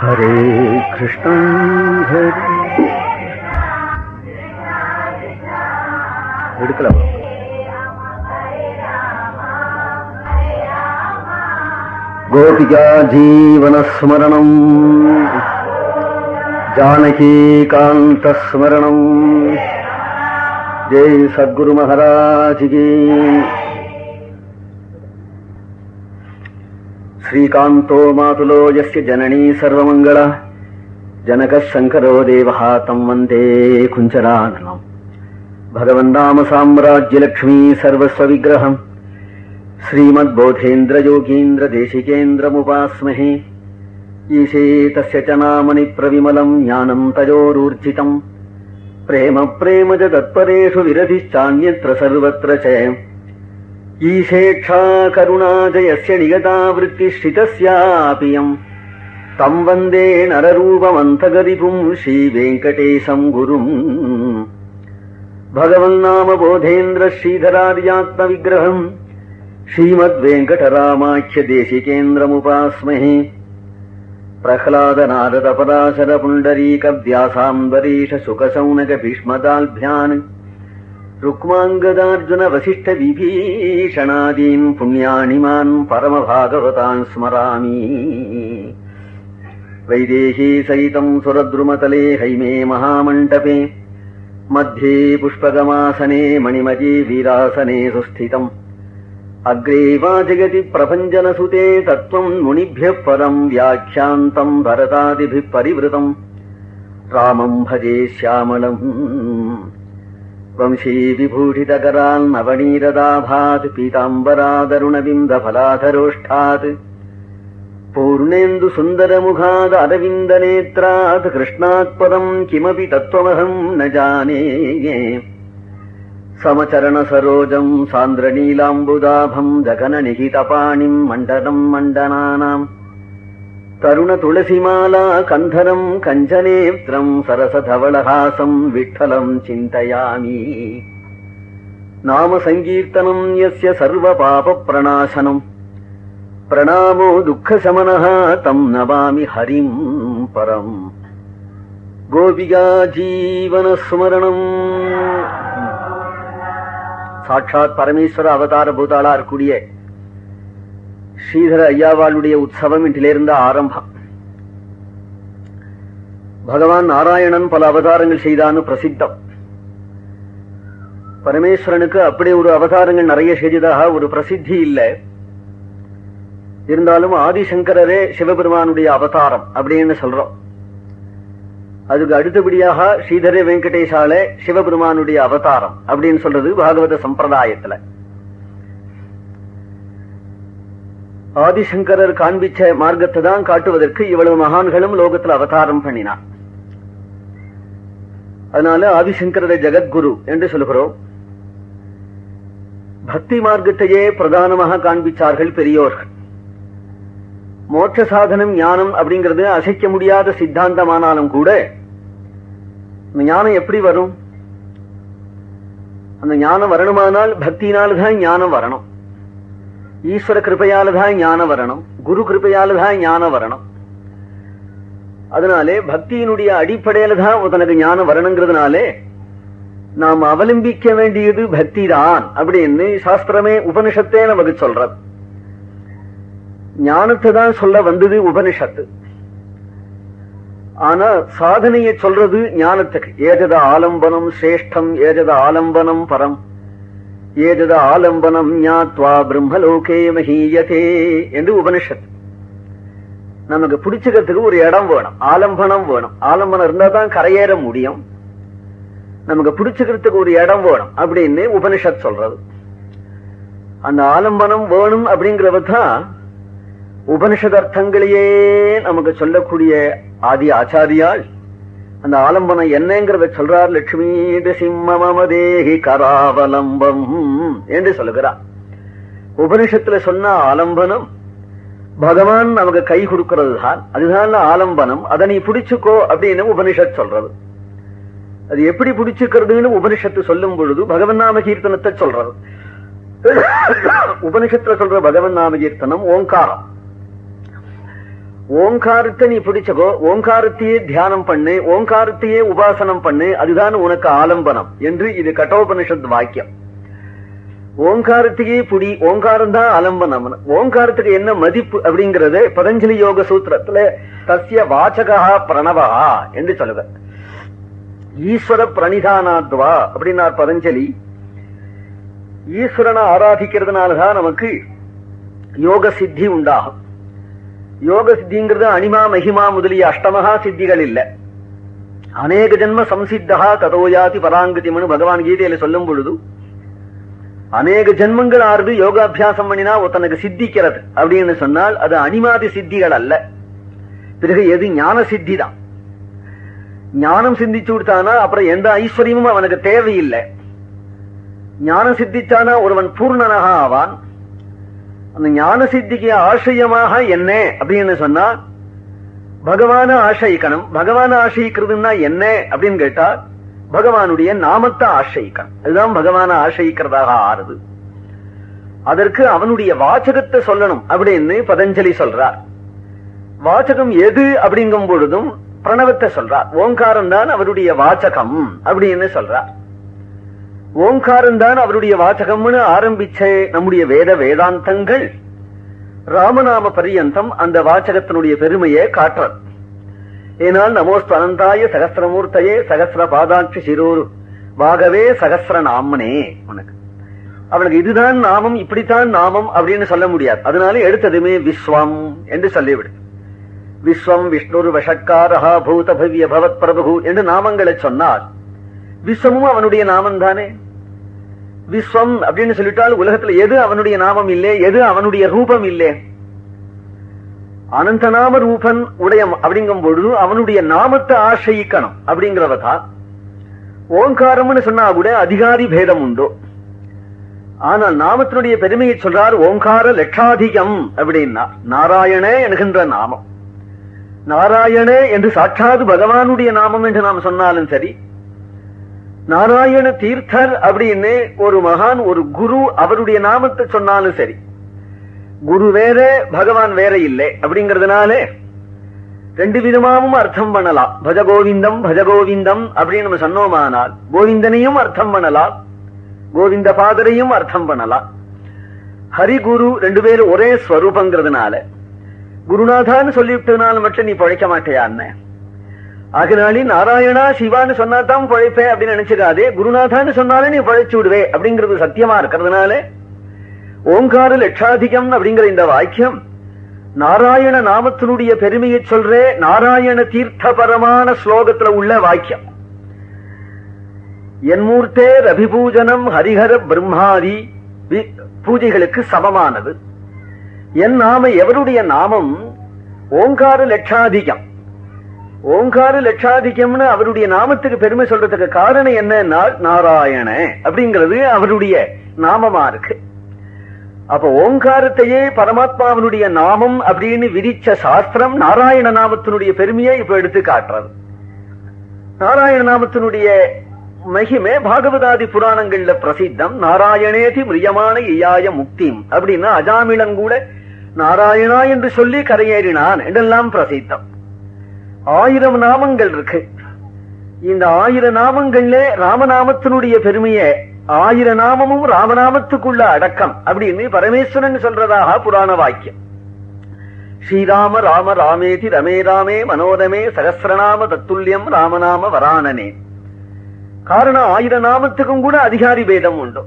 ஹரே கிருஷ்ணா ஹரே எடுக்கலாம் கோபிகா ஜீவனஸ்மரணம் ஜானகீகாந்தஸ்மரணம் ஜெய் சத்குரு மகாராஜ் கி श्रीकान्तो मातुलो यस्य जननी सर्वमङ्गला। जनकः शङ्करो देवः तम् वन्दे कुञ्जराननम् भगवन्नाम साम्राज्यलक्ष्मी सर्वस्वविग्रहम्। श्रीमद्बोधेन्द्रयोगीन्द्रदेशिकेन्द्रमुपास्महे। ईशे तस्य च नामनि प्रविमलम् ज्ञानम् तयोरूर्जितम्। प्रेम च तत्परेषु विरधिश्चान्यत्र सर्वत्र च ईशेक्षा करुणाजयस्य निगता वृत्तिश्रितस्यापियम् तम् वन्दे नररूपमन्तगरिपुम् श्रीवेङ्कटेशम् गुरुम्। भगवन्नामबोधेन्द्र श्रीधरार्यात्मविग्रहम् श्रीमद्वेङ्कटरामाख्यदेशिकेन्द्रमुपास्महे। प्रह्लादनारदपराशरपुण्डरीकव्यासाम्बरीश सुखशौनक भीष्मदाल्भ्यान् रुक्माङ्गदार्जुन वसिष्ठ विभीषणादीन् पुण्यानिमान् परमभागवतान् स्मरामि वैदेही सहितम् सुरद्रुमतले हैमे महामण्डपे मध्ये पुष्पगमासने मणिमजी वीरासने सुस्थितम् अग्रे वाजयति प्रपञ्चनसुते तत्त्वम् मुनिभ्यः परम् व्याख्यान्तम् भरतादिभिः परिवृतम्। रामम् भजे श्यामलम् वंशी नवनीरदाभात् पीताम्बरादरुणबिन्दफलाधरोष्ठात् पूर्णेन्दु सुन्दरमुखाद् अरविन्दनेत्रात् कृष्णात् परम् किमपि तत्त्वमहम् न जाने। समचरणसरोजम् सान्द्रनीलाम्बुदाभम् जगननिहितपाणिम् मण्डलम् मण्डनानाम् तरुणतुलसीमाला कन्धरम् कञ्चनेत्रम् सरसधवलहासम् विठ्ठलम् चिन्तयामि नाम सङ्कीर्तनम् यस्य सर्वपापप्रणाशनम् प्रणामो दुःखशमनः तम् नमामि हरिम् परम् கோபிகா ஜீவனஸ்மரணம் சாட்சாத் பரமேஸ்வர அவதார பூதாளா இருக்கக்கூடிய ஸ்ரீதர ஐயாவாளுடைய உற்சவம் இன்றிலிருந்து ஆரம்பம். பகவான் நாராயணன் பல அவதாரங்கள் செய்தான்னு பிரசித்தம். பரமேஸ்வரனுக்கு அப்படி ஒரு அவதாரங்கள் நிறைய செய்ததாக ஒரு பிரசித்தி இல்லை. இருந்தாலும் ஆதிசங்கரரே சிவபெருமானுடைய அவதாரம் அப்படின்னு சொல்றோம். அதுக்கு அடுத்தபடியாக ஸ்ரீதர வெங்கடேஷால சிவபெருமானுடைய அவதாரம் அப்படின்னு சொல்றது பாகவத சம்பிரதாயத்துல. ஆதிசங்கரர் காண்பிச்ச மார்க்கத்தை தான் காட்டுவதற்கு இவ்வளவு மகான்களும் லோகத்துல அவதாரம் பண்ணினார் அதனால ஆதிசங்கரரை ஜெகத்குரு என்று சொல்கிறோம் பக்தி மார்க்கத்தையே பிரதானமாக காண்பிச்சார்கள் பெரியோர்கள். மோட்ச சாதனம் ஞானம் அப்படிங்கிறது அசைக்க முடியாத சித்தாந்தமானாலும் கூட ஞானம் எப்படி வரும்? அந்த ஞானம் வரணுமானால் பக்தியினால்தான் ஞானம் வரணும். ஈஸ்வர கிருப்பையாலதான் ஞானம் வரணும் குரு கிருப்பையாலதான் ஞானம் வரணும். அதனாலே பக்தியினுடைய அடிப்படையில தான் தனக்கு ஞானம் வரணுங்கிறதுனாலே நாம் அவலம்பிக்க வேண்டியது பக்தி தான் அப்படின்னு சாஸ்திரமே உபனிஷத்தே நமக்கு சொல்றது. ஞானத்தை தான் சொல்ல வந்தது உபனிஷத்து. ஆனா சாதனையை சொல்றது ஞானத்துக்கு. ஏஜத ஆலம்பனம் சிரேஷ்டம் ஏஜத ஆலம்பனம் பரம். ஏஜத ஆலம்பனம் ஞாத்வா பிரம்மலோகே மகீயதே என்று உபனிஷத். நமக்கு பிடிச்சுக்கிறதுக்கு ஒரு இடம் வேணும் ஆலம்பனம் வேணும். ஆலம்பனம் இருந்தா தான் கரையேற முடியும். நமக்கு பிடிச்சுக்கிறதுக்கு ஒரு இடம் வேணும் அப்படின்னு உபனிஷத் சொல்றது. அந்த ஆலம்பனம் வேணும் அப்படிங்கறதான் உபனிஷத் அர்த்தங்களையே நமக்கு சொல்லக்கூடிய ஆதி ஆச்சாரியால் அந்த ஆலம்பனம் என்னங்கிறத சொல்றார் லட்சுமி சிம்மமதேகி கராவலம்பம் என்று சொல்லுகிறார். உபனிஷத்துல சொன்ன ஆலம்பனம் பகவான் நமக்கு கை கொடுக்கிறது தான் அதுதான் ஆலம்பனம். அதை நீ பிடிச்சுக்கோ அப்படின்னு உபனிஷத் சொல்றது. அது எப்படி பிடிச்சுக்கிறதுன்னு உபனிஷத்து சொல்லும் பொழுது பகவன் நாம கீர்த்தனத்தை சொல்றது. உபனிஷத்துல சொல்ற பகவன் நாம கீர்த்தனம் ஓங்காரம். ஓங்காரத்தை நீ பிடிச்சகோ ஓங்காரத்தையே தியானம் பண்ணு ஓங்காரத்தையே உபாசனம் பண்ணு அதுதான் உனக்கு ஆலம்பனம் என்று இது கட்டோபனிஷத் வாக்கியம். ஓங்காரத்தையே புடி ஓங்காரம் தான் ஆலம்பனம். ஓங்காரத்துக்கு என்ன மதிப்பு அப்படிங்கறது பதஞ்சலி யோக சூத்திரத்துல தசிய வாச்சகா பிரணவா என்று சொல்லுவ ஈஸ்வர பிரணிதானாத்வா அப்படின்னார் பதஞ்சலி. ஈஸ்வரனை ஆராதிக்கிறதுனாலதான் நமக்கு யோக சித்தி உண்டாகும். யோக சித்திங்கிறது அனிமா மகிமா முதலிய அஷ்டமகா சித்திகள் இல்ல அநேக ஜென்ம சம்சித்தகா ததோயாதி பராங்கதிமனு பகவான் கீதையில சொல்லும் பொழுது அநேக ஜென்மங்கள் ஆறுது யோகாபியாசம் பண்ணினா ஒருத்தனுக்கு சித்திக்கிறது. அப்படின்னு சொன்னால் அது அனிமாதி சித்திகள் அல்ல. பிறகு எது ஞான சித்தி தான் ஞானம் சிந்திச்சு விட்டானா அப்புறம் எந்த ஐஸ்வர்யமும் அவனுக்கு தேவையில்லை. ஞானம் சித்திச்சானா ஒருவன் பூர்ணனாக ஆவான். அந்த ஞான சித்திக்கு ஆசயமாக என்ன அப்படின்னு சொன்னா பகவான ஆசைக்கணும் பகவான ஆசைக்கிறதுனா என்ன அப்படின்னு கேட்டா பகவானுடைய நாமத்தை ஆசைக்கணும் அதுதான் பகவான ஆசைக்கிறதாக ஆறுது. அதற்கு அவனுடைய வாசகத்தை சொல்லணும் அப்படின்னு பதஞ்சலி சொல்றார். வாசகம் எது அப்படிங்கும் பொழுதும் பிரணவத்தை சொல்றார். ஓங்காரம் தான் அவருடைய வாசகம் அப்படின்னு சொல்றார். ஓங்காரம் தான் அவருடைய வாசகம்னு ஆரம்பிச்ச நம்முடைய வேத வேதாந்தங்கள். ராமநாம பரியந்தம் அந்த வாசகத்தினுடைய பெருமையை காட்டுறது. ஏனால் நமோஸ்து அனந்தாய சகசிரமூர்த்தையே சகசிர பாதாட்சி சிரோரு. வாகவே சகசிர நாமனே உனக்கு. அவனுக்கு இதுதான் நாமம் இப்படித்தான் நாமம் அப்படின்னு சொல்ல முடியாது. அதனால எடுத்ததுமே விஸ்வம் என்று சொல்லிவிடு. விஸ்வம் விஷ்ணுர் வஷக்காரஹா பூத பவ்ய பவத் பிரபு என்று நாமங்களை சொன்னால் விஸ்வமும் அவனுடைய நாமம் தானே விஸ்வம் அப்படின்னு சொல்லிட்டால் உலகத்துல எது அவனுடைய நாமம் இல்லை எது அவனுடைய ரூபம் இல்லை? அனந்தநாம ரூபன் உடைய அப்படிங்கும் பொழுது அவனுடைய நாமத்தை ஆசைக்கணும் அப்படிங்கிறவதா? ஓங்காரம்னு சொன்னா கூட அதிகாரி பேதம் உண்டு. ஆனால் நாமத்தினுடைய பெருமையை சொல்றார் ஓங்கார லட்சாதிகம் அப்படின்னா நாராயணே என்கின்ற நாமம். நாராயணே என்று சாட்சாது பகவானுடைய நாமம் என்று நாம் சொன்னாலும் சரி நாராயண தீர்த்தர் அப்படின்னு ஒரு மகான் ஒரு குரு அவருடைய நாமத்தை சொன்னாலும் சரி. குரு வேற பகவான் வேற இல்லை அப்படிங்கறதுனால ரெண்டு விதமாவும் அர்த்தம் பண்ணலாம். பஜ கோவிந்தம் பஜ கோவிந்தம் அப்படின்னு நம்ம சொன்னோமானால் கோவிந்தனையும் அர்த்தம் பண்ணலாம். கோவிந்த பாதரையும் அர்த்தம் பண்ணலாம். ஹரி குரு ரெண்டு பேரும் ஒரே ஸ்வரூபங்கிறதுனால குருநாதான்னு சொல்லிவிட்டதுனால மட்டும் நீ பழைக்க மாட்டேயான்னு அதனாலே நாராயணா சிவான்னு சொன்னா தான் பழைப்பேன் அப்படின்னு நினைச்சுக்காதே குருநாதான்னு சொன்னாலே நீ பழைச்சு விடுவே அப்படிங்கிறது சத்தியமா இருக்கிறதுனால ஓங்கார லட்சாதிகம் அப்படிங்கிற இந்த வாக்கியம் நாராயண நாமத்தினுடைய பெருமையை சொல்றே நாராயண தீர்த்தபரமான ஸ்லோகத்துல உள்ள வாக்கியம். என் மூர்த்தே ரபிபூஜனம் ஹரிஹர பிரம்மாதி பூஜைகளுக்கு சமமானது. என் நாம எவருடைய நாமம்? ஓங்கார லட்சாதிகம். ஓங்கார லட்சாதிக்கம்னு அவருடைய நாமத்துக்கு பெருமை சொல்றதுக்கு காரணம் என்னன்னா நாராயண அப்படிங்கிறது அவருடைய நாமமா இருக்கு. அப்ப ஓங்காரத்தையே பரமாத்மாவினுடைய நாமம் அப்படின்னு விதிச்ச சாஸ்திரம் நாராயண நாமத்தினுடைய பெருமையை இப்ப எடுத்து காட்டுறது. நாராயண நாமத்தினுடைய மகிமே பாகவதாதி புராணங்கள்ல பிரசித்தம். நாராயணேதி மிரியமான இயாய முக்திம் அப்படின்னா அஜாமிளங்கூட நாராயணா என்று சொல்லி கரையேறினான். என்றெல்லாம் பிரசித்தம். ஆயிரம் நாமங்கள் இருக்கு. இந்த ஆயிர நாமங்கள்ல ராமநாமத்தினுடைய பெருமையை ஆயிர நாமமும் ராமநாமத்துக்குள்ள அடக்கம் அப்படின்னு பரமேஸ்வரன் சொல்றதாக புராண வாக்கியம். ஸ்ரீராம ராம ராமேதி ரமே ராமே மனோரமே சகசிரநாம தத்துல்யம் ராமநாம வராணனே. காரணம் ஆயிர நாமத்துக்கும் கூட அதிகாரி பேதம் உண்டு.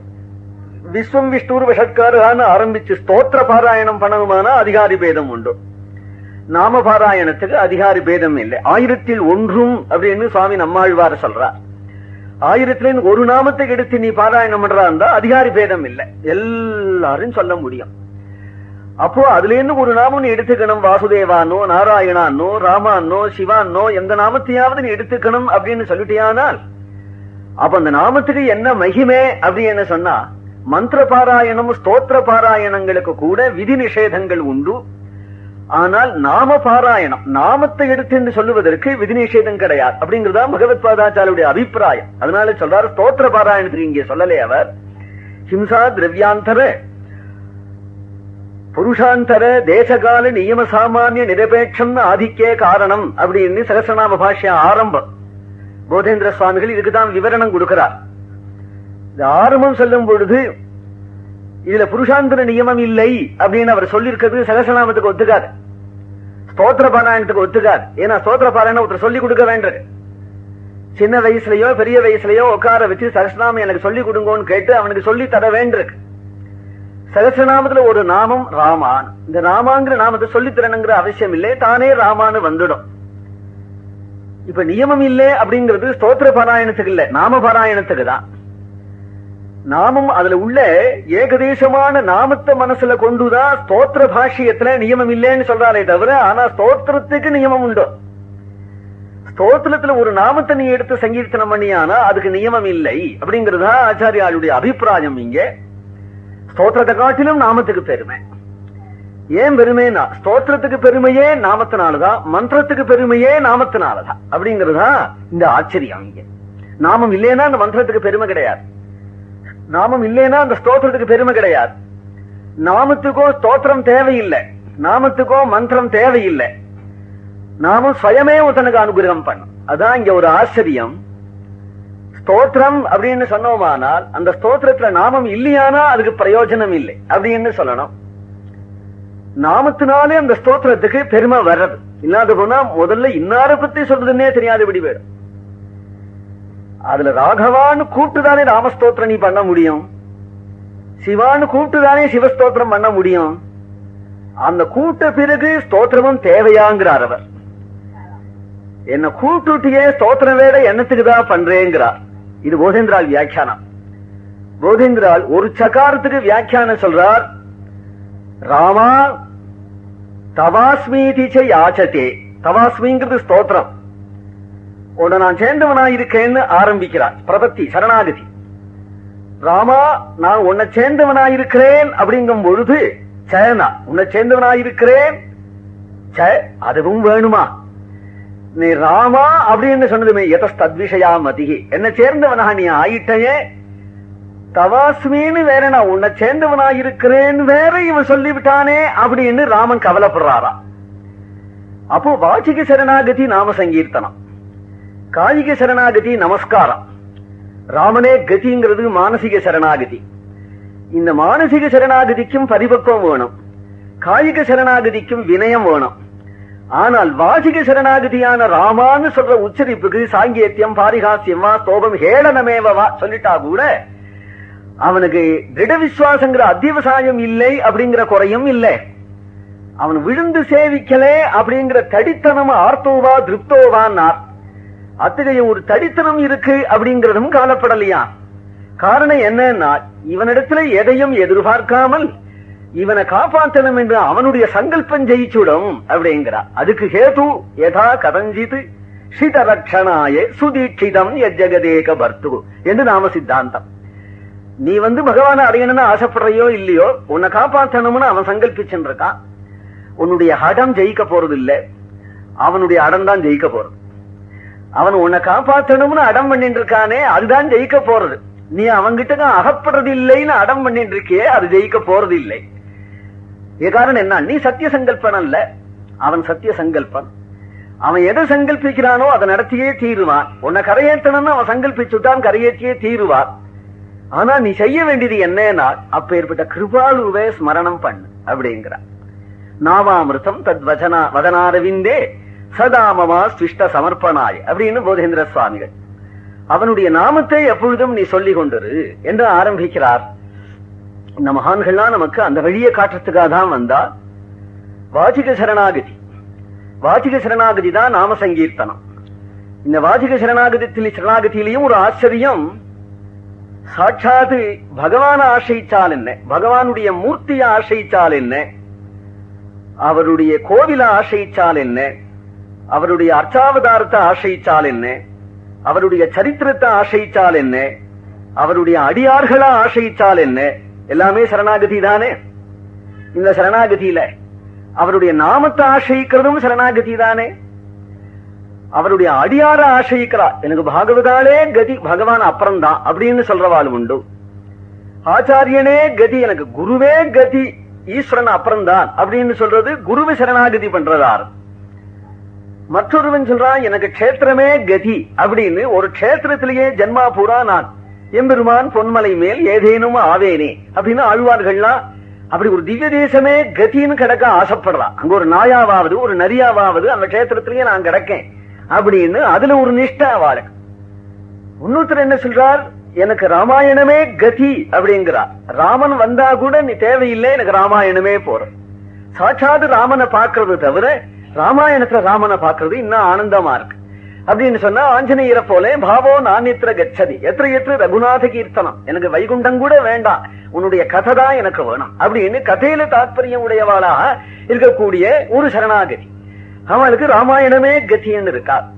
விஸ்வம் விஷ்ணூர் விஷட்காரான்னு ஆரம்பிச்சு ஸ்தோத்திர பாராயணம் பண்ணணுமானா அதிகாரி பேதம் உண்டு. நாம பாராயணத்துக்கு அதிகாரி பேதம் இல்லை. ஆயிரத்தில் ஒன்றும் அப்படின்னு சுவாமி நம்மாழ்வார சொல்றார். ஆயிரத்துல ஒரு நாமத்தை எடுத்து நீ பாராயணம் பண்றா இருந்தா அதிகாரி பேதம் இல்லை. எல்லாரும் சொல்ல முடியும். அப்போ அதுல இருந்து ஒரு நாமம் நீ எடுத்துக்கணும். வாசுதேவானோ நாராயணானோ ராமானோ சிவானோ எந்த நாமத்தையாவது நீ எடுத்துக்கணும் அப்படின்னு சொல்லிட்டியானால் அப்ப அந்த நாமத்துக்கு என்ன மகிமே அப்படின்னு சொன்னா மந்திர பாராயணம் ஸ்தோத்திர பாராயணங்களுக்கு கூட விதி நிஷேதங்கள் உண்டு. ஆனால் நாம பாராயணம் நாமத்தை எடுத்து என்று சொல்லுவதற்கு விதி நிஷேதம் கிடையாது. அப்படிங்கறதா பகவத் பாதாச்சாரியுடைய அபிப்பிராயம். அதனால சொல்றாரு ஸ்தோத்திர பாராயணத்துக்கு இங்கே சொல்லலே அவர். ஹிம்சா திரவியாந்தர. புருஷாந்தர தேசகால நியம சாமானிய நிரபேட்சம் ஆதிக்கே காரணம் அப்படின்னு சகசநாம பாஷ்ய ஆரம்பம். போதேந்திர சுவாமிகள் இதுக்குதான் விவரணம் கொடுக்கிறார். இந்த ஆரம்பம் சொல்லும் பொழுது இதுல புருஷாந்திர நியமம் இல்லை அப்படின்னு அவர் சொல்லியிருக்கிறது சகசநாமத்துக்கு ஒத்துக்காது. ஸ்தோத்திர பாராயணத்துக்கு ஒத்துக்காது. ஏன்னா ஸ்தோத்திர பாராயணம் ஒருத்தர் சொல்லிக் கொடுக்க வேண்டது சின்ன வயசுலயோ பெரிய வயசுலயோ உட்கார வச்சு சகசநாமம் எனக்கு சொல்லி கொடுங்கன்னு கேட்டு அவனுக்கு சொல்லி தர வேண்டியிருக்கு. சகசநாமத்துல ஒரு நாமம் ராமான். இந்த ராமாங்கிற நாமத்தை சொல்லித்தரணுங்கிற அவசியம் இல்லை. தானே ராமான்னு வந்துடும். இப்ப நியமம் இல்லை அப்படிங்கிறது ஸ்தோத்திர பாராயணத்துக்கு இல்ல. நாம பாராயணத்துக்கு தான். நாமம் அதுல உள்ள ஏகதேசமான நாமத்தை மனசுல கொண்டுதான் ஸ்தோத்திர பாஷ்யத்துல நியமம் இல்லைன்னு சொல்றாரே தவிர ஆனா ஸ்தோத்திரத்துக்கு நியமம் உண்டு. ஸ்தோத்திரத்துல ஒரு நாமத்தை நீ எடுத்து சங்கீர்த்தனம் பண்ணியானா அதுக்கு நியமம் இல்லை. அப்படிங்கறதா ஆச்சாரியாளுடைய அபிப்பிராயம் இங்க. ஸ்தோத்திரத்தை காட்டிலும் நாமத்துக்கு பெருமை. ஏன் பெருமைனா ஸ்தோத்திரத்துக்கு பெருமையே நாமத்தினாலதான் மந்திரத்துக்கு பெருமையே நாமத்தினாலதான் அப்படிங்கறதா இந்த ஆச்சரியம் இங்க. நாமம் இல்லைன்னா அந்த மந்திரத்துக்கு பெருமை கிடையாது. நாமம் இல்லைன்னா அந்த ஸ்தோத்திரத்துக்கு பெருமை கிடையாது. நாமத்துக்கோ ஸ்தோத்திரம் தேவையில்லை. நாமத்துக்கோ மந்திரம் தேவையில்லை. நாமம் சுயமே ஒருத்தனுக்கு அனுகிரகம் பண்ணும் அதான் இங்க ஒரு ஆச்சரியம். ஸ்தோத்திரம் அப்படின்னு சொன்னோமானால் அந்த ஸ்தோத்திரத்துல நாமம் இல்லையானா அதுக்கு பிரயோஜனம் இல்லை. அப்படின்னு சொல்லணும். நாமத்தினாலே அந்த ஸ்தோத்திரத்துக்கு பெருமை வர்றது. இல்லாத போனா முதல்ல இன்னார பத்தி சொல்றதுன்னே தெரியாதபடி போயிடும் அதுல ராகவான்னு கூப்பிட்டுதானே ராமஸ்தோத்திரம் நீ பண்ண முடியும். சிவான்னு கூப்பிட்டுதானே சிவஸ்தோத்திரம் பண்ண முடியும். அந்த கூட்ட பிறகு ஸ்தோத்திரமும் தேவையாங்கிறார் அவர். என்ன கூப்பிட்டுட்டியே ஸ்தோத்திரம் வேட எண்ணத்துக்கு தான் பண்றேங்கிறார் இது போதேந்திரால் வியாக்கியானம். போதேந்திரால் ஒரு சகாரத்துக்கு வியாக்கியானம் சொல்றார் ராமா தவாஸ்மீதி யாச்சதே. தவாஸ்மிங்கிறது ஸ்தோத்திரம். உன்னை நான் சேர்ந்தவனா இருக்கேன்னு ஆரம்பிக்கிறான் பிரபத்தி சரணாகதி. ராமா நான் உன்னை சேர்ந்தவனா இருக்கிறேன் அப்படிங்கும் பொழுது சேனா உன்னை சேர்ந்தவனா இருக்கிறேன் ச அதுவும் வேணுமா? நீ ராமா அப்படின்னு சொன்னதுமே எதஸ்தத்விஷயா மதிகி. என்ன சேர்ந்தவனா நீ ஆயிட்டையே. தவாஸ்மின்னு வேற நான் உன்னை சேர்ந்தவனா இருக்கிறேன் வேற இவன் சொல்லிவிட்டானே அப்படின்னு ராமன் கவலைப்படுறாரா அப்போ வாச்சிக்கு சரணாகதி நாம சங்கீர்த்தனம். காயிக சரணாகதி நமஸ்காரம். ராமனே கதிங்கிறது மானசிக சரணாகதி. இந்த மானசிக சரணாகதிக்கும் பரிபக்குவம் வேணும். காயிக சரணாகதிக்கும் வினயம் வேணும். ஆனால் வாசிக சரணாகதியான ராமான்னு சொல்ற உச்சரிப்புக்கு சாங்கேத்தியம் பாரிகாசியமா வா ஹேளனமேவா சொல்லிட்டா கூட அவனுக்கு திட விசுவாசங்கிற அத்தியவசாயம் இல்லை அப்படிங்கிற குறையும் இல்லை. அவன் விழுந்து சேவிக்கலே அப்படிங்கிற தடித்தனம் ஆர்த்தோவா திருப்தோவான்னார். அத்தகைய ஒரு தடித்தனம் இருக்கு அப்படிங்கறதும் கவலைப்படலையா? காரணம் என்னன்னா இவனிடத்துல எதையும் எதிர்பார்க்காமல் இவனை காப்பாற்றணும் என்று அவனுடைய சங்கல்பம் ஜெயிச்சுடும் அப்படிங்கிறா. அதுக்கு ஹேது எதா கதஞ்சித் சிதரக்ஷனாய சுதீட்சிதம் எஜகதேக பர்த்து என்று நாம சித்தாந்தம். நீ வந்து பகவான அடையணும்னு ஆசைப்படுறையோ இல்லையோ உன்னை காப்பாற்றணும்னு அவன் சங்கல்பிச்சுருக்கான் உன்னுடைய ஹடம் ஜெயிக்க போறது இல்ல அவனுடைய அடம் தான் ஜெயிக்க போறது. அவன் உன்னை காப்பாற்றணும்னு அடம் பண்ணிட்டு இருக்கானே அதுதான் ஜெயிக்க போறது. நீ அவன்கிட்ட அகப்படுறது இல்லைன்னு அடம் பண்ணிட்டு இருக்கியே அது ஜெயிக்க போறது இல்லை காரணம் என்ன? நீ சத்திய சங்கல்பன் அல்ல. அவன் சத்திய சங்கல்பன். அவன் எதை சங்கல்பிக்கிறானோ அதை நடத்தியே தீருவான். உன்னை கரையேற்றணும்னு அவன் சங்கல்பிச்சுட்டான் கரையேற்றியே தீருவான். ஆனா நீ செய்ய வேண்டியது என்னன்னா அப்ப ஏற்பட்ட கிருபாலுவே ஸ்மரணம் பண்ணு அப்படிங்கிறான். நாவாமிருத்தம் தத் வச்சனா வதனாரவிந்தே சதாமமா ஸ்விஷ்ட சமர்ப்பனாய் அப்படின்னு போதேந்திர சுவாமிகள். அவனுடைய நாமத்தை எப்பொழுதும் நீ சொல்லிக் கொண்டிரு என்று ஆரம்பிக்கிறார். இந்த மகான்கள்லாம் நமக்கு அந்த வழியை காட்டுறதுக்காக தான் வந்தா வாச்சிக சரணாகதி. வாச்சிக சரணாகதி தான் நாம சங்கீர்த்தனம். இந்த வாச்சிக சரணாகதியில் சரணாகதியிலையும் ஒரு ஆச்சரியம் சாட்சாத்து பகவான ஆசைச்சால் என்ன? பகவானுடைய மூர்த்தியை ஆசைச்சால் என்ன? அவருடைய கோவில ஆசைச்சால் என்ன? அவருடைய அர்ச்சாவதாரத்தை ஆசைச்சால் என்ன? அவருடைய சரித்திரத்தை ஆசைச்சால் என்ன? அவருடைய அடியார்களா ஆசைச்சால் என்ன? எல்லாமே சரணாகதி தானே? இந்த சரணாகதியில அவருடைய நாமத்தை ஆசைக்கிறதும் சரணாகதி தானே? அவருடைய அடியார ஆசைக்கிறா எனக்கு பாகவதாலே கதி பகவான் அப்புறம்தான் அப்படின்னு சொல்றவாள் உண்டு. ஆச்சாரியனே கதி எனக்கு குருவே கதி ஈஸ்வரன் அப்புறம்தான் அப்படின்னு சொல்றது குருவை சரணாகதி பண்றதாரு. மற்றொருவன் சொல்றான் எனக்கு க்ஷேத்திரமே கதி அப்படின்னு ஒரு கஷேத்திரத்திலேயே ஜென்மா பூரா நான். எம்பெருமான் பொன்மலை மேல் ஏதேனும் ஆவேனே அப்படின்னு ஆழ்வார்கள்லாம் அப்படி ஒரு திவ்ய தேசமே கதின்னு கிடக்க ஆசைப்படலாம். அங்க ஒரு நாயாவாவது ஒரு நரியாவாவது அந்த கஷேத்திரத்திலேயே நான் கிடக்கேன் அப்படின்னு அதுல ஒரு நிஷ்டா வாழ. இன்னொருத்தர் என்ன சொல்றார்? எனக்கு ராமாயணமே கதி அப்படிங்கிறார். ராமன் வந்தா கூட நீ தேவையில்லை எனக்கு ராமாயணமே போற. சாட்சாது ராமனை பாக்குறது தவிர ராமாயணத்துல ராமனை பாக்குறது இன்னும் ஆனந்தமா இருக்கு. அப்படின்னு சொன்னா ஆஞ்சநேயரை போல பாவோ நானித்திர கச்சதி. எத்திர எத்திர ரகுநாத கீர்த்தனம். எனக்கு வைகுண்டம் கூட வேண்டாம். உன்னுடைய கதை தான் எனக்கு வேணும். அப்படின்னு கதையில தாற்பயம் உடையவாளா இருக்கக்கூடிய ஒரு சரணாகதி. அவளுக்கு ராமாயணமே கத்தின்னு இருக்கா.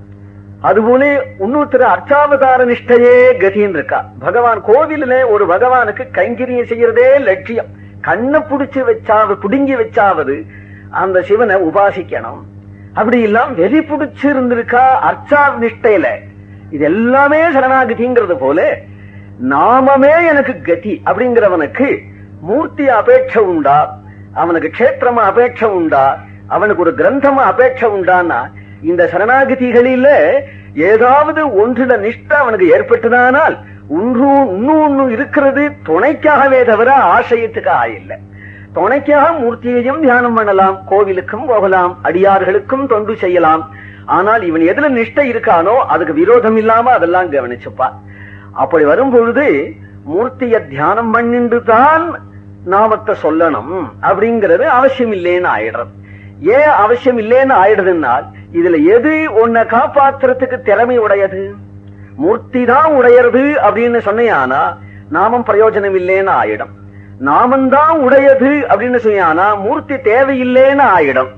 அதுபோல இன்னொருத்தர் அர்ச்சாவதார நிஷ்டையே கதின்னு இருக்கா. பகவான் கோவில ஒரு பகவானுக்கு கைங்கரியம் செய்யறதே லட்சியம். கண்ணை புடிச்சு வச்சாவது புடுங்கி வச்சாவது அந்த சிவனை உபாசிக்கணும். அப்படி எல்லாம் வெறி புடிச்சு இருந்திருக்கா அர்ச்சா நிஷ்டையில. இது எல்லாமே சரணாகதிங்கிறது போல நாமமே எனக்கு கதி அப்படிங்கிறவனுக்கு மூர்த்தி அபேட்ச உண்டா? அவனுக்கு கஷேத்திரமா அபேட்ச உண்டா? அவனுக்கு ஒரு கிரந்தமா அபேட்சை உண்டானா? இந்த சரணாகதிகளில ஏதாவது ஒன்றுல நிஷ்டை அவனுக்கு ஏற்பட்டதானால் உன்னும் ஒன்னும் இருக்கிறது துணைக்காகவே தவிர ஆசையத்துக்கு இல்லை துணைக்காக மூர்த்தியையும் தியானம் பண்ணலாம் கோவிலுக்கும் போகலாம் அடியார்களுக்கும் தொண்டு செய்யலாம். ஆனால் இவன் எதுல நிஷ்டை இருக்கானோ அதுக்கு விரோதம் இல்லாம அதெல்லாம் கவனிச்சுப்பா அப்படி வரும் பொழுது மூர்த்திய தியானம் பண்ணிட்டு தான் நாமத்தை சொல்லணும் அப்படிங்கறது அவசியம் இல்லைன்னு ஆயிடுறது. ஏன் அவசியம் இல்லைன்னு ஆயிடுதுன்னால் இதுல எது உன்னை காப்பாத்துறதுக்கு திறமை உடையது? மூர்த்தி தான் உடையது அப்படின்னு சொன்னியானா நாமம் பிரயோஜனம் இல்லைன்னு ஆயிடும். நாமந்தான் உடையது அப்படின்னு சொன்னா மூர்த்தி தேவையில்லைன்னு ஆயிடும்.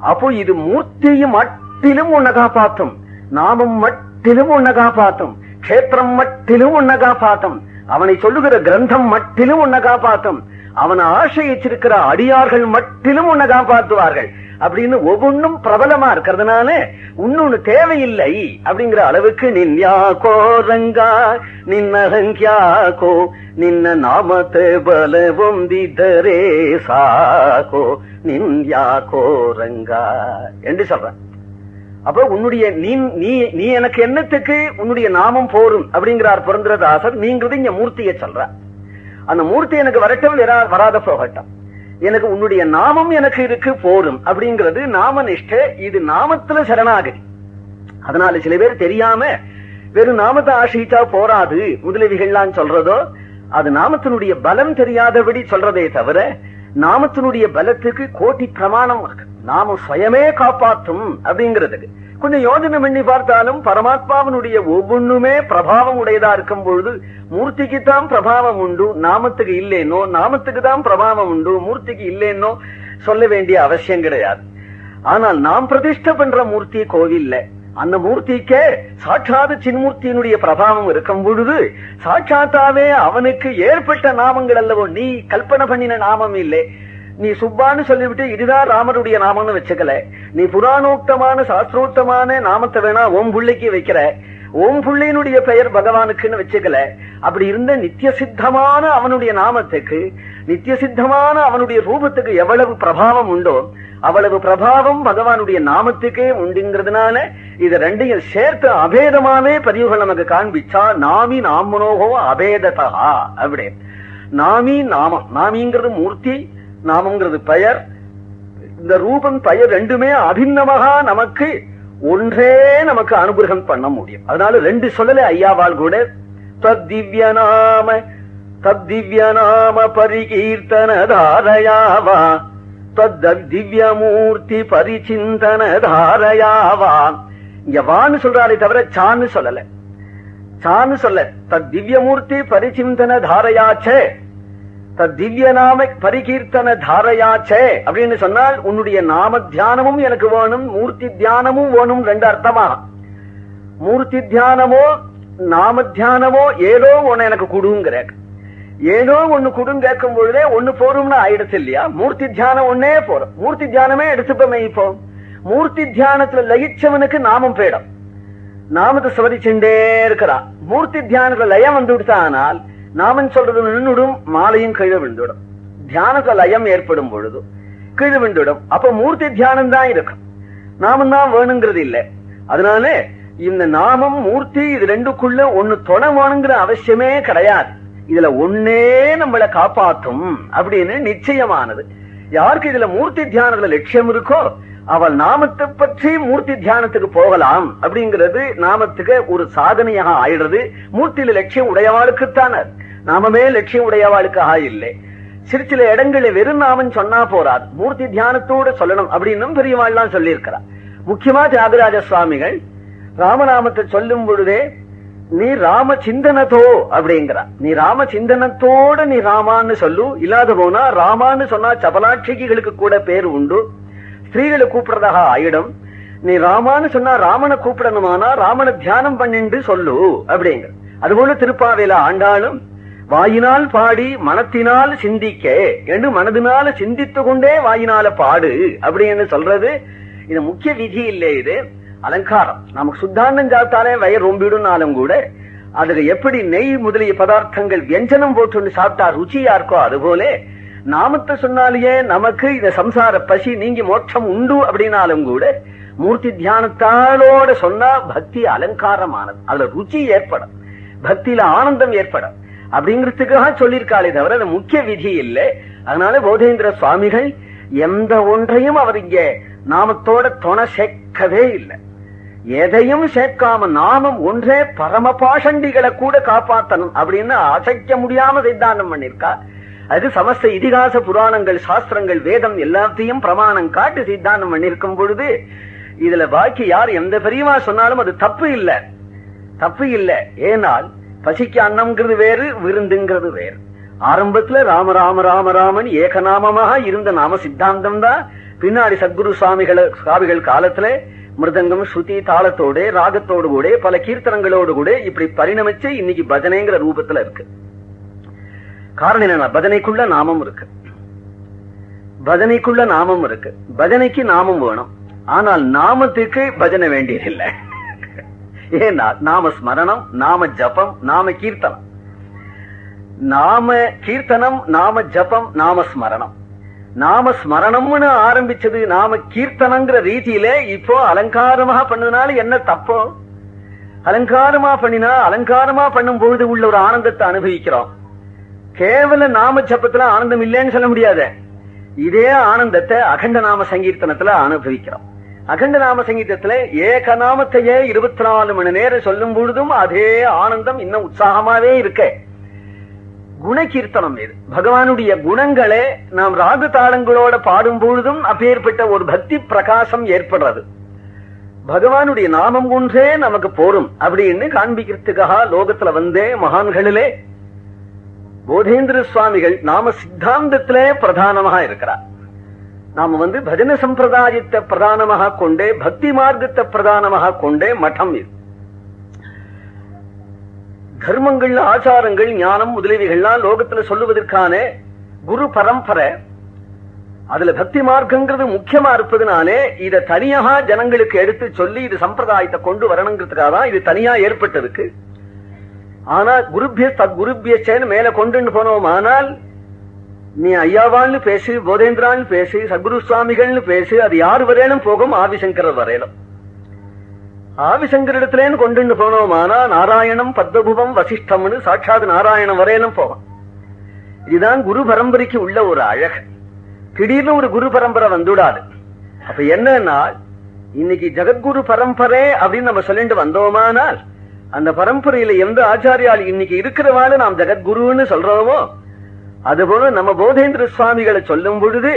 அப்போ இது மூர்த்தியும் மட்டிலும் உன்னை காப்பாத்தும் நாமம் மட்டிலும் உன்னை காப்பாத்தும் கஷேத்திரம் மட்டிலும் உன்னை காப்பாத்தும் அவனை சொல்லுகிற கிரந்தம் மட்டிலும் உன்னை காப்பாத்தும் அவனை ஆசையிச்சிருக்கிற அடியார்கள் மட்டிலும் உன்னை காப்பாற்றுவார்கள். அப்படின்னு ஒவ்வொன்றும் பிரபலமா இருக்கிறதுனால இன்னொன்னு தேவையில்லை அப்படிங்கிற அளவுக்கு நின்யாக்கோ ரங்கா கோ நின்ன நாமத்தை பலவொந்திதரே சாகோ நின்யாக்கோ ரங்கா. என்று சொல்றேன். அப்ப உன்னுடைய நீ நீ நீ எனக்கு என்னத்துக்கு உன்னுடைய நாமம் போரும் அப்படிங்கிறார் புரந்திரதாசர் நீங்கிறது இங்க மூர்த்தியை சொல்ற அந்த மூர்த்தி எனக்கு வரட்டும் வராத போகட்டும். எனக்கு உன்னுடைய நாமம் எனக்கு இருக்கு போரும் அப்படிங்கிறது நாம நிஷ்ட இது நாமத்துல சரணாகதி. அதனால சில பேர் தெரியாம வெறும் நாமத்தை ஆசிரிச்சா போராது முதலவிகள்லாம் சொல்றதோ அது நாமத்தினுடைய பலம் தெரியாதபடி சொல்றதே தவிர நாமத்தினுடைய பலத்துக்கு கோட்டி பிரமாணம் இருக்கு. நாம சுயமே காப்பாற்றும் அப்படிங்கிறதுக்கு. கொஞ்சம் யோஜனை பண்ணி பார்த்தாலும் பரமாத்மாவினுடைய ஒவ்வொன்றுமே பிரபாவம் உடையதா இருக்கும் பொழுது மூர்த்திக்கு தான் பிரபாவம் உண்டு நாமத்துக்கு இல்லைன்னோ நாமத்துக்கு தான் பிரபாவம் உண்டு மூர்த்திக்கு இல்லைன்னோ சொல்ல வேண்டிய அவசியம் கிடையாது. ஆனால் நாம் பிரதிஷ்ட பண்ற மூர்த்தி கோவில்ல அந்த மூர்த்திக்கே சாட்சாத சின்மூர்த்தியினுடைய பிரபாவம் இருக்கும் பொழுது சாட்சாத்தாவே அவனுக்கு ஏற்பட்ட நாமங்கள் அல்லவோ நீ கல்பனை பண்ணின நாமம் இல்லை. நீ சுப்பான்னு சொல்லிவிட்டு இதுதான் ராமருடைய நாமம்னு வச்சுக்கல. நீ புராணோக்தமான சாஸ்திரோக்தமான நாமத்தை வேணா ஓம் புள்ளிக்கு வைக்கிற. ஓம் புள்ளியினுடைய பெயர் பகவானுக்குன்னு வச்சுக்கல. அப்படி இருந்த நித்திய சித்தமான அவனுடைய நாமத்துக்கு நித்திய சித்தமான அவனுடைய ரூபத்துக்கு எவ்வளவு பிரபாவம் உண்டோ அவ்வளவு பிரபாவம் பகவானுடைய நாமத்துக்கே உண்டுங்கிறதுனால இது ரெண்டையும் சேர்த்து அபேதமாவே பதிவுகள் நமக்கு காண்பிச்சா நாமி நாமனோகோ அபேததா. அப்படி. நாமி நாமம். நாமிங்கிறது மூர்த்தி நாமங்கிறது பெயர். இந்த ரூபம் பெயர் ரெண்டுமே அபிநமாக நமக்கு ஒன்றே நமக்கு அனுகிரகம் பண்ண முடியும். அதனால ரெண்டு சொல்லல ஐயாவால் கூட. தத்திவ்ய நாம தத்திவ்ய பரிகீர்த்தன தாரயாவா தத் திவ்யமூர்த்தி பரிச்சிந்தன தாரயாவா இங்க வான்னு சொல்றாரே தவிர சான்னு சொல்லல. சான்னு சொல்ல தத் திவ்யமூர்த்தி பரிசிந்தன தாரையாச்சே திவ்யநாம திவ்ய பரிகீர்த்தன தாரையாச்சே அப்படின்னு சொன்னால் உன்னுடைய நாம தியானமும் எனக்கு வேணும் மூர்த்தி தியானமும் வேணும் ரெண்டு அர்த்தமாக மூர்த்தி தியானமோ நாம தியானமோ ஏதோ ஒன்னு எனக்கு கொடுங்கிற ஏதோ ஒன்னு குடுங்க கேட்கும் பொழுதே ஒன்னு போறோம்னு ஆயிடுச்சு இல்லையா? மூர்த்தி தியானம் ஒன்னே போறோம் மூர்த்தி தியானமே எடுத்துப்போமே இப்போ. மூர்த்தி தியானத்துல லயிச்சவனுக்கு நாமம் போயிடும். நாமத்தை சவரிச்சுட்டே இருக்கிறான். மூர்த்தி தியானத்துல லயம் வந்து விடுத்தானால் நாமன் சொல்றது நின்றுடும் மாலையும் கீழே விழுந்துடும். தியானத்துல லயம் ஏற்படும் பொழுது கீழே விழுந்துடும். அப்ப மூர்த்தி தியானம் தான் இருக்கும். நாமம் தான் வேணுங்கிறது இல்ல. அதனால இந்த நாமம் மூர்த்தி இது ரெண்டுக்குள்ள ஒண்ணு வேணுங்கிற அவசியமே கிடையாது. இதுல ஒன்னே நம்மளை காப்பாத்தும் அப்படின்னு நிச்சயமானது. யாருக்கு இதுல மூர்த்தி தியானத்துல லட்சியம் இருக்கோ அவள் நாமத்தை பற்றி மூர்த்தி தியானத்துக்கு போகலாம் அப்படிங்கிறது நாமத்துக்கு ஒரு சாதனையாக ஆயிடுறது. மூர்த்தியில லட்சியம் உடையவாளுக்குத்தான். நாமமே லட்சியம் உடையவாளுக்காக இல்லை. சிறு சில இடங்களில் வெறும் நாமம் சொன்னா போறாது. மூர்த்தி தியானத்தோடு சொல்லணும் அப்படின்னு பெரியவாள்லாம் சொல்லியிருக்கிறார். முக்கியமா தியாகராஜ சுவாமிகள் ராமநாமத்தை சொல்லும் பொழுதே நீ ராம சிந்தனத்தோ அப்படிங்கிற நீ ராம சிந்தனத்தோட நீ ராமான்னு சொல்லு. இல்லாத போனா ராமான்னு சொன்னா சபலாட்சிகளுக்கு கூட பேர் உண்டு. ஸ்திரீகளை கூப்பிடுறதாக ஆயிடும். நீ ராமான்னு சொன்னா ராமனை கூப்பிடணுமானா ராமனை தியானம் பண்ணிண்டு சொல்லு அப்படிங்கிற அதுபோல திருப்பாவையில ஆண்டாலும் வாயினால் பாடி மனத்தினால் சிந்திக்க என்று மனதினால சிந்தித்து கொண்டே வாயினால பாடு அப்படின்னு சொல்றது. இது முக்கிய விதி இல்லை இது. அலங்காரம். நமக்கு சுத்தாந்தம் சாப்பிட்டாலே வயிறு ரொம்பிடும்னாலும் கூட. அதுக்கு எப்படி நெய் முதலிய பதார்த்தங்கள் வியஞ்சனம் போட்டு சாப்பிட்டா ருச்சியா இருக்கோ அதுபோல நாமத்தை சொன்னாலேயே நமக்கு இந்த சம்சார பசி நீங்கி மோட்சம் உண்டு அப்படின்னாலும் கூட மூர்த்தி தியானத்தாலோட சொன்னா பக்தி அலங்காரமானது. அதுல ருச்சி ஏற்படும். பக்தியில ஆனந்தம் ஏற்படும். அப்படிங்கிறதுக்காக சொல்லியிருக்காளே தவிர அது முக்கிய விதி இல்லை. அதனால போதேந்திர சுவாமிகள் எந்த ஒன்றையும் அவர் இங்க நாமத்தோட துணை சேர்க்கவே இல்லை. எதையும் சேர்க்காம நாமம் ஒன்றே பரம பாஷண்டிகளை கூட காப்பாத்தணும் அப்படின்னு அசைக்க முடியாம சித்தாந்தம் பண்ணிருக்கா அது சமஸ்த இதிகாச புராணங்கள் சாஸ்திரங்கள் வேதம் எல்லாத்தையும் பிரமாணம் காட்டு சித்தாந்தம் பண்ணிருக்கும் பொழுது இதுல பாக்கி யார் எந்த பெரியவா சொன்னாலும் அது தப்பு இல்ல. தப்பு இல்ல. ஏனால் பசிக்கு அன்னம்ங்கிறது வேறு விருந்துங்கிறது வேறு. ஆரம்பத்துல ராம ராம ராம ராமன் ஏகநாமமாக இருந்த நாம சித்தாந்தம் தான். பின்னாடி சத்குரு சுவாமிகள் சுவாமிகள் காலத்துல மிருதங்கம் ஸ்ருதி தாளத்தோட ராகத்தோடு கூட பல கீர்த்தனங்களோடு கூட இப்படி பரிணமிச்சு இன்னைக்கு பஜனைங்கிற ரூபத்துல இருக்கு. காரணம் என்னன்னா பஜனைக்குள்ள நாமம் இருக்கு. பஜனைக்குள்ள நாமம் இருக்கு. பஜனைக்கு நாமம் வேணும். ஆனால் நாமத்துக்கு பஜனை வேண்டியதில்லை ஏன்னா நாம ஸ்மரணம் நாம ஜபம் நாம கீர்த்தனம். நாம கீர்த்தனம் நாம ஜபம் நாம ஸ்மரணம். நாம ஸ்மரணம்னு ஆரம்பிச்சது நாம கீர்த்தனங்கிற ரீதியில இப்போ அலங்காரமாக பண்ணதுனால என்ன தப்போ? அலங்காரமா பண்ணினா அலங்காரமா பண்ணும் பொழுது உள்ள ஒரு ஆனந்தத்தை அனுபவிக்கிறோம். கேவல நாம ஜப்பத்துல ஆனந்தம் இல்லைன்னு சொல்ல முடியாது. இதே ஆனந்தத்தை அகண்ட நாம சங்கீர்த்தனத்துல அனுபவிக்கிறோம். அகண்ட நாம சங்கீதத்துல ஏக நாமத்தையே இருபத்தி நாலு மணி நேரம் சொல்லும் பொழுதும் அதே ஆனந்தம் இன்னும் உற்சாகமாவே இருக்க. குணகீர்த்தனம் இது. பகவானுடைய குணங்களை நாம் ராகு தாளங்களோட பாடும் பொழுதும் அப்பேற்பட்ட ஒரு பக்தி பிரகாசம் ஏற்படுறது. பகவானுடைய நாமம் ஒன்றே நமக்கு போரும். அப்படின்னு காண்பிக்கிறதுக்காக லோகத்துல வந்தே மகான்களிலே போதேந்திர சுவாமிகள் நாம சித்தாந்தத்திலே பிரதானமாக இருக்கிறார். நாம வந்து பஜன சம்பிரதாயத்தை பிரதானமாக கொண்டே பக்தி மார்க்கத்தை பிரதானமாக கொண்டே மட்டம் இது. தர்மங்கள் ஆச்சாரங்கள் ஞானம் முதலீவிகள்லாம் லோகத்துல சொல்லுவதற்கான குரு பரம்பரை. அதுல பக்தி மார்க்கங்கிறது முக்கியமா இருப்பதுனாலே இதை தனியாக ஜனங்களுக்கு எடுத்து சொல்லி இது சம்பிரதாயத்தை கொண்டு வரணுங்கிறதுக்காக தான் இது தனியா ஏற்பட்டிருக்கு ஆனா குருபிய தத் குருபியச்சேன்னு மேல கொண்டு போனோம். ஆனால் நீ ஐயாவான்னு பேசு போதேந்திரான்னு பேசு சத்குரு சுவாமிகள்னு பேசு அது யார் வரையிலும் போகும்? ஆதிசங்கர் வரையிலும். ஆவிசங்கரிடத்திலேன்னு கொண்டு போனோமானா நாராயணம் பத்மபுவம் வசிஷ்டம்னு சாட்சாத் நாராயணம் வரையிலும் போவோம் இதுதான் குரு பரம்பரைக்கு உள்ள ஒரு அழகு. திடீர்னு ஒரு குரு பரம்பரை வந்துடாது அப்ப என்னன்னா இன்னைக்கு ஜெகத்குரு பரம்பரை அப்படின்னு நம்ம சொல்லிட்டு வந்தோமானால் அந்த பரம்பரையில எந்த ஆச்சாரியால் இன்னைக்கு இருக்கிறவாள் நாம் ஜெகத்குருன்னு சொல்றோமோ அதுபோல நம்ம போதேந்திர சுவாமிகளை சொல்லும் பொழுது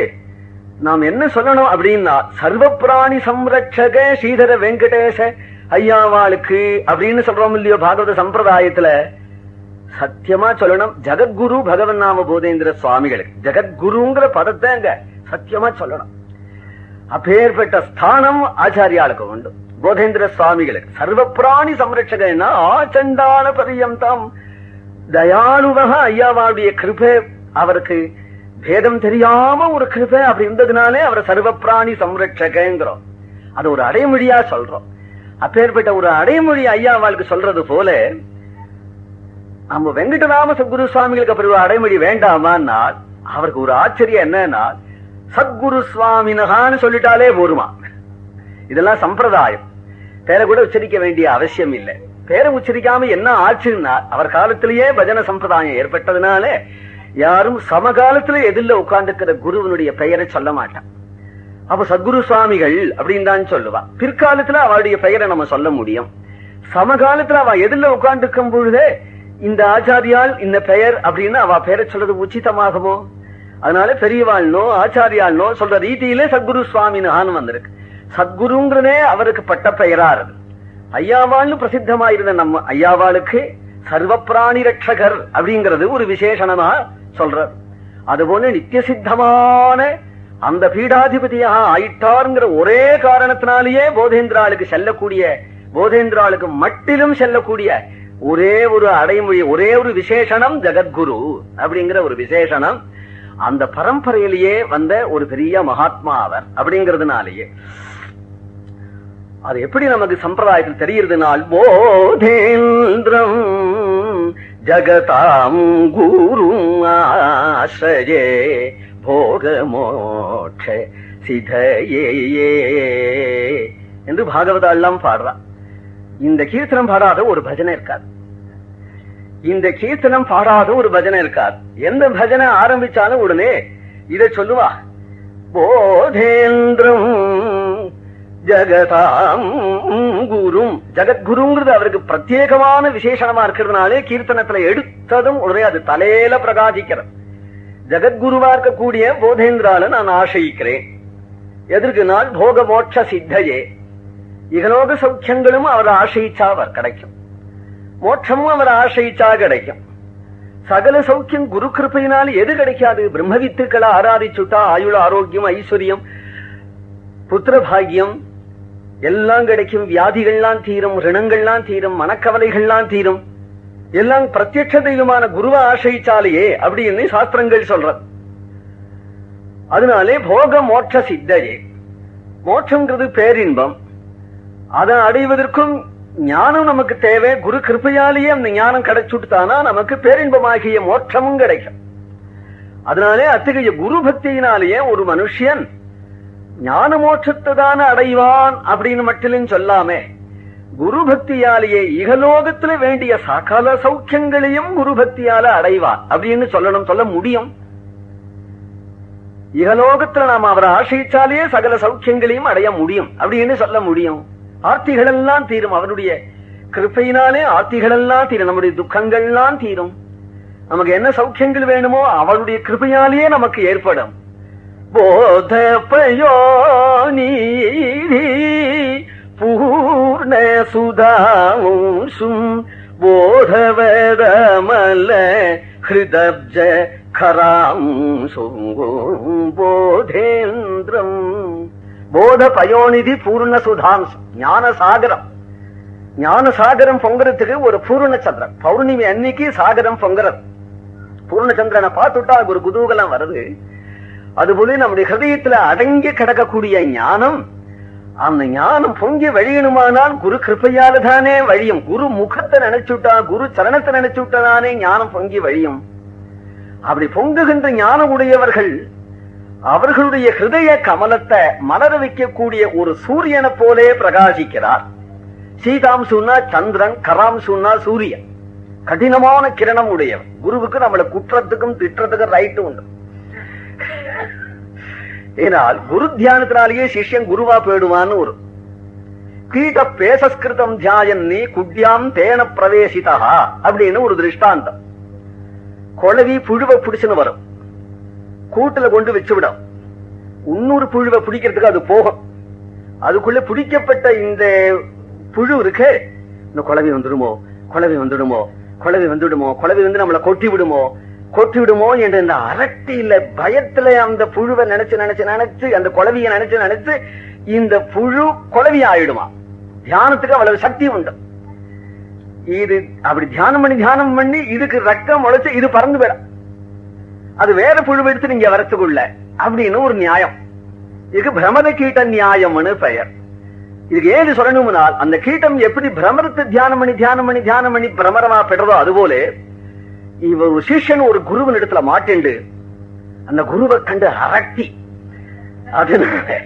நாம் என்ன சொல்லணும் அப்படின்னா சர்வ பிராணி சம்ரட்சக ஸ்ரீதர வெங்கடேச ஐயாவாளுக்கு அப்படின்னு சொல்றோம் இல்லையோ பாகவத சம்பிரதாயத்துல. சத்தியமா சொல்லணும் ஜெகத்குரு பகவன் நாம போதேந்திர சுவாமிகளுக்கு. ஜெகத்குருங்கிற பதத்தை அங்க சத்தியமா சொல்லணும். அப்பேற்பட்ட ஸ்தானம் ஆச்சாரியாளுக்கு உண்டு. போதேந்திர சுவாமிகளுக்கு. சர்வ பிராணி சம்ரட்சகன்னா ஆச்சண்டான பரியந்தம் தயாளுவக ஐயாவாவுடைய கிருபை அவருக்கு பேதம் தெரியாம ஒரு கிருபை அப்படி இருந்ததுனாலே அவர் சர்வ பிராணி சம்ரட்சகங்கிறோம். அது ஒரு அடைமொழியா சொல்றோம். அப்பேற்பட்ட ஒரு அடைமொழி ஐயாவாளுக்கு சொல்றது போல நம்ம வெங்கடராம குரு சுவாமிகளுக்கு அப்படி ஒரு அடைமொழி வேண்டாமான்னா அவருக்கு ஒரு ஆச்சரியம் என்னன்னா சத்குரு சுவாமினகான்னு சொல்லிட்டாலே போருமா இதெல்லாம் சம்பிரதாயம். பேரை கூட உச்சரிக்க வேண்டிய அவசியம் இல்லை. பேரை உச்சரிக்காம என்ன ஆச்சுன்னா அவர் காலத்திலேயே பஜன சம்பிரதாயம் ஏற்பட்டதுனால யாரும் சமகாலத்துல எதிரில் உட்கார்ந்துக்கிற குருவனுடைய பெயரை சொல்ல மாட்டான். அப்ப சத்குரு சுவாமிகள் அப்படின்னு தான் சொல்லுவா. பிற்காலத்துல அவளுடைய பெயரை நம்ம சொல்ல முடியும். சமகாலத்துல அவ உட்கார்ந்து உட்கார்ந்துக்கும் பொழுதே இந்த ஆச்சாரியால் இந்த பெயர் அப்படின்னு அவ பெயரை சொல்றது உச்சிதமாகவோ அதனால பெரியவாழ்னோ ஆச்சாரியாள்னோ சொல்ற ரீதியிலே சத்குரு சுவாமின்னு வந்திருக்கு. சத்குருங்கிறதே அவருக்கு பட்ட பெயரா இருக்கு ஐயாவாள்னு பிரசித்தமாயிருந்த நம்ம ஐயாவாளுக்கு சர்வ பிராணி ரட்சகர் அப்படிங்கிறது ஒரு விசேஷனமா சொல்றார். அதுபோல நித்திய சித்தமான அந்த பீடாதிபதியாக ஆயிட்டாருங்கிற ஒரே காரணத்தினாலேயே போதேந்திராளுக்கு செல்லக்கூடிய போதேந்திராளுக்கு மட்டிலும் செல்லக்கூடிய ஒரே ஒரு அடைமொழி ஒரே ஒரு விசேஷணம் ஜெகத்குரு அப்படிங்கிற ஒரு விசேஷணம். அந்த பரம்பரையிலேயே வந்த ஒரு பெரிய மகாத்மா அவர் அப்படிங்கிறதுனாலேயே. அது எப்படி நமக்கு சம்பிரதாயத்தில் தெரிகிறதுனால் போதேந்திரம் ஜகதாம் குரு ஆசயே போகமோட்ச சிதையே என்று பாகவதாலாம் பாடுறா. இந்த கீர்த்தனம் பாடாத ஒரு பஜனை இருக்காது. இந்த கீர்த்தனம் பாடாத ஒரு பஜனை இருக்காது. எந்த பஜனை ஆரம்பிச்சாலும் உடனே இதை சொல்லுவா. போதேந்திரம் ஜகதாம் குரும். ஜகத்குருங்கிறது அவருக்கு பிரத்யேகமான விசேஷமா இருக்கிறதுனாலே கீர்த்தனத்துல எடுத்ததும் உடனே அது தலையில பிரகாசிக்கிறது. ஜகத்குருவா இருக்கக்கூடிய போதேந்திரால நான் ஆசைக்கிறேன். எதற்கு நாள் போக மோட்ச சித்தையே. இகலோக சௌக்கியங்களும் அவர் ஆசைச்சா அவர் கிடைக்கும். மோட்சமும் அவர் ஆசைச்சா கிடைக்கும் சகல சௌக்கியம் குரு கிருப்பையினால் எது கிடைக்காது? பிரம்மவித்துக்களை ஆராதிச்சுட்டா ஆயுள் ஆரோக்கியம் ஐஸ்வர்யம் புத்திர பாகியம் எல்லாம் கிடைக்கும். வியாதிகள்லாம் தீரும் ரிணங்கள்லாம் தீரும் மனக்கவலைகள்லாம் தீரும். எல்லாம் பிரத்யட்ச தெய்வமான குருவ ஆசைச்சாலேயே அப்படின்னு சாஸ்திரங்கள் சொல்றது. அதனாலே போக மோட்ச சித்தரே. மோட்சங்கிறது பேரின்பம். அதை அடைவதற்கும் ஞானம் நமக்கு தேவை. குரு கிருப்பையாலேயே அந்த ஞானம் கிடைச்சுட்டானா நமக்கு பேரின்பமாகிய மோட்சமும் கிடைக்கும். அதனாலே அத்தகைய குரு பக்தியினாலேயே ஒரு மனுஷன் ஞான மோட்சத்தை தானே அடைவான் அப்படின்னு மட்டிலும் சொல்லாமே. குரு பக்தியாலேயே இகலோகத்துல வேண்டிய சகல சௌக்கியங்களையும் குரு பக்தியால அடைவான் அப்படின்னு சொல்லணும் சொல்ல முடியும். இகலோகத்துல நாம் அவரை ஆசைச்சாலேயே சகல சௌக்கியங்களையும் அடைய முடியும் அப்படின்னு சொல்ல முடியும். ஆர்த்திகள் எல்லாம் தீரும். அவருடைய கிருப்பையினாலே ஆர்த்திகள் எல்லாம் தீரும். நம்முடைய துக்கங்கள்லாம் தீரும். நமக்கு என்ன சௌக்கியங்கள் வேணுமோ அவளுடைய கிருப்பையாலேயே நமக்கு ஏற்படும். போத பயோநீதி பூர்ண சுதாமும் போதவதமல ஹிருதப்ஜ கராம் சுங்கும் போதேந்திரம். போத பயோநிதி பூர்ண சுதாம்சம் ஞான சாகரம் ஞான சாகரம் பொங்குறதுக்கு ஒரு பூர்ண சந்திரன் பௌர்ணமி அன்னைக்கு சாகரம் பொங்குறது. பூர்ண சந்திரனை பார்த்துட்டா ஒரு குதூகலம் வருது. அதுபோல நம்முடைய ஹிருதயத்துல அடங்கி கிடக்கக்கூடிய ஞானம் அந்த ஞானம் பொங்கி வழியணுமானால் குரு கிருப்பையால தானே வழியும். குரு முகத்தை நினைச்சுட்டா குரு சரணத்தை நினைச்சுட்டதானே ஞானம் பொங்கி வழியும். அப்படி பொங்குகின்ற ஞானம் உடையவர்கள் அவர்களுடைய ஹிருதய கமலத்தை மலர வைக்கக்கூடிய ஒரு சூரியனை போலே பிரகாசிக்கிறார். சீதாம் சொன்னா சந்திரன் கராம் சொன்னா சூரியன். கடினமான கிரணம் உடையவர். குருவுக்கு நம்மளை குற்றத்துக்கும் திட்டத்துக்கும் ரைட்டு உண்டு. ஏனால் குரு தியானத்தினாலேயே சிஷ்யன் குருவா போயிடுவான்னு ஒரு. கீட பேசஸ்கிருதம் தியாயன் நீ குட்டியாம் தேன பிரவேசிதா அப்படின்னு ஒரு திருஷ்டாந்தம். குழவி புழுவை பிடிச்சுன்னு வரும். கூட்டுல கொண்டு வச்சு விடும். இன்னொரு புழுவை பிடிக்கிறதுக்கு அது போகும். அதுக்குள்ள பிடிக்கப்பட்ட இந்த புழு இருக்கு இந்த குழவி வந்துடுமோ குழவி வந்துடுமோ குழவி வந்துடுமோ குழவி வந்து நம்மளை கொட்டி விடுமோ கொட்டி விடுமோ என்ற இந்த அரட்டியில பயத்துல அந்த புழுவை நினைச்சு நினைச்சு நினைச்சு அந்த குழவிய நினைச்சு நினைச்சு இந்த புழு குழவி ஆயிடுமா? தியானத்துக்கு அவ்வளவு சக்தி உண்டு. இது அப்படி தியானம் பண்ணி தியானம் பண்ணி இதுக்கு ரக்கம் முளைச்சு இது பறந்து போயிடும். அது வேற புழு எடுத்து நீங்க வரத்துக்குள்ள அப்படின்னு ஒரு நியாயம். இதுக்கு பிரமத கீட்ட நியாயம்னு பெயர். இதுக்கு ஏது சொல்லணும்னால் அந்த கீட்டம் எப்படி பிரமரத்தை தியானம் பண்ணி தியானம் பண்ணி தியானம் பண்ணி பிரமரமா பெறதோ அதுபோல இவர் ஒரு சிஷ்யன் ஒரு குருவின் இடத்துல மாட்டிண்டு அந்த குருவை கண்டு அரட்டி. அதனால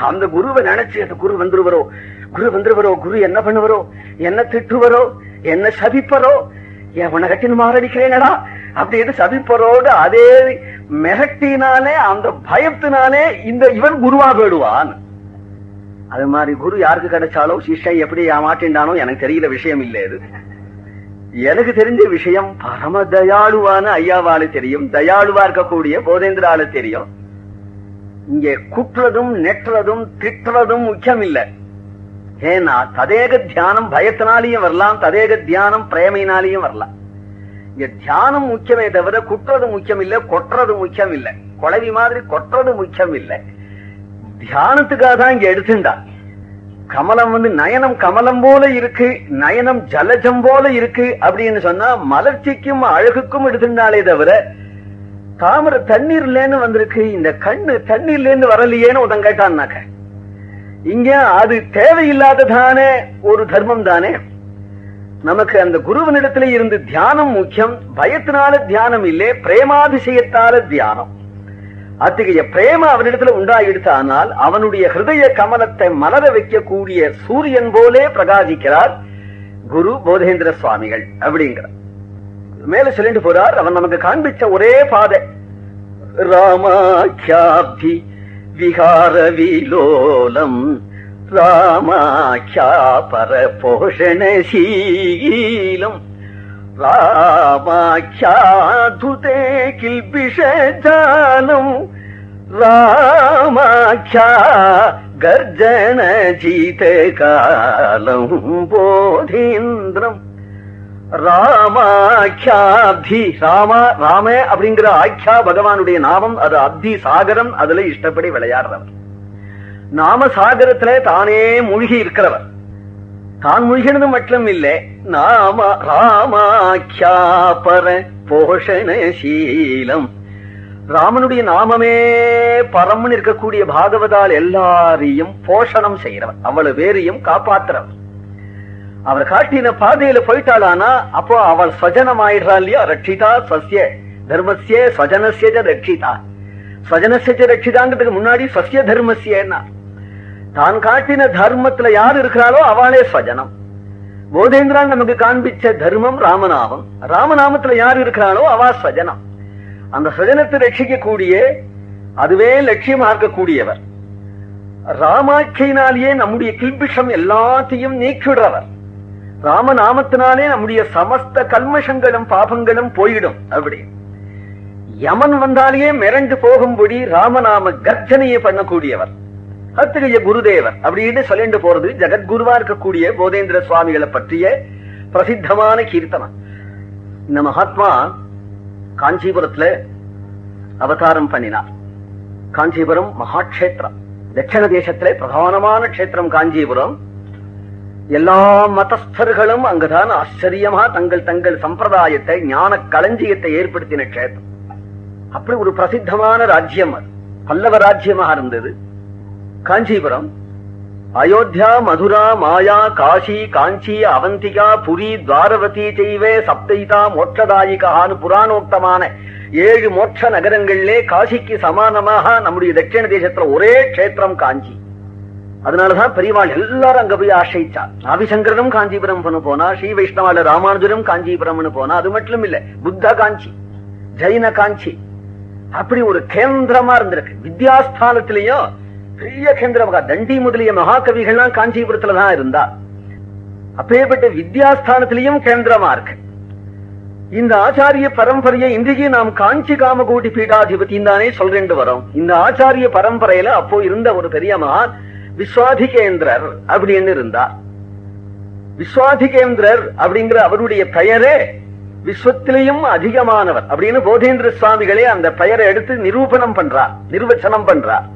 அந்த குருவை நினைச்சு அந்த குரு வந்துருவரோ? குரு வந்துருவரோ? குரு என்ன பண்ணுவரோ? என்ன திட்டுவரோ? என்ன சபிப்பரோ? உன கட்டின்னு மாரடிக்கிறேனடா? அப்படின்னு சபிப்பரோடு அதே மிரட்டினாலே அந்த பயத்தினாலே இந்த இவன் குருவா போயிடுவான் அது மாதிரி குரு யாருக்கு கிடைச்சாலும் சிஷ்யன் எப்படி ஏமாட்டின்டானோ எனக்கு தெரியல விஷயம் இல்லை இது எனக்கு தெரிஞ்ச விஷயம் பரம தயாளுவான ஐயாவாலு தெரியும் தயாளுவா இருக்கக்கூடிய போதேந்திராலு தெரியும். இங்கே குற்றதும் நெட்டுறதும் திட்டுறதும் முக்கியம் இல்லை. ஏன்னா ததேக தியானம் பயத்தினாலையும் வரலாம் ததேக தியானம் பிரேமையினாலையும் வரலாம். தியானம் முக்கியமே தவிர குட்டுறது முக்கியம் இல்ல கொட்டுறது முக்கியம் இல்ல குழவி மாதிரி கொட்டுறது முக்கியம் இல்ல தியானத்துக்காக தான் இங்க எடுத்துண்டா கமலம் வந்து நயனம் கமலம் போல இருக்கு நயனம் ஜலஜம் போல இருக்கு அப்படின்னு சொன்னா மலர்ச்சிக்கும் அழகுக்கும் எடுத்துட்டாலே தவிர தாமரை தண்ணீர்லேன்னு வந்திருக்கு இந்த கண்ணு தண்ணீர்லேருந்து வரலையேன்னு உதன் கேட்டான்னாக்க. இங்க அது தேவையில்லாததானே ஒரு தர்மம் தானே? நமக்கு அந்த குருவனிடத்துல இருந்து தியானம் முக்கியம். பயத்தினால தியானம் இல்லே பிரேமாதிசயத்தால தியானம். அத்தகைய பிரேம அவனிடத்துல உண்டாயிடுத்தானால் அவனுடைய ஹிருதய கமலத்தை மலர வைக்கக்கூடிய சூரியன் போலே பிரகாசிக்கிறார் குரு போதேந்திர சுவாமிகள் அப்படிங்கிறார். மேல சொல்லிட்டு போறார் அவன் நமக்கு காண்பிச்ச ஒரே பாதை. ராமாக்கியாப்தி விகார விலோலம் രാമാഖ്യാ പരപോഷണശീലം രാമാഖ്യാധുതേ കിൽബിഷജാലം രാമാഖ്യാ ഗർജണജീതകാലം ബോധീന്ദ്രം ராமாக்கியாப்தி ராமா ராம அப்படிங்கிற ஆக்கியா பகவானுடைய நாமம் அது அப்தி சாகரம் அதுல இஷ்டப்படி விளையாடுறவர். நாம சாகரத்துல தானே மூழ்கி இருக்கிறவர் தான் மூழ்கினது மட்டும் இல்லை. நாம ராமாக்கியாபர போஷண போஷணசீலம் ராமனுடைய நாமமே பரம்னு இருக்கக்கூடிய பாகவதால் எல்லாரையும் போஷணம் செய்யறவர் அவ்வளவு பேரையும் காப்பாத்துறவர் அவர் காட்டின பாதையில போயிட்டாளானா அப்போ அவள் ஸ்வஜனம் ஆயிடுறா இல்லையா? ரட்சிதா சசிய தர்மசிய ஸ்வஜனசிய ரட்சிதா. ஸ்வஜனசிய ரட்சிதாங்கிறதுக்கு முன்னாடி சசிய தர்மசியன்னா தான் காட்டின தர்மத்துல யார் இருக்கிறாளோ அவளே ஸ்வஜனம். போதேந்திரான் நமக்கு காண்பிச்ச தர்மம் ராமநாமம் ராமநாமத்துல யார் இருக்கிறாளோ அவா ஸ்வஜனம். அந்த ஸ்வஜனத்தை ரட்சிக்கக்கூடிய அதுவே லட்சியமாக இருக்கக்கூடியவர் ராமாட்சியினாலேயே நம்முடைய கில்பிஷம் எல்லாத்தையும் நீக்கிடுறவர் ராமநாமத்தினாலே நம்முடைய சமஸ்த கல்மஷங்களும் பாபங்களும் போயிடும் அப்படி. யமன் வந்தாலேயே மிரண்டு போகும்படி ராமநாம கர்ஜனையை பண்ணக்கூடியவர். அத்தகைய குருதேவர் அப்படின்னு சொல்லிட்டு போறது ஜெகத்குருவா இருக்கக்கூடிய போதேந்திர சுவாமிகளை பற்றிய பிரசித்தமான கீர்த்தனம். இந்த மகாத்மா காஞ்சிபுரத்துல அவதாரம் பண்ணினார். காஞ்சிபுரம் மகாட்சேத்திரம் தட்சிண தேசத்திலே பிரதானமான கஷேத்திரம் காஞ்சிபுரம். எல்லா மதஸ்தர்களும் அங்குதான் ஆச்சரியமா தங்கள் தங்கள் சம்பிரதாயத்தை ஞான களஞ்சியத்தை ஏற்படுத்தின கஷேத்திரம். அப்படி ஒரு பிரசித்தமான ராஜ்யம் அது. பல்லவ ராஜ்யமாக இருந்தது. காஞ்சிபுரம். அயோத்தியா மதுரா மாயா காஷி காஞ்சி அவந்திகா புரி துவாரவதி செய்வே சப்தைதா மோட்சதாயிகான்னு புராணோக்தமான ஏழு மோட்ச நகரங்களிலே காசிக்கு சமானமாக நம்முடைய தட்சிண தேசத்துல ஒரே கஷேத்திரம் காஞ்சி. அதனாலதான் பெரியவாள் எல்லாரும் அங்க போய் ஆசைச்சார் ஆதிசங்கரனும் காஞ்சிபுரம் போனா ஸ்ரீ வைஷ்ணவால ராமானுஜரும் காஞ்சிபுரம்னு போனா அது மட்டும் இல்ல புத்த காஞ்சி ஜெயின காஞ்சி. அப்படி ஒரு கேந்திரமா இருந்திருக்கு. வித்யாஸ்தானத்திலையும் பெரிய கேந்திரமாக தண்டி முதலிய மகாகவிகள்லாம் காஞ்சிபுரத்துலதான் இருந்தா. அப்பேற்பட்ட வித்யாஸ்தானத்திலையும் கேந்திரமா இருக்கு. இந்த ஆச்சாரிய பரம்பரையை இன்றைக்கு நாம் காஞ்சி காமகோட்டி பீடாதிபதி தானே சொல்றேன் வரோம். இந்த ஆச்சாரிய பரம்பரையில அப்போ இருந்த ஒரு பெரிய மகான் விஸ்வாதிகேந்திரர் அப்படின்னு இருந்தார் விஸ்வாதிகேந்திரர் அப்படிங்கிற அவருடைய பெயரே விஸ்வத்திலையும் அதிகமானவர் அப்படின்னு போதேந்திர சுவாமிகளே அந்த பெயரை எடுத்து நிரூபணம் பண்றார் நிர்வச்சனம் பண்றார்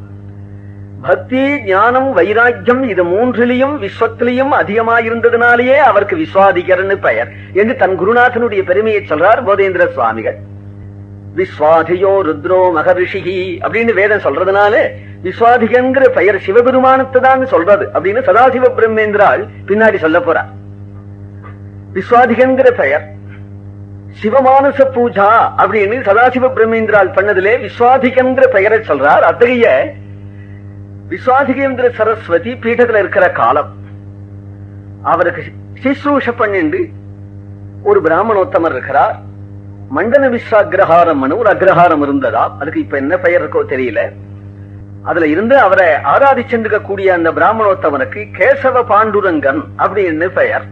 பக்தி ஞானம் வைராக்கியம் இது மூன்றிலையும் விஸ்வத்திலையும் அதிகமாயிருந்ததுனாலேயே அவருக்கு விஸ்வாதிகர்னு பெயர். என்று தன் குருநாதனுடைய பெருமையை சொல்றார் போதேந்திர சுவாமிகள். விஸ்வாதியோ ருத்ரோ மகரிஷிகி அப்படின்னு வேதம் சொல்றதுனால விஸ்வாதிகங்கிற பெயர் சிவபெருமானத்தை தான் சொல்றது அப்படின்னு சதாசிவ பிரம்மேந்திரால் பின்னாடி சொல்ல போறார். விஸ்வாதிகங்கிற பெயர் சிவமானச பூஜா அப்படின்னு சதாசிவ பிரம்மேந்திரால் பண்ணதிலே விஸ்வாதிகங்கிற பெயரை சொல்றார். அத்தகைய விஸ்வாதிகேந்திர சரஸ்வதி பீடத்துல இருக்கிற காலம். அவருக்கு சிஸ்ரூஷ பண்ணிண்டு ஒரு பிராமணோத்தமர் இருக்கிறார். மண்டன விஸ்வாகிரஹாரம் ஒரு அக்ரஹாரம் இருந்ததா? அதுக்கு இப்ப என்ன பெயர் இருக்கோ தெரியல. அதுல இருந்து அவரை ஆராதி கூடிய அந்த பிராமணோத்தமனுக்கு கேசவ பாண்டுரங்கன் அப்படின்னு பெயர்.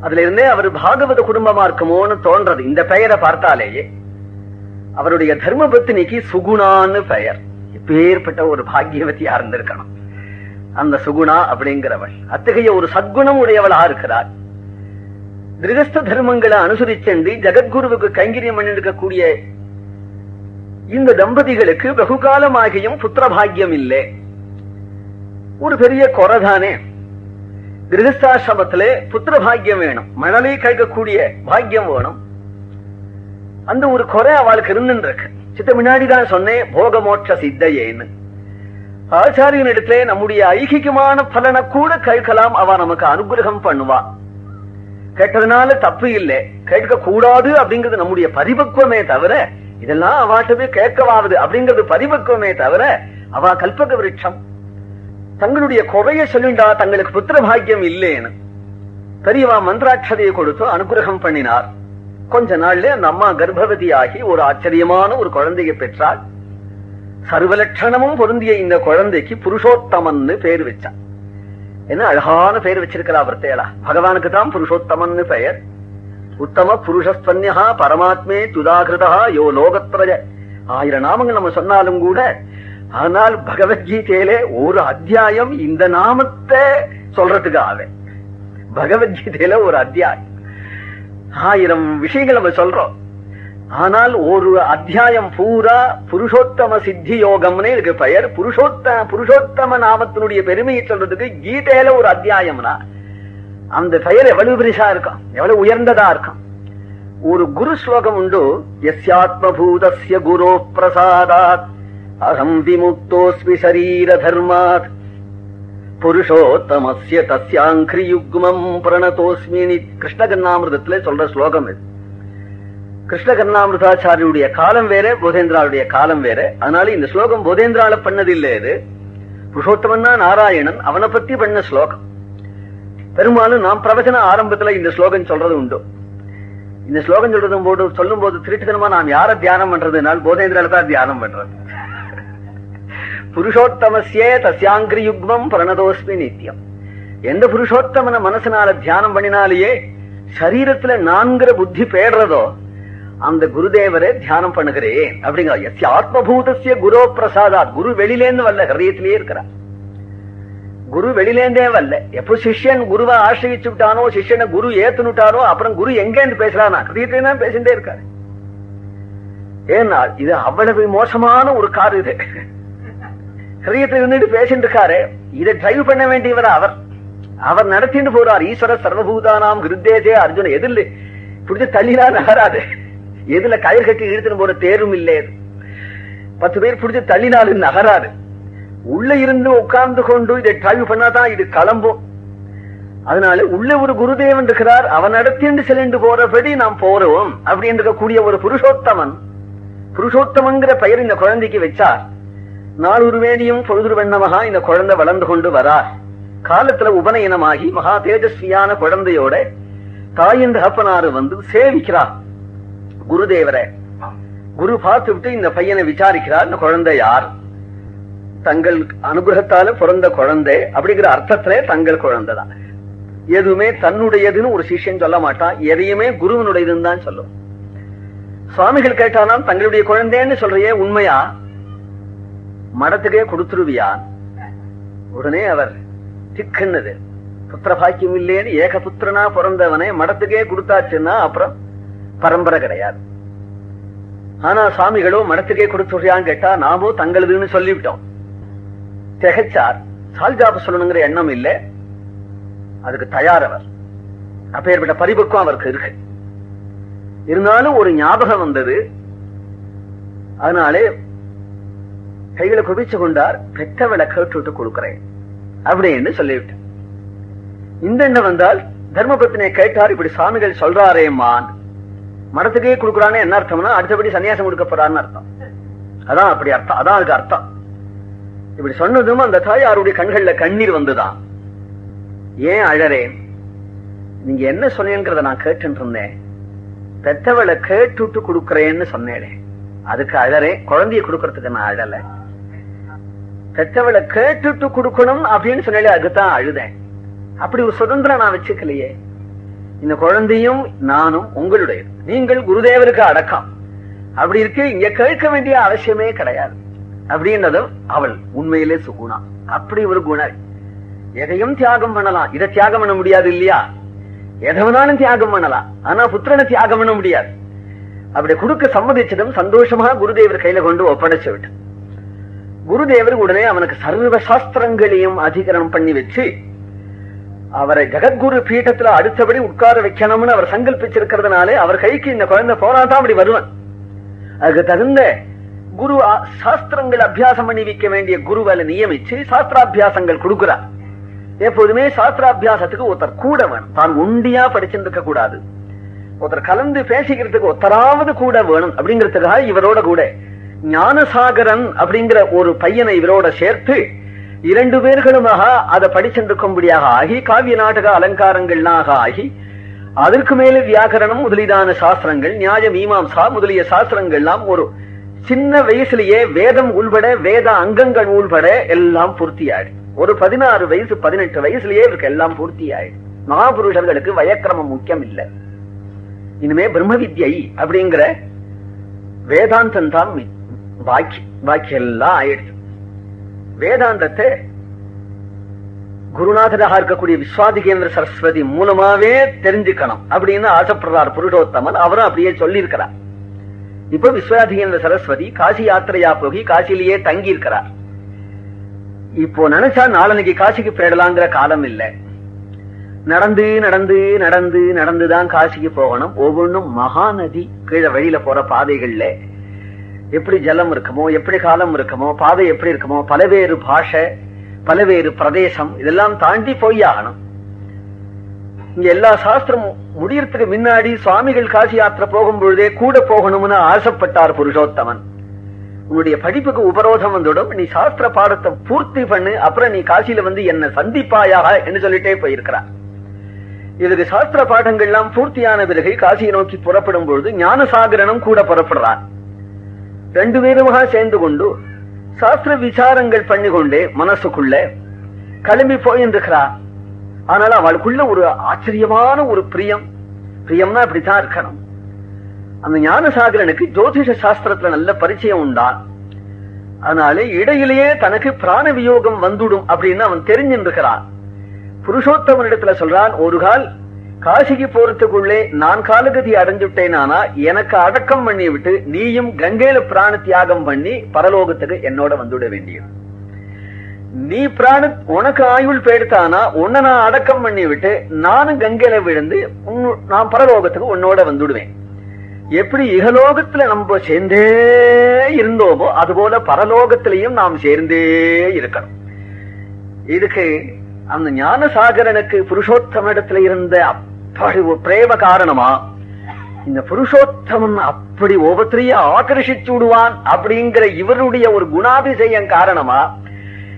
அதுல இருந்தே அவர் பாகவத குடும்பமா இருக்குமோன்னு தோன்றது. இந்த பெயரை பார்த்தாலேயே அவருடைய தர்ம பத்தினிக்கு சுகுணான்னு பெயர். இப்பேற்பட்ட ஒரு பாக்கியவதியா இருந்திருக்கணும்? அந்த சுகுணா அப்படிங்கிறவள். அத்தகைய ஒரு சத்குணம் உடையவளா இருக்கிறார் கிரகஸ்த தர்மங்களை அனுசரிச்சென்று ஜெகத்குருவுக்கு கைங்கரியம் பண்ணிருக்கக்கூடிய இந்த தம்பதிகளுக்கு வெகு காலமாகியும் புத்திர இல்லை. ஒரு பெரிய குறைதானே கிரகஸ்தாசிரமத்திலே புத்திர பாக்கியம் வேணும். மணலை கழிக்கக்கூடிய பாக்கியம் வேணும். அந்த ஒரு குறை அவளுக்கு இருந்துருக்கு சித்த முன்னாடிதான் சொன்னேன் போகமோட்ச சித்தையேன்னு. ஆச்சாரியன் இடத்துல நம்முடைய ஐகிகமான பலனை கூட கேட்கலாம் அவ நமக்கு அனுகிரகம் பண்ணுவா. கேட்டதுனால தப்பு இல்லை. கேட்க கூடாது அப்படிங்கிறது நம்முடைய பரிபக்குவமே தவிர இதெல்லாம் அவாட்டவே கேட்கவாவது அப்படிங்கிறது பரிபக்குவமே தவிர அவ கல்பக விருட்சம் தங்களுடைய குறைய சொல்லிண்டா தங்களுக்கு புத்திர பாக்கியம் இல்லேன்னு. பெரியவா மந்திராட்சதையை கொடுத்து அனுகிரகம் பண்ணினார். கொஞ்ச நாள்ல அந்த அம்மா கர்ப்பவதி ஆகி ஒரு ஆச்சரியமான ஒரு குழந்தையை பெற்றாள். சர்வலட்சணமும் பொருந்திய இந்த குழந்தைக்கு புருஷோத்தமன் பேர் வச்சான் என்ன அழகான பெயர் வச்சிருக்கிறா பிரத்தேலா பகவானுக்கு தான் புருஷோத்தமன்னு பெயர். உத்தம புருஷஸ்தன்யா பரமாத்மே துதாகிருதா யோ லோகத்ரஜ. ஆயிரம் நாமங்கள் நம்ம சொன்னாலும் கூட ஆனால் பகவத்கீதையிலே ஒரு அத்தியாயம் இந்த நாமத்தை சொல்றதுக்காக. பகவத்கீதையில ஒரு அத்தியாயம். ஆயிரம் விஷயங்கள் நம்ம சொல்றோம். ஆனால் ஒரு அத்தியாயம் பூரா புருஷோத்தம சித்தி யோகம்னு இதுக்கு பெயர். புருஷோத்த புருஷோத்தம நாமத்தினுடைய பெருமையை சொல்றதுக்கு கீதையில ஒரு அத்தியாயம்னா. அந்த பெயர் எவ்வளவு பெருசா இருக்கும்? எவ்வளவு உயர்ந்ததா இருக்கும்? ஒரு குரு ஸ்லோகம் உண்டு. எஸ்யாத்மபூதஸ்ய குரோ பிரசாதாத். அகம் விமுக்தோஸ்மி சரீர தர்மாத். புருஷோத்தமஸ்ய தஸ்யாங்கிரி யுக்மம் பிரணதோஸ்மி கிருஷ்ணகர்ணாமிரதத்துல சொல்ற ஸ்லோகம் இது கிருஷ்ணகர்ணாமிரதாச்சாரியுடைய காலம் வேற போதேந்திராளுடைய காலம் வேற அதனால இந்த ஸ்லோகம் போதேந்திரால பண்ணது இல்ல இது புருஷோத்தமன்னா நாராயணன் அவனை பத்தி பண்ண ஸ்லோகம் பெரும்பாலும் நாம் பிரவச்சன ஆரம்பத்துல இந்த ஸ்லோகம் சொல்றது உண்டு இந்த ஸ்லோகம் சொல்றதும் போது சொல்லும் போது திருட்டுத்தனமா நாம் யார தியானம் பண்றதுனால் போதேந்திரால தான் தியானம் பண்றது புருஷோத்தமசியே தசியாங்கிரி யுக்மம் பிரணதோஸ்மி நித்தியம் எந்த புருஷோத்தமன மனசனால தியானம் பண்ணினாலேயே சரீரத்துல நான்கிற புத்தி பேடுறதோ அந்த குருதேவரை தியானம் பண்ணுகிறேன் அப்படிங்கிற எஸ் ஆத்மபூதசிய குரோ பிரசாதா குரு வெளிலேந்து வரல ஹிரயத்திலேயே இருக்கிறார். குரு வெளிலேந்தே வரல. எப்போ சிஷ்யன் குருவை ஆசிரியிச்சு விட்டானோ சிஷ்யனை குரு ஏத்துனுட்டாரோ அப்புறம் குரு எங்கேருந்து பேசுறானா? ஹிரயத்திலே பேசிட்டே இருக்காரு. ஏன்னா இது அவ்வளவு மோசமான ஒரு கார் இது. ஹிரயத்தில் இருந்துட்டு பேசிட்டு இருக்காரு இதை டிரைவ் பண்ண வேண்டியவர் அவர். அவர் நடத்திட்டு போறார். ஈஸ்வர சர்வபூதானாம் கிருத்தேஜே அர்ஜுன. எதில் பிடிச்சு தள்ளினா நகராது. எதுல கயிறு கட்டி இழுத்துன்னு போற தேரும் இல்லையே பத்து பேர் பிடிச்சு தள்ளினாலும் நகராது. உள்ள இருந்து உட்கார்ந்து கொண்டு இதை டிரைவ் பண்ணாதான் இது கிளம்பும். அதனால உள்ள ஒரு குருதேவன் இருக்கிறார். அவன் நடத்திண்டு செல்லிண்டு போறபடி நாம் போறோம். அப்படின்னு இருக்கக்கூடிய ஒரு புருஷோத்தமன். புருஷோத்தமங்கிற பெயர் இந்த குழந்தைக்கு வச்சார். நாளொரு வேணியும் பொழுது வண்ணமகா இந்த குழந்தை வளர்ந்து கொண்டு வரார். காலத்துல உபநயனமாகி மகா தேஜஸ்வியான குழந்தையோட தாயின் தகப்பனாரு வந்து சேவிக்கிறார். குருதேவரை. குரு பார்த்து விட்டு இந்த பையனை விசாரிக்கிறார் இந்த குழந்தை யார்? தங்கள் அனுகிரகத்தால பிறந்த குழந்தை அப்படிங்கிற அர்த்தத்திலே தங்கள் குழந்தைதான். எதுவுமே தன்னுடையதுன்னு ஒரு சிஷியன் சொல்ல மாட்டான் எதையுமே குருவனுடையதுன்னு தான் சொல்லும். சுவாமிகள் கேட்டானா தங்களுடைய குழந்தைன்னு சொல்றையே உண்மையா? மடத்துக்கே கொடுத்துருவியான் உடனே அவர் திக்குன்னது. புத்திர பாக்கியம் இல்லேன்னு ஏக புத்திரனா பிறந்தவனை மடத்துக்கே கொடுத்தாச்சுன்னா அப்புறம் பரம்பரை கிடையாது. ஆனா சுவாமிகளோ மடத்துக்கே கொடுத்துறியான்னு கேட்டா நாமோ தங்களுதுன்னு சொல்லிவிட்டோம். திகைச்சார் சால்ஜாப சொல்லணுங்கிற எண்ணம் இல்ல. அதுக்கு தயார் அவர். அப்பேற்பட்ட பரிபக்குவம் அவருக்கு இருக்கு. இருந்தாலும் ஒரு ஞாபகம் வந்தது. அதனாலே கைகளை குவிச்சு கொண்டார் பெற்றவளை கேட்டு விட்டு கொடுக்கிறேன். அப்படின்னு சொல்லிவிட்டு. இந்த எண்ணம் வந்தால் தர்மபத்தினை கேட்டார் இப்படி சாமிகள் சொல்றாரேம்மான். மடத்துக்கே கொடுக்குறான்னு என்ன அர்த்தம்னா அடுத்தபடி சன்னியாசம் கொடுக்க போறான்னு அர்த்தம். அதான் அப்படி அர்த்தம் அதான் அதுக்கு அர்த்தம். இப்படி சொன்னதும் அந்த தாயாருடைய கண்கள்ல கண்ணீர் வந்துதான். ஏன் அழறேன்? நீங்க என்ன சொன்னீங்கிறத நான் கேட்டு இருந்தேன். பெத்தவளை கேட்டுட்டு கொடுக்கறேன்னு சொன்னேனே. அதுக்கு அழறேன் குழந்தைய கொடுக்கறதுக்கு நான் அழலை. பெத்தவளை கேட்டுட்டு கொடுக்கணும் அப்படின்னு சொன்னாலே அதுதான் அழுதேன் அப்படி ஒரு சுதந்திரம் நான் வச்சுக்கலையே. இந்த குழந்தையும் நானும் உங்களுடைய நீங்கள் குருதேவருக்கு அடக்கம். அப்படி இருக்கு இங்க கேட்க வேண்டிய அவசியமே கிடையாது. அப்படின்றதும் அவள் உண்மையிலே சுகுணா. அப்படி ஒரு குணம் எதையும் தியாகம் பண்ணலாம். இதை தியாகம் பண்ண முடியாது இல்லையா? எதவனாலும் தியாகம் பண்ணலாம். ஆனா புத்திரனை தியாகம் பண்ண முடியாது. அப்படி கொடுக்க சம்மதிச்சதும் சந்தோஷமா குருதேவர் கையில கொண்டு ஒப்படைச்சு விட்டு குருதேவர் உடனே அவனுக்கு சர்வ சாஸ்திரங்களையும் அதிகரணம் பண்ணி வச்சு அவரை ஜெகத்குரு பீட்டத்துல அடுத்தபடி உட்கார வைக்கணும்னு அவர் சங்கல்பிச்சிருக்கிறதுனாலே அவர் கைக்கு இந்த குழந்தை போனாதான் அப்படி வருவன். அதுக்கு தகுந்த குரு சாஸ்திரங்கள் அபியாசம் பண்ணி வைக்க வேண்டிய குருவலை நியமிச்சு சாஸ்திராபியாசங்கள் கொடுக்கிறார். எப்போதுமே சாஸ்திராபியாசத்துக்கு ஒருத்தர் கூட வேணும். தான் உண்டியா படிச்சிருக்க கூடாது. ஒருத்தர் கலந்து பேசிக்கிறதுக்கு ஒருத்தராவது கூட வேணும். அப்படிங்கிறதுக்காக இவரோட கூட ஞானசாகரன் அப்படிங்கிற ஒரு பையனை இவரோட சேர்த்து இரண்டு பேர்களுமாக அதை படிச்சென்றிருக்கும்படியாக ஆகி காவிய நாடக அலங்காரங்கள்னாக ஆகி அதற்கு மேல வியாகரணம் முதலீதான சாஸ்திரங்கள் நியாய மீமாம்சா முதலிய சாஸ்திரங்கள்லாம் ஒரு சின்ன வயசுலயே வேதம் உள்பட வேத அங்கங்கள் உள்பட எல்லாம் பூர்த்தியாயிடு. ஒரு பதினாறு வயசு பதினெட்டு வயசுலயே இவருக்கு எல்லாம் பூர்த்தியாயிடு. மகாபுருஷர்களுக்கு வயக்கிரமம் முக்கியம் இல்லை இனிமே பிரம்ம வித்யை அப்படிங்கிற வேதாந்தம் தான் பாக்கி பாக்கி எல்லாம் ஆயிடுச்சு வேதாந்தத்தை குருநாதராக இருக்கக்கூடிய விஸ்வாதிகேந்திர சரஸ்வதி மூலமாவே தெரிஞ்சுக்கணும் அப்படின்னு ஆசைப்படுறார் புருஷோத்தமன். அவரும் அப்படியே சொல்லியிருக்கிறார். இப்ப விஸ்வாதிகேந்திர சரஸ்வதி காசி யாத்திரையா போகி காசிலேயே தங்கி இருக்கிறார் இப்போ நினைச்சா நாளனைக்கு காசிக்கு போயிடலாங்கிற காலம் இல்லை. நடந்து நடந்து நடந்து நடந்துதான் காசிக்கு போகணும். ஒவ்வொன்றும் மகாநதி கீழே வழியில போற பாதைகள்ல எப்படி ஜலம் இருக்குமோ எப்படி காலம் இருக்குமோ பாதை எப்படி இருக்குமோ பலவேறு பாஷை பலவேறு பிரதேசம் இதெல்லாம் தாண்டி போய் ஆகணும். இங்க எல்லா சாஸ்திரம் முடியறதுக்கு முன்னாடி சுவாமிகள் காசி யாத்திரை போகும் பொழுதே கூட போகணும்னு ஆசைப்பட்டார் புருஷோத்தமன். உன்னுடைய படிப்புக்கு உபரோதம் வந்துடும் நீ சாஸ்திர பாடத்தை பூர்த்தி பண்ணு அப்புறம் நீ காசியில வந்து என்ன சந்திப்பாயாக என்று சொல்லிட்டே போயிருக்கிறார். இதுக்கு சாஸ்திர பாடங்கள்லாம் பூர்த்தியான பிறகு காசியை நோக்கி புறப்படும் பொழுது ஞானசாகரனும் கூட புறப்படுறான் ரெண்டு பேருமாக சேர்ந்து கொண்டு சாஸ்திர விசாரங்கள் பண்ணி கொண்டே மனசுக்குள்ள கிளம்பி போயிருக்கிறா. ஆனால் அவளுக்குள்ள ஒரு ஆச்சரியமான ஒரு பிரியம். பிரியம்னா இப்படித்தான் இருக்கணும். அந்த ஞானசாகரனுக்கு ஜோதிஷ சாஸ்திரத்துல நல்ல பரிச்சயம் உண்டா? அதனால இடையிலேயே தனக்கு பிராண வியோகம் வந்துடும் அப்படின்னு அவன் தெரிஞ்சிருக்கிறான் புருஷோத்தமனிடத்துல சொல்றான் ஒரு கால் காசிக்கு போறதுக்குள்ளே நான் காலகதி அடைஞ்சுட்டேனானா எனக்கு அடக்கம் பண்ணி விட்டு நீயும் கங்கையில பிராண தியாகம் பண்ணி பரலோகத்துக்கு என்னோட வந்துவிட வேண்டியது. நீ பிராண உனக்கு ஆயுள் போயிடுத்தானா உன்னை நான் அடக்கம் பண்ணி விட்டு நானும் கங்கையில விழுந்து நான் பரலோகத்துக்கு உன்னோட வந்துடுவேன். எப்படி இகலோகத்துல நம்ம சேர்ந்தே இருந்தோமோ அதுபோல பரலோகத்திலையும் நாம் சேர்ந்தே இருக்கணும். இதுக்கு அந்த ஞானசாகரனுக்கு புருஷோத்தம இடத்துல இருந்த அப்படி ஒரு பிரேம காரணமா இந்த புருஷோத்தமன் அப்படி ஒவ்வொருத்தரையும் ஆகர்ஷிச்சு விடுவான் அப்படிங்கிற இவருடைய ஒரு குணாதிசயம் காரணமா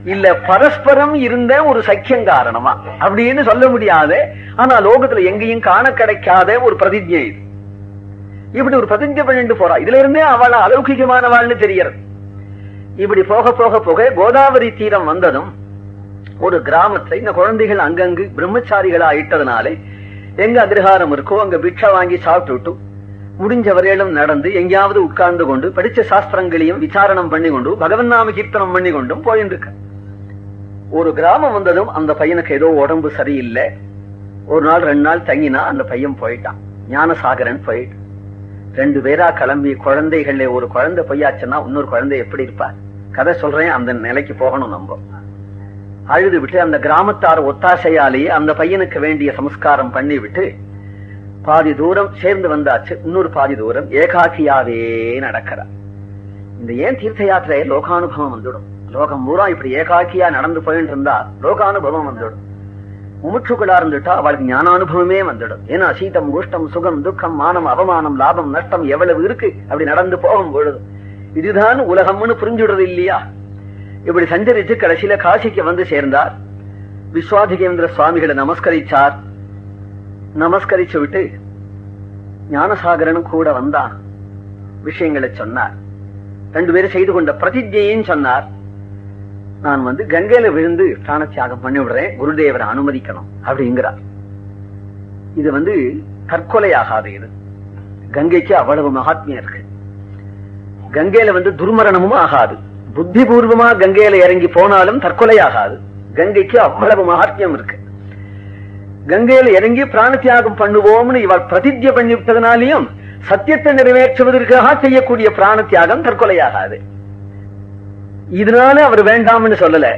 இல்ல பரஸ்பரம் இருந்த ஒரு சக்கியம் காரணமா அப்படின்னு சொல்ல முடியாது. ஆனா லோகத்துல எங்கேயும் காண கிடைக்காத ஒரு பிரதிஜை இது. இப்படி ஒரு பிரதிஜை பண்ணிட்டு போறா. இதுல இருந்தே அவள் அலௌகிகமானவாள்னு தெரியறது இப்படி போக போக போக கோதாவரி தீரம் வந்ததும் ஒரு கிராமத்துல இந்த குழந்தைகள் அங்கங்கு பிரம்மச்சாரிகளா இட்டதுனாலே எங்க அக்ரஹாரம் இருக்கோ அங்க பிக்ஷா வாங்கி சாப்பிட்டுட்டு முடிஞ்ச வரையிலும் நடந்து எங்கேயாவது உட்கார்ந்து கொண்டு படிச்ச சாஸ்திரங்களையும் விசாரணம் பண்ணி கொண்டு பகவன் நாம கீர்த்தனம் பண்ணி கொண்டும் போயிட்டு ஒரு கிராமம் வந்ததும் அந்த பையனுக்கு ஏதோ உடம்பு சரியில்லை. ஒரு நாள் ரெண்டு நாள் தங்கினா அந்த பையன் போயிட்டான். ஞானசாகரன் போயிட்டு. ரெண்டு பேரா கிளம்பி குழந்தைகள்ல ஒரு குழந்தை பொய்யாச்சுன்னா இன்னொரு குழந்தை எப்படி இருப்பார்? கதை சொல்றேன் அந்த நிலைக்கு போகணும் நம்ம. அழுது விட்டு அந்த கிராமத்தார் ஒத்தாசையாலேயே அந்த பையனுக்கு வேண்டிய சமஸ்காரம் பண்ணி விட்டு பாதி தூரம் சேர்ந்து வந்தாச்சு. இன்னொரு பாதி தூரம் ஏகாக்கியாவே நடக்கிறார் இந்த ஏன் தீர்த்த யாத்திரை லோகானுபவம் வந்துடும்? லோகம் பூரா இப்படி ஏகாக்கியா நடந்து போயிட்டு இருந்தா லோகானுபவம் வந்துடும். முமுட்சுகளா இருந்துட்டா அவளுக்கு ஞானானுபவமே வந்துடும். ஏன்னா சீதம் குஷ்டம் சுகம் துக்கம் மானம் அவமானம் லாபம் நஷ்டம் எவ்வளவு இருக்கு? அப்படி நடந்து போகும் பொழுது. இதுதான் உலகம்னு புரிஞ்சுடுறது இல்லையா? இப்படி சஞ்சரித்து கடைசியில காசிக்கு வந்து சேர்ந்தார். விஸ்வாதிகேந்திர சுவாமிகளை நமஸ்கரிச்சார். நமஸ்கரிச்சு விட்டு ஞானசாகரனும் கூட வந்தான். விஷயங்களை சொன்னார். ரெண்டு பேரும் செய்து கொண்ட பிரதிஜையும் சொன்னார். நான் வந்து கங்கையில விழுந்து பிராண தியாகம் பண்ணி விடுறேன் குருதேவரை அனுமதிக்கணும் அப்படிங்கிறார். இது வந்து தற்கொலை ஆகாது இது கங்கைக்கு அவ்வளவு மகாத்மியம் இருக்கு கங்கையில வந்து துர்மரணமும் ஆகாது. புத்தி பூர்வமா கங்கையில இறங்கி போனாலும் தற்கொலை ஆகாது கங்கைக்கு அவ்வளவு மகாத்மியம் இருக்கு. கங்கையில இறங்கி பிராண தியாகம் பண்ணுவோம்னு இவர் பிரதிஜை பண்ணிவிட்டதுனாலையும் சத்தியத்தை நிறைவேற்றுவதற்காக செய்யக்கூடிய பிராண தியாகம் தற்கொலையாகாது. இதனால அவர் வேண்டாம்னு சொல்லல.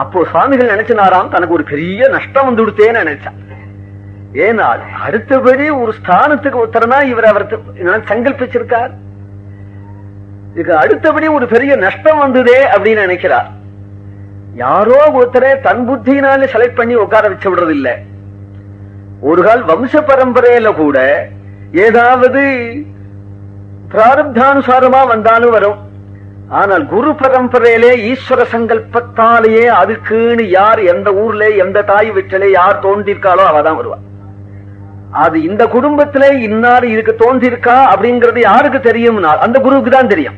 அப்போ சுவாமிகள் நினைச்சினாராம் தனக்கு ஒரு பெரிய நஷ்டம் வந்து கொடுத்தேன்னு நினைச்சான். ஏனால் அடுத்தபடி ஒரு ஸ்தானத்துக்கு உத்தரனா இவர் அவர் சங்கல்பிச்சிருக்கார். இதுக்கு அடுத்தபடி ஒரு பெரிய நஷ்டம் வந்ததே அப்படின்னு நினைக்கிறார். யாரோ ஒருத்தரை தன் புத்தினால செலக்ட் பண்ணி உட்கார வச்சு விடுறது இல்ல ஒரு கால் வம்ச பரம்பரையில கூட ஏதாவது பிராரப்தானுசாரமா வந்தாலும் வரும். ஆனால் குரு பரம்பரையிலே ஈஸ்வர சங்கல்பத்தாலேயே அதுக்குன்னு யார் எந்த ஊர்ல எந்த தாய் வீட்டிலே யார் தோன்றிருக்காளோ அவதான் வருவாள். அது இந்த குடும்பத்துல இன்னார் இதுக்கு தோன்றிருக்கா அப்படிங்கறது யாருக்கு தெரியும் அந்த குருவுக்கு தான் தெரியும்.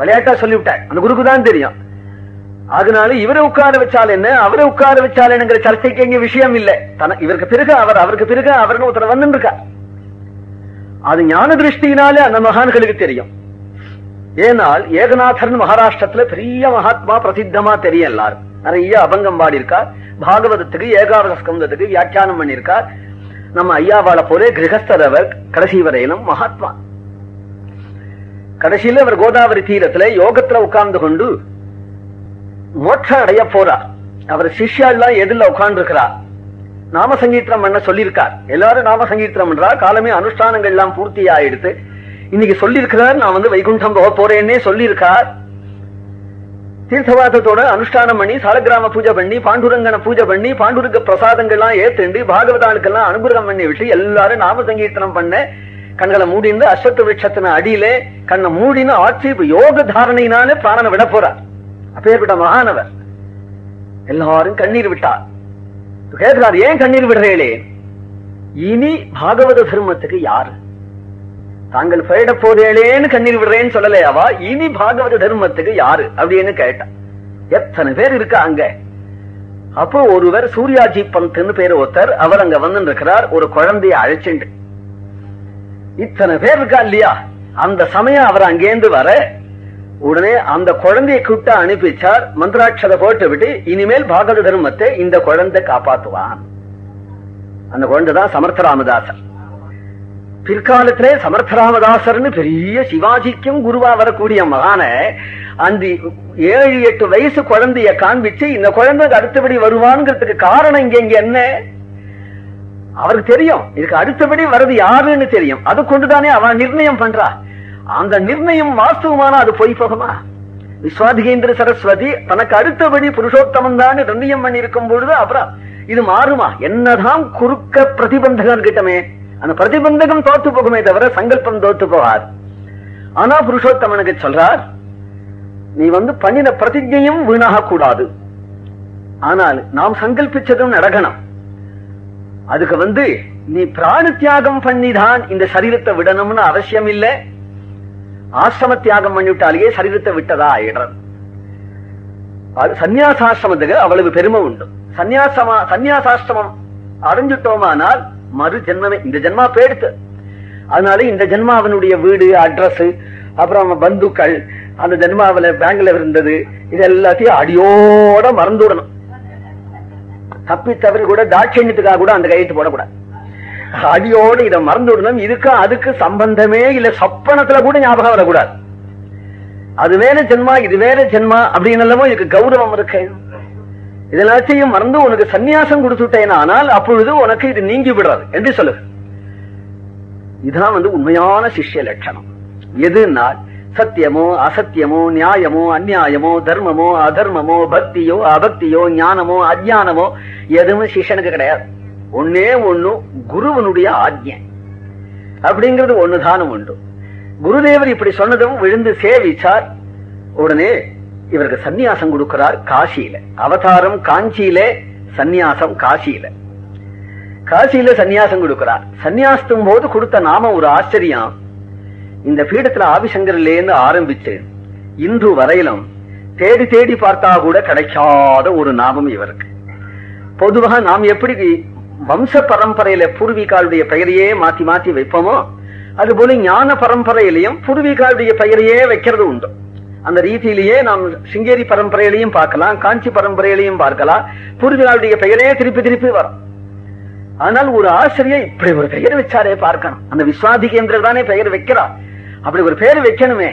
விளையாட்டா சொல்லிவிட்டார். அந்த குருக்கு தான் தெரியும். அதனால இவரை உட்கார வச்சால் என்ன? அவரை உட்கார வச்சால் என்னங்கிற சர்ச்சைக்கு எங்க விஷயம் இல்லை. இவருக்கு பிறகு அவர் அவருக்கு பிறகு அவருக்கு ஒருத்தர் வந்து இருக்கா அது ஞான திருஷ்டினாலே அந்த மகான்களுக்கு தெரியும். ஏனால் ஏகநாதன் மகாராஷ்டிரத்துல பெரிய மகாத்மா பிரசித்தமா தெரியும் எல்லாரும். நிறைய அபங்கம் பாடி இருக்கார் பாகவதத்துக்கு ஏகாவத ஸ்கந்தத்துக்கு வியாக்கியானம் பண்ணியிருக்கார். நம்ம ஐயாவாளை போலே கிரகஸ்தர் அவர் கடைசி வரையிலும் மகாத்மா. கடைசியில அவர் கோதாவரி தீரத்துல யோகத்துல உட்கார்ந்து கொண்டு மோட்சம் அடைய போறார். அவர் சிஷ்யாலாம் எதிரில உட்கார்ந்து இருக்கிறார் நாம சங்கீத்திரம் பண்ண சொல்லியிருக்கார். எல்லாரும் நாம சங்கீத்திரம் பண்றா காலமே அனுஷ்டானங்கள் எல்லாம் பூர்த்தி ஆயிடுத்து இன்னைக்கு சொல்லியிருக்கிறார் நான் வந்து வைகுண்டம் போக போறேன்னே சொல்லியிருக்கார். தீர்த்தவாதத்தோட அனுஷ்டானம் பண்ணி சாலகிராம பூஜை பண்ணி பாண்டுரங்கனை பூஜை பண்ணி பாண்டுரங்க பிரசாதங்கள்லாம் ஏத்துண்டு பாகவதாளுக்கெல்லாம் அனுகிரகம் பண்ணி விட்டு எல்லாரும் நாம சங்கீர்த்தனம் பண்ண கண்களை மூடிந்து அஸ்வத்த விருட்சத்தின அடியில கண்ணை மூடின ஆட்சி யோக தாரணையினாலே பிராணனை விட போறார் அப்பேற்பட்ட மகானவர். எல்லாரும் கண்ணீர் விட்டார். கேட்கிறார் ஏன் கண்ணீர் விடுறீங்களே இனி பாகவத தர்மத்துக்கு யாரு? தாங்கள் போயிட போதேளேன்னு கண்ணீர் விடுறேன்னு சொல்லலையாவா இனி பாகவத தர்மத்துக்கு யாரு? அப்படின்னு கேட்டா. எத்தனை பேர் இருக்கா அங்க? அப்போ ஒருவர் சூர்யாஜி பந்த்னு பேர் ஒருத்தர் அவர் அங்க வந்து இருக்கிறார் ஒரு குழந்தைய அழைச்சிண்டு. இத்தனை பேர் இருக்கா இல்லையா? அந்த சமயம் அவர் அங்கேந்து வர உடனே அந்த குழந்தையை கூட்ட அனுப்பிச்சார் மந்திராட்சத போட்டு விட்டு இனிமேல் பாகவத தர்மத்தை இந்த குழந்தை காப்பாத்துவான். அந்த குழந்தைதான் சமர்த்த ராமதாசன் பிற்காலத்திலே சமர்த்தராமதாசர்னு பெரிய சிவாஜிக்கும் குருவா வரக்கூடிய மகான அந்த ஏழு எட்டு வயசு குழந்தைய காண்பிச்சு இந்த குழந்தைக்கு அடுத்தபடி வருவான்ங்கிறதுக்கு காரணம் இங்க இங்க என்ன? அவருக்கு தெரியும். இதுக்கு அடுத்தபடி வர்றது யாருன்னு தெரியும். அது கொண்டுதானே அவன் நிர்ணயம் பண்றா. அந்த நிர்ணயம் வாஸ்தவமான அது பொய் போகுமா? விஸ்வாதிகேந்திர சரஸ்வதி தனக்கு அடுத்தபடி புருஷோத்தமம் தான் நிர்ணயம் பண்ணி இருக்கும் பொழுது அப்புறம் இது மாறுமா? என்னதான் குறுக்க பிரதிபந்தகம் கிட்டமே? அந்த பிரதிபந்தகம் தோத்து போகுமே தவிர சங்கல்பம் தோத்து போகாது. ஆனா புருஷோத்தமனுக்கு சொல்றார் நீ வந்து பண்ணின பிரதிஜையும் வீணாக கூடாது. ஆனால் நாம் சங்கல்பிச்சதும் நடக்கணும். அதுக்கு வந்து நீ பிராண தியாகம் பண்ணிதான் இந்த சரீரத்தை விடணும்னு அவசியம் இல்லை ஆசிரம தியாகம் பண்ணிவிட்டாலேயே சரீரத்தை விட்டதா ஆயிடுறது சன்னியாசாசிரமத்துக்கு அவ்வளவு பெருமை உண்டு. சன்னியாசமா சன்னியாசாசிரமம் அடைஞ்சிட்டோமானால் மறு ஜென்மமே இந்த ஜென்மா பேடுத்து. அதனால இந்த ஜென்மாவனுடைய வீடு அட்ரஸ் அப்புறம் பந்துக்கள் அந்த ஜென்மாவில பேங்க்ல இருந்தது இது எல்லாத்தையும் அடியோட மறந்து விடணும். தப்பி தவறி கூட தாட்சியத்துக்காக கூட அந்த கையெழுத்து போடக்கூடாது. அடியோடு இதை மறந்து விடணும். இதுக்கு அதுக்கு சம்பந்தமே இல்ல. சொப்பனத்துல கூட ஞாபகம் வரக்கூடாது. அது வேற ஜென்மா இது வேற ஜென்மா அப்படின்னு இதுக்கு கௌரவம் இருக்கு. இதெல்லாத்தையும் மறந்து உனக்கு சன்னியாசம் கொடுத்துட்டேன் ஆனால் அப்பொழுது உனக்கு இது நீங்கி விடுறது. என்று சொல்லு. இதுதான் வந்து உண்மையான சிஷ்ய லட்சணம். எதுனால்? சத்தியமோ அசத்தியமோ நியாயமோ அந்நியாயமோ தர்மமோ அதர்மமோ பக்தியோ அபக்தியோ ஞானமோ அஜானமோ எதுவும் சிஷ்யனுக்கு கிடையாது. ஒன்னே ஒண்ணு குருவனுடைய ஆஜ்ஞை. அப்படிங்கிறது ஒண்ணுதானும் உண்டு. குருதேவர் இப்படி சொன்னதும் விழுந்து சேவிச்சார். உடனே இவருக்கு சந்நியாசம் கொடுக்கிறார் காசியில. அவதாரம் காஞ்சியில சந்நியாசம் காசியில. காசியில சந்நியாசம் கொடுக்கிறார். சந்நியாசத்தும் போது கொடுத்த நாம ஒரு ஆச்சரியம். இந்த பீடத்துல ஆபிசங்கர்லேருந்து ஆரம்பிச்சு இன்று வரையிலும் தேடி தேடி பார்த்தா கூட கிடைக்காத ஒரு நாமம் இவருக்கு. பொதுவாக நாம் எப்படி வம்ச பரம்பரையில பூர்வீகாளுடைய பெயரையே மாத்தி மாத்தி வைப்போமோ அதுபோல ஞான பரம்பரையிலையும் பூர்வீகாளுடைய பெயரையே வைக்கிறது உண்டு. அந்த ரீதியிலேயே நாம் சிங்கேரி பரம்பரையிலையும் பார்க்கலாம் காஞ்சி பரம்பரையிலையும் பார்க்கலாம். பூர்வீகாளுடைய பெயரே திருப்பி திருப்பி வரும். ஆனால் ஒரு ஆசிரியர் இப்படி ஒரு பெயர் வச்சாரே பார்க்கணும். அந்த விஸ்வாதிகேந்திரர் தானே பெயர் வைக்கிறார். அப்படி ஒரு பெயர் வைக்கணுமே.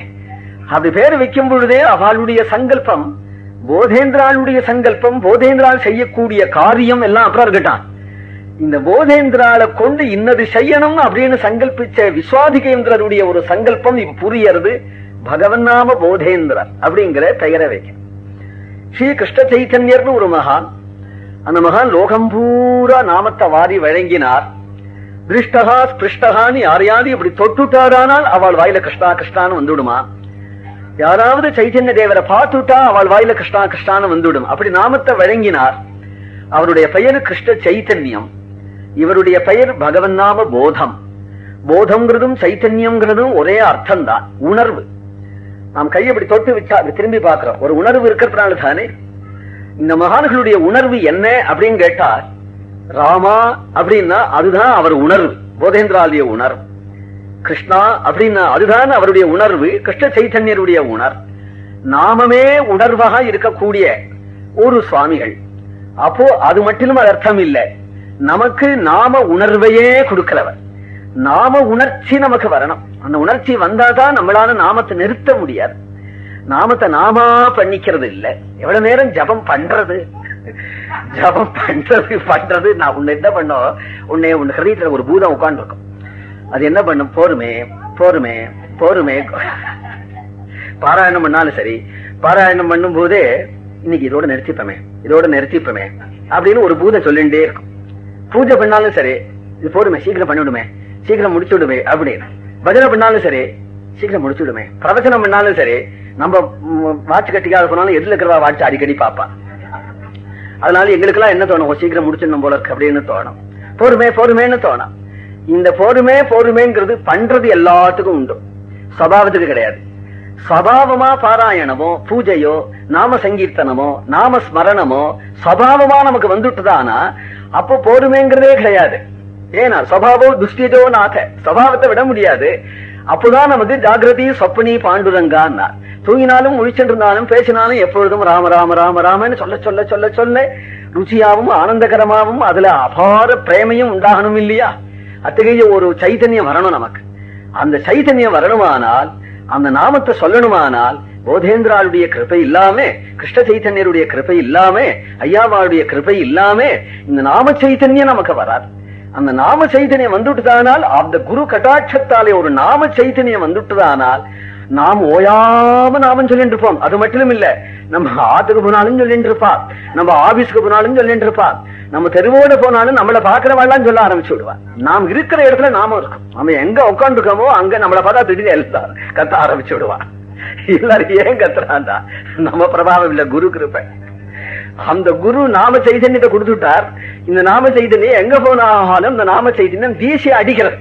அப்படி பெயர் வைக்கும் பொழுதே அவளுடைய சங்கல்பம் போதேந்திராளுடைய சங்கல்பம் போதேந்திரால் செய்யக்கூடிய காரியம் எல்லாம் அப்புறம் இருக்கட்டான் இந்த போதேந்திரால கொண்டு இன்னது செய்யணும் அப்படின்னு சங்கல்பிச்ச விஸ்வாதிகேந்திரருடைய ஒரு சங்கல்பம் இப்ப புரியறது. பகவன் நாம போதேந்திரர் அப்படிங்கிற பெயரை வைக்க ஸ்ரீ கிருஷ்ண சைத்தன்யர்னு ஒரு மகான் அந்த மகான் லோகம் பூரா நாமத்தை வாரி வழங்கினார். திருஷ்டகா ஸ்பிருஷ்டகான்னு யாரையாவது இப்படி தொட்டுட்டாரானால் அவள் வாயில கிருஷ்ணா கிருஷ்ணான்னு வந்துடுமா? யாராவது சைத்தன்ய தேவரை பார்த்துட்டா அவள் வாயில கிருஷ்ணா கிருஷ்ணான்னு வந்துடும்? அப்படி நாமத்தை வழங்கினார். அவருடைய பெயர் கிருஷ்ண சைத்தன்யம். இவருடைய பெயர் பகவன் நாம போதம். போதம்ங்கிறதும் சைத்தன்யம்ங்கிறதும் ஒரே அர்த்தம் தான் உணர்வு. நாம் கையை இப்படி தொட்டு வச்சா திரும்பி பார்க்கிறோம். ஒரு உணர்வு இருக்கிறதுனால தானே? இந்த மகான்களுடைய உணர்வு என்ன அப்படின்னு கேட்டா ராமா அப்படின்னா அதுதான் அவர் உணர்வு போதேந்திராலிய உணர்வு. கிருஷ்ணா அப்படின்னா அதுதான் அவருடைய உணர்வு கிருஷ்ண சைத்தன்யருடைய உணர்வு. நாமமே உணர்வாக இருக்கக்கூடிய ஒரு சுவாமிகள். அப்போ அது மட்டும் அது அர்த்தம் இல்லை. நமக்கு நாம உணர்வையே கொடுக்கிறவர். நாம உணர்ச்சி நமக்கு வரணும். அந்த உணர்ச்சி வந்தாதான் நம்மளால நாமத்தை நிறுத்த முடியாது. நாமத்தை நாமா பண்ணிக்கிறது இல்ல. எவ்வளவு நேரம் ஜபம் பண்றது? ஜபம் பண்றது பண்றது. நான் உன்னை என்ன பண்ணோம் உன்னை உன் ஹிரீத்துல ஒரு பூதம் உட்கார்ந்து இருக்கும் அது என்ன பண்ணும்? போருமே போருமே போருமே. பாராயணம் பண்ணாலும் சரி பாராயணம் பண்ணும் போதே இன்னைக்கு இதோட நிறுத்திப்பமே இதோட நிறுத்திப்பமே அப்படின்னு ஒரு பூதம் சொல்லிட்டே இருக்கும். பூஜை பண்ணாலும் சரி இது போருமே சீக்கிரம் பண்ணிவிடுமே. சீக்கிரம் முடிச்சு விடுமே அப்படின்னு. பஜனை பண்ணாலும் சரி சீக்கிரம் முடிச்சு விடுமே பிரவச்சனம் பண்ணாலும் சரி நம்ம வாட்ச் கட்டிக்காத போனாலும் எதுல இருக்கிறவா வாட்ச் அடிக்கடி பாப்பா அதனால எங்களுக்கு எல்லாம் என்ன தோணும்? சீக்கிரம் முடிச்சிடணும் போல இருக்கு அப்படின்னு தோணும். பொறுமை பொறுமைன்னு தோணும். இந்த பொறுமை பொறுமைங்கிறது பண்றது எல்லாத்துக்கும் உண்டு. சபாவத்துக்கு கிடையாது. சபாவமா பாராயணமோ பூஜையோ நாம சங்கீர்த்தனமோ நாம ஸ்மரணமோ சபாவமா நமக்கு வந்துட்டுதானா அப்போ பொறுமைங்கிறதே கிடையாது. ஏன்னா சபாவோ துஷ்டிதோ நாக? சபாவத்தை விட முடியாது. அப்போதான் நமக்கு ஜாகிரதி சொப்பனி பாண்டுரங்கான்னா தூங்கினாலும் முழிச்சென்றிருந்தாலும் பேசினாலும் எப்பொழுதும் ராம ராம ராம ராமன்னு சொல்ல சொல்ல சொல்ல சொல்ல ருச்சியாவும் ஆனந்தகரமாவும் அதுல அபார பிரேமையும் உண்டாகணும் இல்லையா? அத்தகைய ஒரு சைத்தன்யம் வரணும் நமக்கு. அந்த சைத்தன்யம் வரணுமானால் அந்த நாமத்தை சொல்லணுமானால் போதேந்திராளுடைய கிருப்பை இல்லாம கிருஷ்ண சைத்தன்யருடைய கிருப்பை இல்லாம ஐயாவாளுடைய கிருப்பை இல்லாம இந்த நாம சைத்தன்யம் நமக்கு வராது. அந்த நாம சைத்தன்யம் வந்துட்டுதானால் அந்த குரு கட்டாட்சத்தாலே ஒரு நாம சைத்தன்யம் வந்துட்டுதானால் நாம் ஓயாம நாமும் சொல்லிட்டு இருப்போம் அது மட்டும் இல்ல நம்ம ஆத்துக்கு போனாலும் சொல்லிட்டு இருப்பா நம்ம ஆபீஸ்க்கு போனாலும் சொல்லிட்டு இருப்பா நம்ம தெருவோட போனாலும் நம்மளை பாக்குறவாள்லாம் சொல்ல ஆரம்பிச்சு விடுவா நாம் இருக்கிற இடத்துல நாம இருக்கும். நம்ம எங்க உட்காந்து இருக்கோமோ அங்க நம்மளை பார்த்தா திடீர்னு எல்லாரும் கத்த ஆரம்பிச்சு விடுவா எல்லாரும் ஏன் கத்துறாண்டா? நம்ம பிரபாவம் இல்ல குரு கிருப்பை அந்த குரு நாம சைதன்யத்தை கொடுத்துட்டார். இந்த நாம சைதன்யம் எங்க போனாலும் இந்த நாம சைதன்யம் வீசி அடிக்கிறது.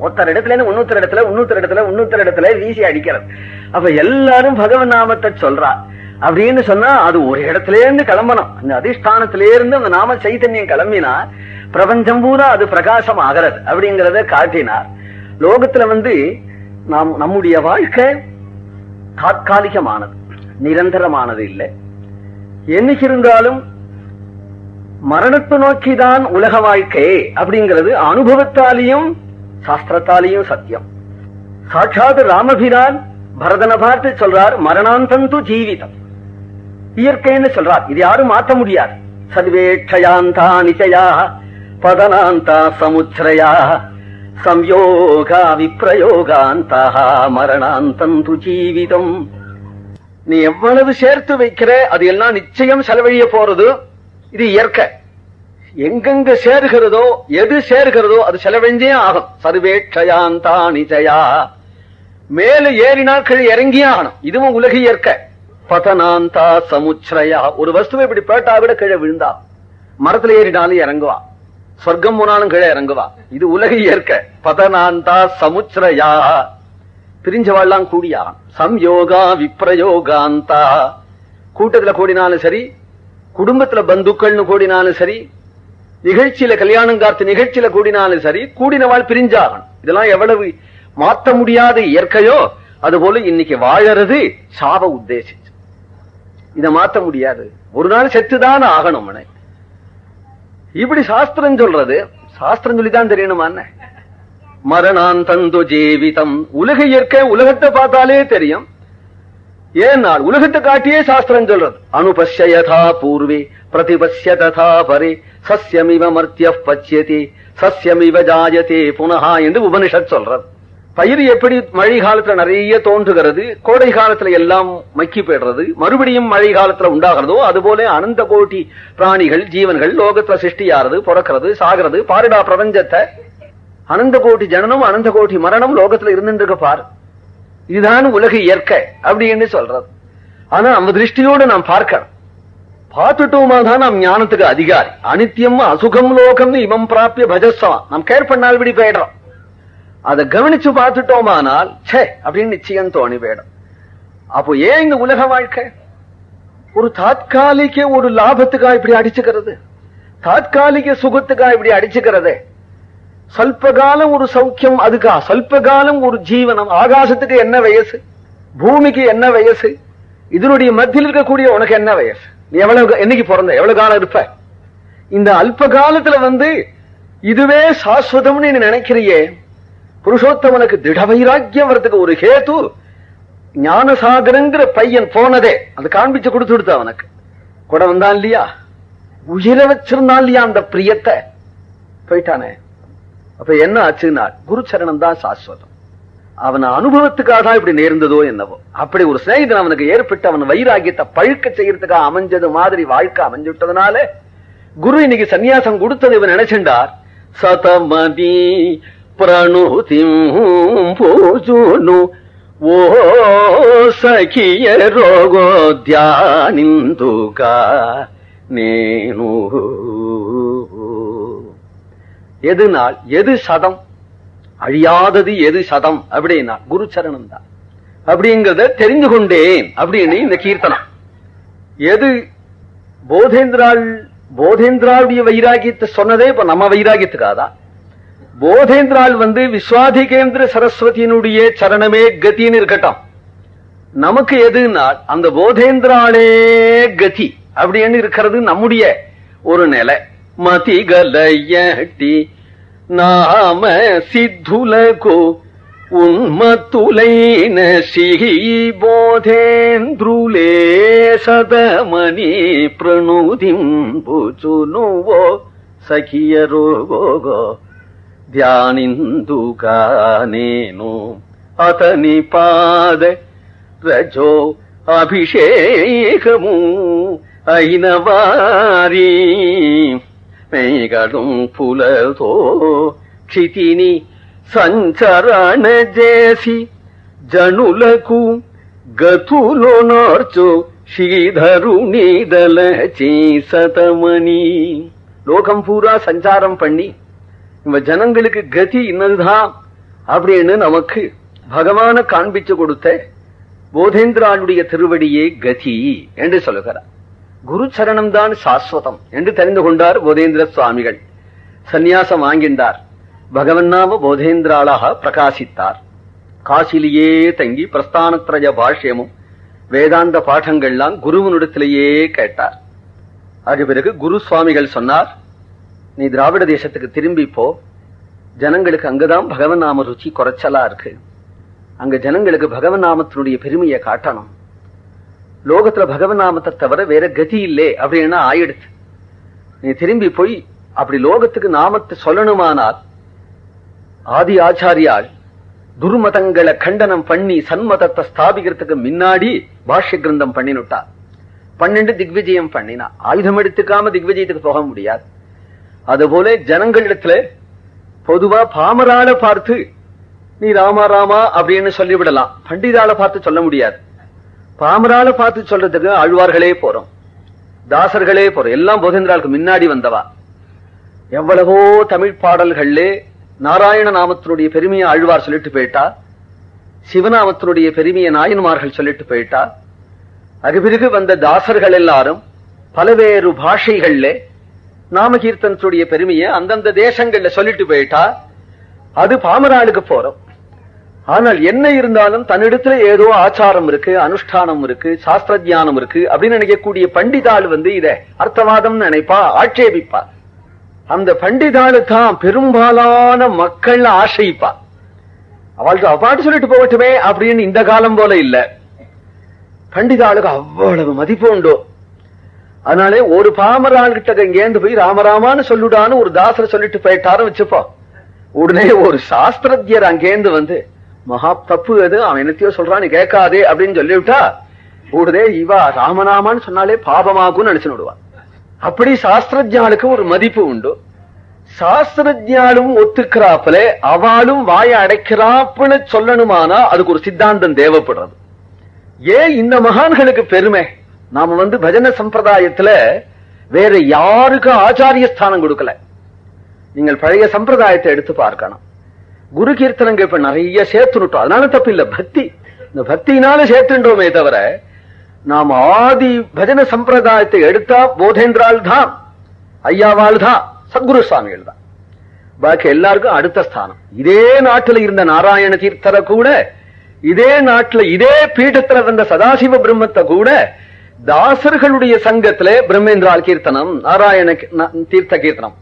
ஒருத்தர் இடத்துல இருந்து இன்னொருத்தர் இடத்துல இன்னொருத்தர் இடத்துல இன்னொருத்தர் இடத்துல வீசி அடிக்கிறது. அப்ப எல்லாரும் பகவன் நாமத்தை சொல்றா. அப்படின்னு சொன்னா அது ஒரு இடத்துல இருந்து கிளம்பணும். அந்த அதிஷ்டானத்தில இருந்து அந்த நாம சைத்தன்யம் கிளம்பினா பிரபஞ்சம் பூரா அது பிரகாசம் ஆகிறது அப்படிங்கறத காட்டினார். லோகத்துல வந்து நாம் நம்முடைய வாழ்க்கை தாற்காலிகமானது நிரந்தரமானது இல்லை. என்னைக்கு இருந்தாலும் மரணத்தை நோக்கிதான் உலக வாழ்க்கை அப்படிங்கிறது அனுபவத்தாலையும் சாஸ்திரத்தாலையும் சத்தியம். சாட்சாத் ராமபிரான் பரதனை பார்த்து சொல்றார் மரணாந்தந்து ஜீவிதம். இயற்கைன்னு சொல்றார். இது யாரும் மாற்ற முடியாது. சர்வேட்சயாந்தா நிச்சயா பதனாந்தா சமுச்சிரயா சம்யோகா விப்ரயோகாந்தா மரணாந்தந்து ஜீவிதம். நீ எவ்வளவு சேர்த்து வைக்கிற அது எல்லாம் நிச்சயம் செலவழிய போறது. இது இயற்கை. எங்கெங்க சேருகிறதோ எது சேருகிறதோ அது செலவழிஞ்சே ஆகும். சர்வேட்சயாந்தா நிஜயா மேல ஏறினால் கீழே இறங்கியே ஆகணும். இதுவும் உலக இயற்கை. பதனாந்தா சமுச்சிரயா. ஒரு வஸ்துவை இப்படி பேட்டா விட கீழே விழுந்தா மரத்துல ஏறினாலும் இறங்குவா. சொர்க்கம் போனாலும் கீழே இறங்குவா. இது உலக இயற்கை. பதனாந்தா சமுச்சிரயா. பிரிஞ்சவாள்லாம் கூடியா சம்யோகா விப்ரயோகாந்தா. கூட்டத்துல கூடினாலும் சரி குடும்பத்துல பந்துக்கள்னு கூடினாலும் சரி நிகழ்ச்சியில கல்யாணம் காத்து நிகழ்ச்சியில கூடினாலும் சரி கூடினவாள் பிரிஞ்சாகணும். இதெல்லாம் எவ்வளவு மாற்ற முடியாத இயற்கையோ அதுபோல இன்னைக்கு வாழறது சாப உத்தேசிச்சு. இத மாத்த முடியாது. ஒரு நாள் செத்துதான் ஆகணும் மனை. இப்படி சாஸ்திரம் சொல்றது சாஸ்திரம் சொல்லிதான் தெரியணுமா மரணாந்தந்து ஜீவிதம். உலக இயற்கை உலகத்தை பார்த்தாலே தெரியும். ஏன்னால் உலகத்தை காட்டியே சாஸ்திரம் சொல்றது. அனுபஷ்ய யதா பூர்வே பிரதிபஷ்ய ததா பரே சஸ்யமிவ மர்த்திய பச்சியதே சஸ்யமிவ ஜாயதே புனகா என்று உபனிஷத் சொல்றது. பயிர் எப்படி மழை காலத்துல நிறைய தோன்றுகிறது கோடை காலத்துல எல்லாம் மக்கி போயிடுறது மறுபடியும் மழை காலத்துல உண்டாகிறதோ அதுபோல அனந்த கோட்டி பிராணிகள் ஜீவன்கள் லோகத்துல சிருஷ்டியாறது பிறக்கிறது சாகிறது பாருடா பிரபஞ்சத்தை அனந்த கோட்டி ஜனனம் அனந்த கோட்டி மரணம் லோகத்துல இருந்துட்டு பாரு. இதுதான் உலக இயற்கை அப்படின்னு சொல்றது. ஆனா நம்ம திருஷ்டியோடு நாம் பார்க்கணும். பார்த்துட்டோமா தான் நாம் ஞானத்துக்கு அதிகாரி. அனித்தியம் அசுகம் லோகம்னு இவம் பிராப்பிய பஜஸ்தவம் நாம் கேர் பண்ணால் இப்படி போயிடுறோம். அதை கவனிச்சு பார்த்துட்டோமானால் சே அப்படின்னு நிச்சயம் தோணி போயிடும். அப்போ ஏன் இந்த உலக வாழ்க்கை? ஒரு தாத்காலிக ஒரு லாபத்துக்கா இப்படி அடிச்சுக்கிறது. தாத்காலிக சுகத்துக்கா இப்படி அடிச்சுக்கிறது. சல்பகாலம் ஒரு சௌக்கியம் அதுக்கா? சல்பகாலம் ஒரு ஜீவனம். ஆகாசத்துக்கு என்ன வயசு? பூமிக்கு என்ன வயசு? இதனுடைய மத்தியில் இருக்கக்கூடிய உனக்கு என்ன வயசு? நீ எவ்வளவு என்னைக்கு பிறந்த? எவ்வளவு காலம் இருப்ப? இந்த அல்ப காலத்துல வந்து இதுவே சாஸ்வதம்னு நீ நினைக்கிறியே. புருஷோத்தமனுக்கு திட வைராக்கியம் வரதுக்கு ஒரு ஹேத்து ஞானசாகரங்கிற பையன் போனதே. அது காண்பிச்சு கொடுத்து அவனுக்கு. கூட வந்தான் இல்லையா? உயிரை வச்சிருந்தான் இல்லையா அந்த பிரியத்தை? போயிட்டானே. அப்ப என்ன ஆச்சுன்னா குரு சரணம் தான் சாஸ்வதம். அவன் அனுபவத்துக்காக தான் இப்படி நேர்ந்ததோ என்னவோ. அப்படி ஒரு சிநேகிதன் அவனுக்கு ஏற்பட்டு அவன் வைராகியத்தை பழுக்க செய்யறதுக்காக அமைஞ்சது மாதிரி வாழ்க்கை அமைஞ்சு அமைஞ்சுட்டதுனால குரு இன்னைக்கு சன்னியாசம் கொடுத்தது இவன் நினைச்சின்றார் சதமதி பிரணூதி பூஜுனு ஓ சகிய ரோகோ தியானிந்துகா நேனு. எதுனால் எது சதம்? அழியாதது எது சதம்? அப்படின்னா குருச்சரணம் தான் அப்படிங்கிறத தெரிந்து கொண்டேன் அப்படின்னு இந்த கீர்த்தனம். எது போதேந்திரால் போதேந்திராவுடைய வைராகியத்தை சொன்னதே இப்ப நம்ம வைராகியத்துக்காதான் போதேந்திரால் வந்து விஸ்வாதிகேந்திர சரஸ்வதியினுடைய சரணமே கத்தின்னு இருக்கட்டும். நமக்கு எதுனால் அந்த போதேந்திராலே கதி அப்படின்னு இருக்கிறது நம்முடைய ஒரு நிலை. மதி கலையட்டி నామ సిద్ధులకు ఉన్మత్తులైన సిహి బోధేంద్రులే సదమని ప్రణుదింపుచునువో సఖియరోగో ధ్యానిందుగా నేను అతని పాద రజో అభిషేకము అయిన వారి మేఘడం పులతో క్షితిని సంచరణ చేసి జనులకు గతులో నార్చు శ్రీధరుని దళచి சதமணி லோகம் பூரா சஞ்சாரம் பண்ணி நம்ம ஜனங்களுக்கு கதி இன்னதுதான் அப்படின்னு நமக்கு பகவான காண்பிச்சு கொடுத்த போதேந்திரானுடைய திருவடியே கதி என்று சொல்லுகிறார் குரு சரணம்தான் சாஸ்வதம் என்று தெரிந்து கொண்டார் போதேந்திர சுவாமிகள். சந்நியாசம் வாங்கின்றார் பகவன் நாம போதேந்திராளாக பிரகாசித்தார். காசிலேயே தங்கி பிரஸ்தானத்ரய பாஷ்யமும் வேதாந்த பாடங்கள்லாம் குருவனிடத்திலேயே கேட்டார். அது பிறகு குரு சுவாமிகள் சொன்னார் நீ திராவிட தேசத்துக்கு திரும்பி போ. ஜனங்களுக்கு அங்கதான் பகவன் நாம ருச்சி குறைச்சலா இருக்கு. அங்க ஜனங்களுக்கு பகவன் நாமத்தினுடைய பெருமையை காட்டணும். லோகத்துல பகவன் நாமத்தை தவிர வேற கதி இல்லே அப்படின்னா ஆயிடுச்சு. நீ திரும்பி போய் அப்படி லோகத்துக்கு நாமத்தை சொல்லணுமானால் ஆதி ஆச்சாரியால் துர்மதங்களை கண்டனம் பண்ணி சன்மதத்தை ஸ்தாபிக்கிறதுக்கு முன்னாடி பாஷ்ய கிரந்தம் பண்ணினுட்டா. பன்னெண்டு திக்விஜயம் பண்ணினா. ஆயுதம் எடுத்துக்காம திக்விஜயத்துக்கு போக முடியாது. அதுபோல ஜனங்களிடத்துல பொதுவா பாமரால பார்த்து நீ ராமா ராமா அப்படின்னு சொல்லிவிடலாம். பண்டிதால பார்த்து சொல்ல முடியாது. பாமரால பார்த்து சொல்றதுக்கு ஆழ்வார்களே போறோம். தாசர்களே போறோம். எல்லாம் போதேந்திராளுக்கு முன்னாடி வந்தவா. எவ்வளவோ தமிழ் பாடல்களே நாராயண நாமத்தினுடைய பெருமையை ஆழ்வார் சொல்லிட்டு போயிட்டா. சிவநாமத்தினுடைய பெருமையை நாயன்மார்கள் சொல்லிட்டு போயிட்டா. அது பிறகு வந்த தாசர்கள் எல்லாரும் பலவேறு பாஷைகள்ல நாமகீர்த்தனத்துடைய பெருமையை அந்தந்த தேசங்கள்ல சொல்லிட்டு போயிட்டா. அது பாமராளுக்கு போறோம். ஆனால் என்ன இருந்தாலும் தன்னிடத்துல ஏதோ ஆச்சாரம் இருக்கு அனுஷ்டானம் இருக்கு சாஸ்திர ஞானம் இருக்கு அப்படின்னு நினைக்கக்கூடிய பண்டிதாள் வந்து இத அர்த்தவாதம் நினைப்பா ஆட்சேபிப்பா. அந்த பண்டிதாளு தான் பெரும்பாலான மக்கள் ஆசைப்பா. அவளுக்கு அப்பாட்டு சொல்லிட்டு போகட்டுமே அப்படின்னு இந்த காலம் போல இல்ல. பண்டிதாளுக்கு அவ்வளவு மதிப்பு உண்டோ? அதனாலே ஒரு பாமரால் கிட்ட இங்கேந்து போய் ராமராமான்னு சொல்லுடான்னு ஒரு தாசரை சொல்லிட்டு போயிட்டாரும் வச்சுப்போம். உடனே ஒரு சாஸ்திரஜர் அங்கேந்து வந்து மகா தப்பு அது அவன் என்னத்தையோ சொல்றான் நீ கேட்காதே அப்படின்னு சொல்லிவிட்டா ஓடுதே இவா ராமநாமான்னு சொன்னாலே பாபமாகும் நினைச்சு விடுவான். அப்படி சாஸ்திரஜாளுக்கு ஒரு மதிப்பு உண்டு. சாஸ்திரஜாலும் ஒத்துக்கிறாப்புல அவளும் வாய அடைக்கிறாப்புன்னு சொல்லணுமானா அதுக்கு ஒரு சித்தாந்தம் தேவைப்படுறது. ஏன் இந்த மகான்களுக்கு பெருமை? நாம வந்து பஜன சம்பிரதாயத்துல வேற யாருக்கும் ஆச்சாரிய ஸ்தானம் கொடுக்கல? நீங்கள் பழைய சம்பிரதாயத்தை எடுத்து பார்க்கணும். குரு கீர்த்தனங்க இப்ப நிறைய சேர்த்துனுட்டோம். அதனால தப்பு இல்ல பக்தி. இந்த பக்தினால சேர்த்துன்றோமே தவிர நாம் ஆதி பஜன சம்பிரதாயத்தை எடுத்தா போதேந்திரால் தான் ஐயாவால் தான் சத்குரு சுவாமிகள் தான். பாக்கி எல்லாருக்கும் அடுத்த ஸ்தானம். இதே நாட்டுல இருந்த நாராயண தீர்த்தரை கூட இதே நாட்டுல இதே பீடத்துல வந்த சதாசிவ பிரம்மத்தை கூட தாசர்களுடைய சங்கத்துல பிரம்மேந்திரால் கீர்த்தனம் நாராயண தீர்த்த கீர்த்தனம்.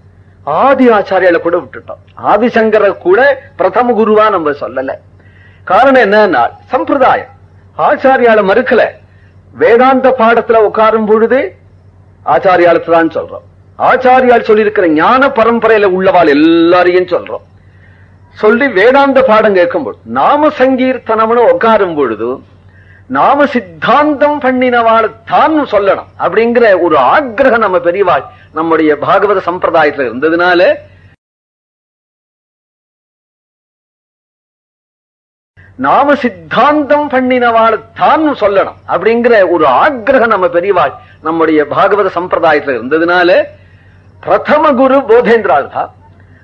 ஆதி ஆச்சாரியால கூட விட்டுட்டோம். ஆதிசங்கர கூட பிரதம குருவா நம்ம சொல்லல. காரணம் என்னன்னா சம்பிரதாயம். ஆச்சாரியால மறுக்கல. வேதாந்த பாடத்துல உட்காரும் பொழுது ஆச்சாரியாலத்தை தான் சொல்றோம். ஆச்சாரியால் சொல்லியிருக்கிற ஞான பரம்பரையில உள்ளவாள் எல்லாரையும் சொல்றோம். சொல்லி வேதாந்த பாடம் கேட்கும்போது நாம சங்கீர்த்தனம்னு உட்காரும் பொழுது நாம சித்தாந்தம் பண்ணினவாள் தான் சொல்லணும். அப்படிங்கிற ஒரு ஆக்கிரகம் நம்ம பெரியவாள் நம்முடைய பாகவத சம்பிரதாயத்துல இருந்ததுனால நாம சித்தாந்தம் பண்ணினவாள் தான் சொல்லணும். அப்படிங்கிற ஒரு ஆக்கிரகம் நம்ம பெரியவாள் நம்முடைய பாகவத சம்பிரதாயத்துல இருந்ததுனால பிரதம குரு போதேந்திராதா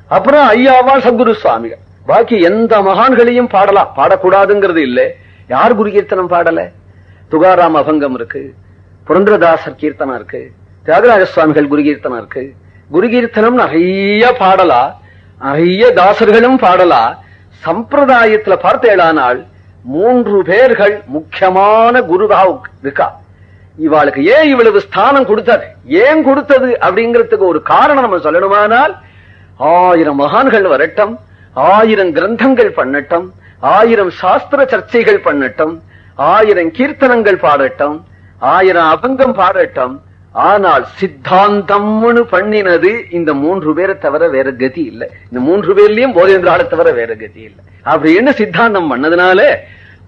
அப்புறம் ஐயாவா சத்குரு சுவாமிகள். பாக்கி எந்த மகான்களையும் பாடலாம். பாடக்கூடாதுங்கிறது இல்லை. யார் குரு கீர்த்தனம் பாடல? துகாராம் அபங்கம் இருக்கு புரந்திரதாசர் கீர்த்தனம் இருக்கு தியாகராஜ சுவாமிகள் குரு கீர்த்தனம் இருக்கு. குரு கீர்த்தனம் நிறைய பாடலா நிறைய தாசர்களும் பாடலா. சம்பிரதாயத்துல பார்த்தேளானால் மூன்று பேர்கள் முக்கியமான குருவா இருக்கா. இவாளுக்கு ஏன் இவ்வளவு ஸ்தானம் கொடுத்தது? ஏன் கொடுத்தது அப்படிங்கறதுக்கு ஒரு காரணம் நம்ம சொல்லணுமானால் ஆயிரம் மகான்கள் வரட்டும் ஆயிரம் கிரந்தங்கள் பண்ணட்டும் ஆயிரம் சாஸ்திர சர்ச்சைகள் பண்ணட்டும் ஆயிரம் கீர்த்தனங்கள் பாடட்டும் ஆயிரம் அபங்கம் பாடட்டும் ஆனால் சித்தாந்தம்னு பண்ணினது இந்த மூன்று பேரை தவிர வேற கதி இல்லை. இந்த மூன்று பேர்லயும் போதேந்திராளை தவிர வேற கதி இல்லை. அப்படின்னு சித்தாந்தம் பண்ணதுனால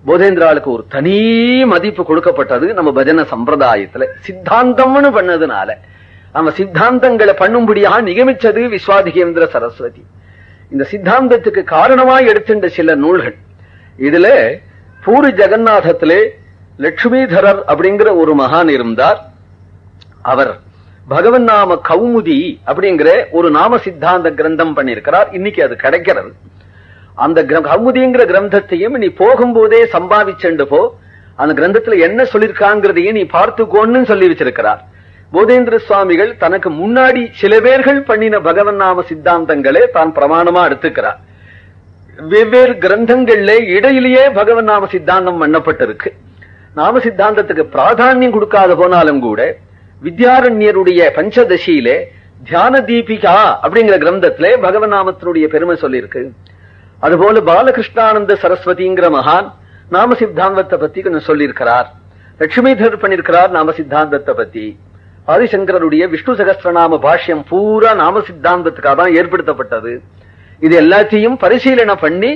போதேந்திராளுக்கு ஒரு தனி மதிப்பு கொடுக்கப்பட்டது நம்ம பஜன சம்பிரதாயத்துல. சித்தாந்தம்னு பண்ணதுனால. அவன் சித்தாந்தங்களை பண்ணும்படியாக நியமிச்சது விஸ்வாதிகேந்திர சரஸ்வதி. இந்த சித்தாந்தத்துக்கு காரணமாய் எடுத்துட்ட சில நூல்கள். இதுல பூரி ஜெகநாதத்திலே லட்சுமிதரர் அப்படிங்கிற ஒரு மகான் இருந்தார். அவர் பகவன் நாம கௌமுதி அப்படிங்கிற ஒரு நாம சித்தாந்த கிரந்தம் பண்ணியிருக்கிறார். இன்னைக்கு அது கிடைக்கிறது. அந்த கிர- கௌமுதிங்கிற கிரந்தத்தையும் நீ போகும்போதே சம்பாதிச்சுண்டு போ. அந்த கிரந்தத்துல என்ன சொல்லிருக்காங்கிறதையும் நீ பார்த்துக்கோன்னு சொல்லி வச்சிருக்கிறார். போதேந்திர சுவாமிகள் தனக்கு முன்னாடி சில பேர்கள் பண்ணின பகவன் நாம சித்தாந்தங்களே தான் பிரமாணமா எடுத்துக்கிறார். வெவ்வேறு கிரந்தங்கள்ல இடையிலேயே பகவன் நாம சித்தாந்தம் பண்ணப்பட்டிருக்கு. நாம சித்தாந்தத்துக்கு பிராதானியம் கொடுக்காத போனாலும் கூட வித்யாரண்யருடைய பஞ்சதசியிலே தியான தீபிகா அப்படிங்கிற கிரந்தத்திலே பகவன் நாமத்தினுடைய பெருமை சொல்லியிருக்கு. அதுபோல பாலகிருஷ்ணானந்த சரஸ்வதிங்கிற மகான் நாம சித்தாந்தத்தை பத்தி கொஞ்சம் சொல்லியிருக்கிறார். லட்சுமிதர் பண்ணிருக்கிறார் நாம சித்தாந்தத்தை பத்தி. ஆதிசங்கரருடைய விஷ்ணு சகஸ்திரநாம பாஷ்யம் பூரா நாம சித்தாந்தத்துக்காக தான் ஏற்படுத்தப்பட்டது. இது எல்லாத்தையும் பரிசீலனை பண்ணி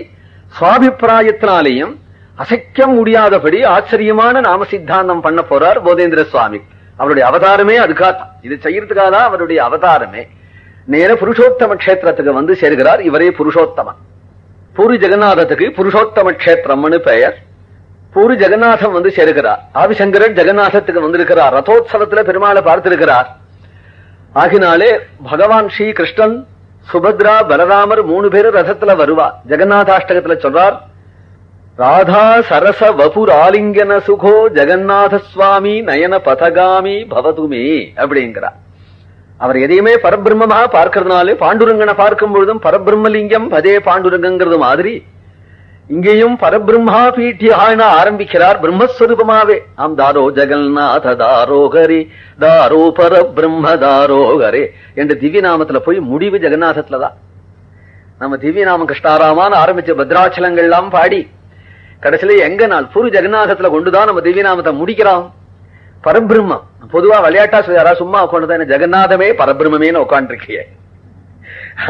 சுவாபிப்பிராயத்தினாலேயும் அசைக்க முடியாதபடி ஆச்சரியமான நாம சித்தாந்தம் பண்ண போறார் போதேந்திர சுவாமி. அவருடைய அவதாரமே அதுக்காக இது செய்யறதுக்காக தான் அவருடைய அவதாரமே. நேர புருஷோத்தம கஷேத்திரத்துக்கு வந்து சேர்கிறார். இவரே புருஷோத்தமன். பூரி ஜெகநாதத்துக்கு புருஷோத்தம கஷேத்திரம்னு பெயர். பூரி ஜெகநாதம் வந்து சேருகிறார். ஆவிசங்கரன் ஜெகநாதத்துக்கு வந்திருக்கிறார். ரதோத்சவத்துல பெருமாளை பார்த்திருக்கிறார். ஆகினாலே பகவான் ஸ்ரீ கிருஷ்ணன் சுபத்ரா பலராமர் மூணு பேரும் ரதத்துல வருவா ஜெகநாதாஷ்டகத்துல சொல்றார் ராதா சரச வபுர் ஆலிங்கன சுகோ ஜெகநாத சுவாமி நயன பதகாமி பவதுமே அப்படிங்கிறார். அவர் எதையுமே பரபிரம்மமாக பார்க்கறதுனாலே பாண்டுரங்கனை பார்க்கும் பொழுதும் பரபிரம்மலிங்கம் பதே பாண்டுரங்கிறது மாதிரி இங்கேயும் பரபிரம்மா பீட்டியான ஆரம்பிக்கிறார் பிரம்மஸ்வரூபமாவே. ஆம் தாரோ ஜெகநாத தாரோகரி தாரோ பரபிரம்ம தாரோகரே என்று திவ்ய நாமத்துல போய் முடிவு ஜெகநாதத்துலதான் நம்ம திவ்ய நாம கிருஷ்ணாராமான்னு ஆரம்பிச்ச பத்ராச்சலங்கள் எல்லாம் பாடி கடைசியில எங்க நாள் புரு ஜெகநாதத்துல கொண்டுதான் நம்ம திவ்ய நாமத்தை முடிக்கிறோம் பரபிரம்மம். பொதுவா விளையாட்டா சொல்லியாரா சும்மா உட்காந்துதான் ஜெகநாதமே பரபிரம்மே உட்காந்துருக்கிய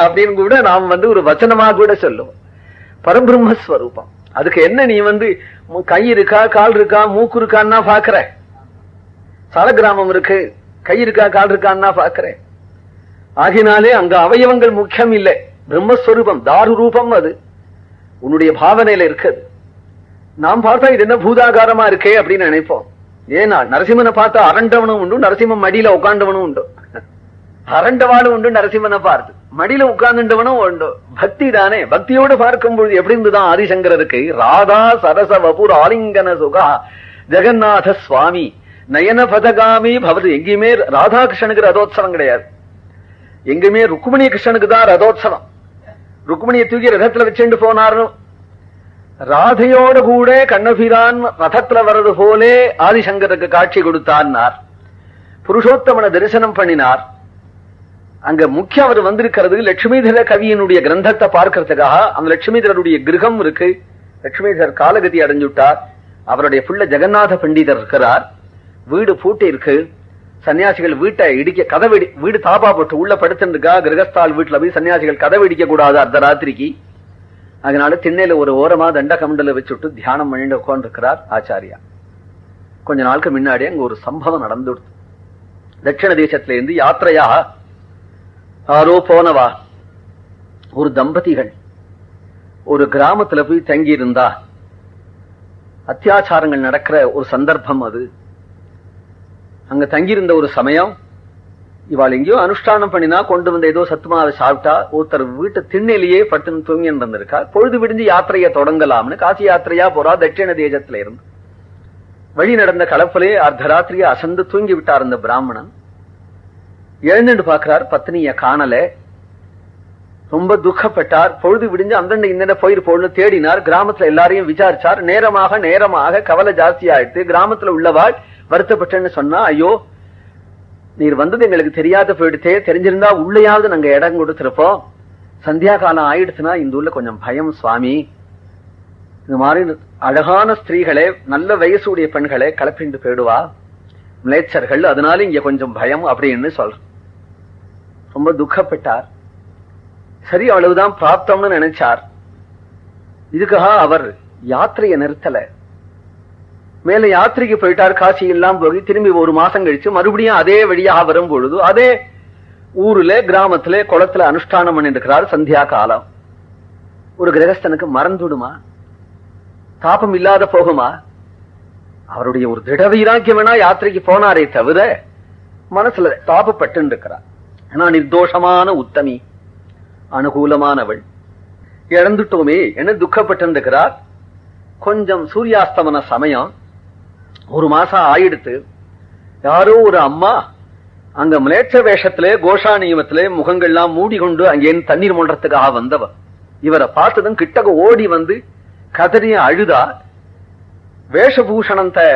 அப்படின்னு கூட நாம் வந்து ஒரு வச்சனமா கூட சொல்லுவோம். பரபிரம்மஸ்வரூபம் அதுக்கு என்ன நீ வந்து கை இருக்கா கால் இருக்கா மூக்கு இருக்கான்னா பாக்குற. சாலக்கிராமம் இருக்கு கை இருக்கா கால் இருக்கான்னா பாக்குற. ஆகினாலே அங்க அவயவங்கள் முக்கியம் இல்லை. பிரம்மஸ்வரூபம் தாரு ரூபம் அது. உன்னுடைய பாவனையில இருக்குது. நாம் பார்த்தா இது என்ன பூதாகாரமா இருக்கே அப்படின்னு நினைப்போம். ஏன்னா நரசிம்மனை பார்த்தா அரண்டவனும் உண்டு நரசிம்மன் மடியில உட்காண்டவனும் உண்டு. அரண்டவாளும் உண்டு நரசிம்மனை பார்த்து. மடியில உட்கார்ந்துட்டவனும் உண்டு. பக்தி தானே. பக்தியோடு பார்க்கும் பொழுது எப்படி இருந்துதான் ஆதிசங்கரருக்கு? ராதா சரச வபுர் ஆலிங்கன சுகா. ஜெகநாத சுவாமி. நயன பதகாமி பவது. எங்கேயுமே ராதாகிருஷ்ணனுக்கு ரதோத்சவம் கிடையாது. எங்குமே ருக்மணி கிருஷ்ணனுக்கு தான் ரதோத்சவம். ருக்மிணியை தூக்கி ரதத்துல வச்சுட்டு போனாரு. ராதையோடு கூட கண்ணபிரான் ரதத்துல வர்றது போலே ஆதிசங்கருக்கு காட்சி கொடுத்தார் புருஷோத்தமனை தரிசனம் பண்ணினார். அங்க முக்கிய அவர் வந்திருக்கிறது லட்சுமிதர கவியினுடைய கிரந்தத்தை பார்க்கறதுக்காக. அந்த லட்சுமிதரருடைய கிரகம் இருக்கு. லட்சுமிதர் காலகதி அடைஞ்சுட்டார். அவருடைய புள்ள ஜெகநாத பண்டிதர் இருக்கிறார். வீடு பூட்டி இருக்கு. சன்னியாசிகள் வீட்டை இடிக்க கதவு வீடு தாபா போட்டு உள்ள படுத்துருக்கா கிரகஸ்தால் வீட்டுல போய் சன்னியாசிகள் கதவு இடிக்க கூடாது அர்த்த ராத்திரிக்கு அதனால திண்ணையில ஒரு ஓரமா தண்ட கமண்டல வச்சுட்டு தியானம் பண்ணிட்டு உட்கார்ந்துருக்கிறார் ஆச்சாரியா கொஞ்ச நாளுக்கு முன்னாடி அங்க ஒரு சம்பவம் நடந்து தட்சிண தேசத்துல இருந்து யாத்திரையா யாரோ போனவா? ஒரு தம்பதிகள். ஒரு கிராமத்துல போய் தங்கி இருந்தா அத்தியாச்சாரங்கள் நடக்கிற ஒரு சந்தர்ப்பம் அது. அங்க தங்கியிருந்த ஒரு சமயம் இவாள் எங்கேயோ அனுஷ்டானம் பண்ணினா கொண்டு வந்த ஏதோ சத்துமாவை சாப்பிட்டா ஒருத்தர் வீட்டு திண்ணையிலேயே பட்டுன்னு தூங்கி இருந்திருக்கா பொழுது விடிஞ்சு யாத்திரையை தொடங்கலாம்னு காசி யாத்திரையா போறா தட்சிண தேசத்துல இருந்து. வழி நடந்த கலப்பிலே அர்த்தராத்திரியை அசந்து தூங்கி விட்டார் இந்த பிராமணன். எழுந்துட்டு பாக்குறார் பத்னிய காணல. ரொம்ப துக்கப்பட்டார் பொழுது விடிஞ்சு அந்தண்ட இந்த போயிருப்போம்னு தேடினார் கிராமத்துல எல்லாரையும் விசாரிச்சார். நேரமாக நேரமாக கவலை ஜாஸ்தி ஆயிடுத்து கிராமத்துல உள்ளவாள் வருத்தப்பட்டேன்னு சொன்னா ஐயோ நீர் வந்தது எங்களுக்கு தெரியாத போயிடுத்தே தெரிஞ்சிருந்தா உள்ளேயாவது நாங்க இடம் கொடுத்திருப்போம். சந்தியா காலம் ஆயிடுச்சுன்னா இந்த ஊர்ல கொஞ்சம் பயம் சுவாமி. இந்த மாதிரி அழகான ஸ்திரீகளே நல்ல வயசுடைய பெண்களே கலப்பிண்டு போயிடுவா. மிளேச்சர்கள் அதனால இங்க கொஞ்சம் பயம் அப்படின்னு சொல்ற ரொம்ப துக்கப்பட்டார். சரி அவ்வளவுதான் பிராப்தம்னு நினைச்சார். இதுக்காக அவர் யாத்திரையை நிறுத்தல. மேல யாத்திரைக்கு போயிட்டார் காசி எல்லாம் போய் திரும்பி ஒரு மாசம் கழிச்சு மறுபடியும் அதே வழியாக வரும் பொழுது அதே ஊர்ல கிராமத்துல குளத்துல அனுஷ்டானம் பண்ணிருக்கிறார் சந்தியா காலம். ஒரு கிரகஸ்தனுக்கு மறந்துடுமா? தாபம் இல்லாத போகுமா? அவருடைய ஒரு திட வைராக்கியம் வேணா யாத்திரைக்கு போனாரே தவிர மனசுல தாபப்பட்டு இருக்கிறார் ஆனா நிர்தோஷமான உத்தமி அனுகூலமானவள். இழந்துட்டோமே என்ன துக்கப்பட்டு இருக்கிறார் கொஞ்சம் சூரியாஸ்தமன சமயம் ஒரு மாசம் ஆயிடுத்து யாரோ ஒரு அம்மா அங்க மிளேச்ச வேஷத்திலே கோஷா நியமத்திலே முகங்கள்லாம் மூடிக்கொண்டு அங்கேன்னு தண்ணீர் மொன்றத்துக்காக வந்தவ. இவரை பார்த்ததும் கிட்டக ஓடி வந்து கதறிய அழுதா வேஷபூஷணத்தை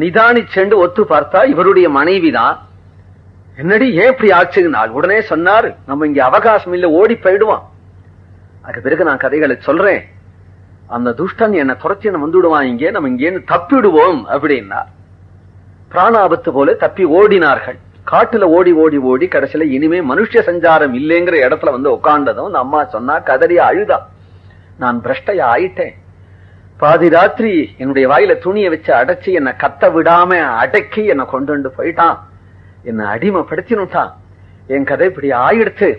நிதானிச்சென்று ஒத்து பார்த்தா இவருடைய மனைவிதான். என்னடி ஏன் இப்படி ஆச்சுனாள் உடனே சொன்னாரு நம்ம இங்க அவகாசம் இல்ல ஓடி போயிடுவான். அதுக்கு பிறகு நான் கதைகளை சொல்றேன். அந்த துஷ்டன் என்ன துரத்தி நம்ம வந்துடுவான் இங்கே நம்ம இங்கேன்னு தப்பிடுவோம் அப்படின்னா. பிராணாபத்து போல தப்பி ஓடினார்கள். காட்டுல ஓடி ஓடி ஓடி கடைசியில இனிமே மனுஷ சஞ்சாரம் இல்லைங்கிற இடத்துல வந்து உட்காண்டதும் அந்த அம்மா சொன்னா கதறி அழுதா. நான் பிரஷ்டையா ஆயிட்டேன். பாதி ராத்திரி என்னுடைய வாயில துணியை வச்சு அடைச்சு என்னை கத்த விடாம அடக்கி என்னை கொண்டு போயிட்டான். என்னை அடிமைப்படுத்தினுட்டான். என் கதை இப்படி ஆயிடுத்து.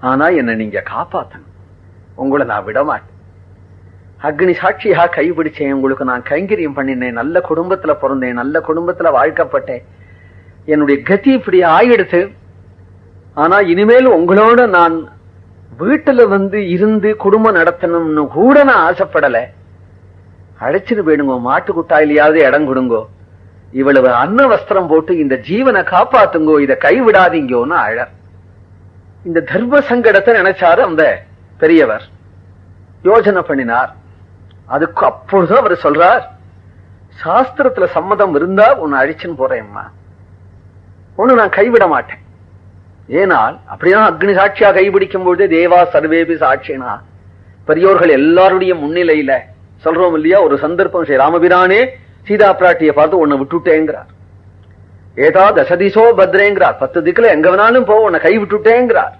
ஆனா என்னை நீங்க காப்பாத்தணும். உங்களை நான் விடமாட்டேன். அக்னி சாட்சியா கைபிடிச்சேன். உங்களுக்கு நான் கைங்கரியம் பண்ணினேன். நல்ல குடும்பத்துல பிறந்தேன். நல்ல குடும்பத்துல வாழ்க்கப்பட்டேன். என்னுடைய கதி இப்படி ஆயிடுத்து. ஆனா இனிமேல் உங்களோட நான் வீட்டுல வந்து இருந்து குடும்பம் நடத்தணும்னு கூட நான் ஆசைப்படல. அழைச்சிட்டு போயிடுங்க மாட்டு குட்டாயிலையாவது இடம் கொடுங்கோ. இவ்வளவு அன்ன வஸ்திரம் போட்டு இந்த ஜீவனை காப்பாத்துங்கோ இத கைவிடாதீங்கோன்னு அழ. இந்த தர்ம சங்கடத்தை நினைச்சாரு அந்த பெரியவர். யோஜனை பண்ணினார். அதுக்கு அப்பொழுது அவர் சொல்றார் சாஸ்திரத்துல சம்மதம் இருந்தா உன்னை அழிச்சுன்னு போறேன்மா ஒண்ணு நான் கைவிட மாட்டேன். ஏனால் அப்படிதான் அக்னி சாட்சியா கைபிடிக்கும் பொழுது தேவா சர்வேபி சாட்சினா. பெரியோர்கள் எல்லாருடைய முன்னிலையில சொல்றோம் இல்லையா? ஒரு சந்தர்ப்பம். ஸ்ரீ ராமபிரானே சீதா பிராட்டியை பார்த்து உன்னை விட்டுட்டேங்கிறார். ஏதா தசதிசோ பத்ரேங்கிறார். பத்து திக்குல எங்க வேணாலும் போ உன்னை கை விட்டுட்டேங்கிறார்.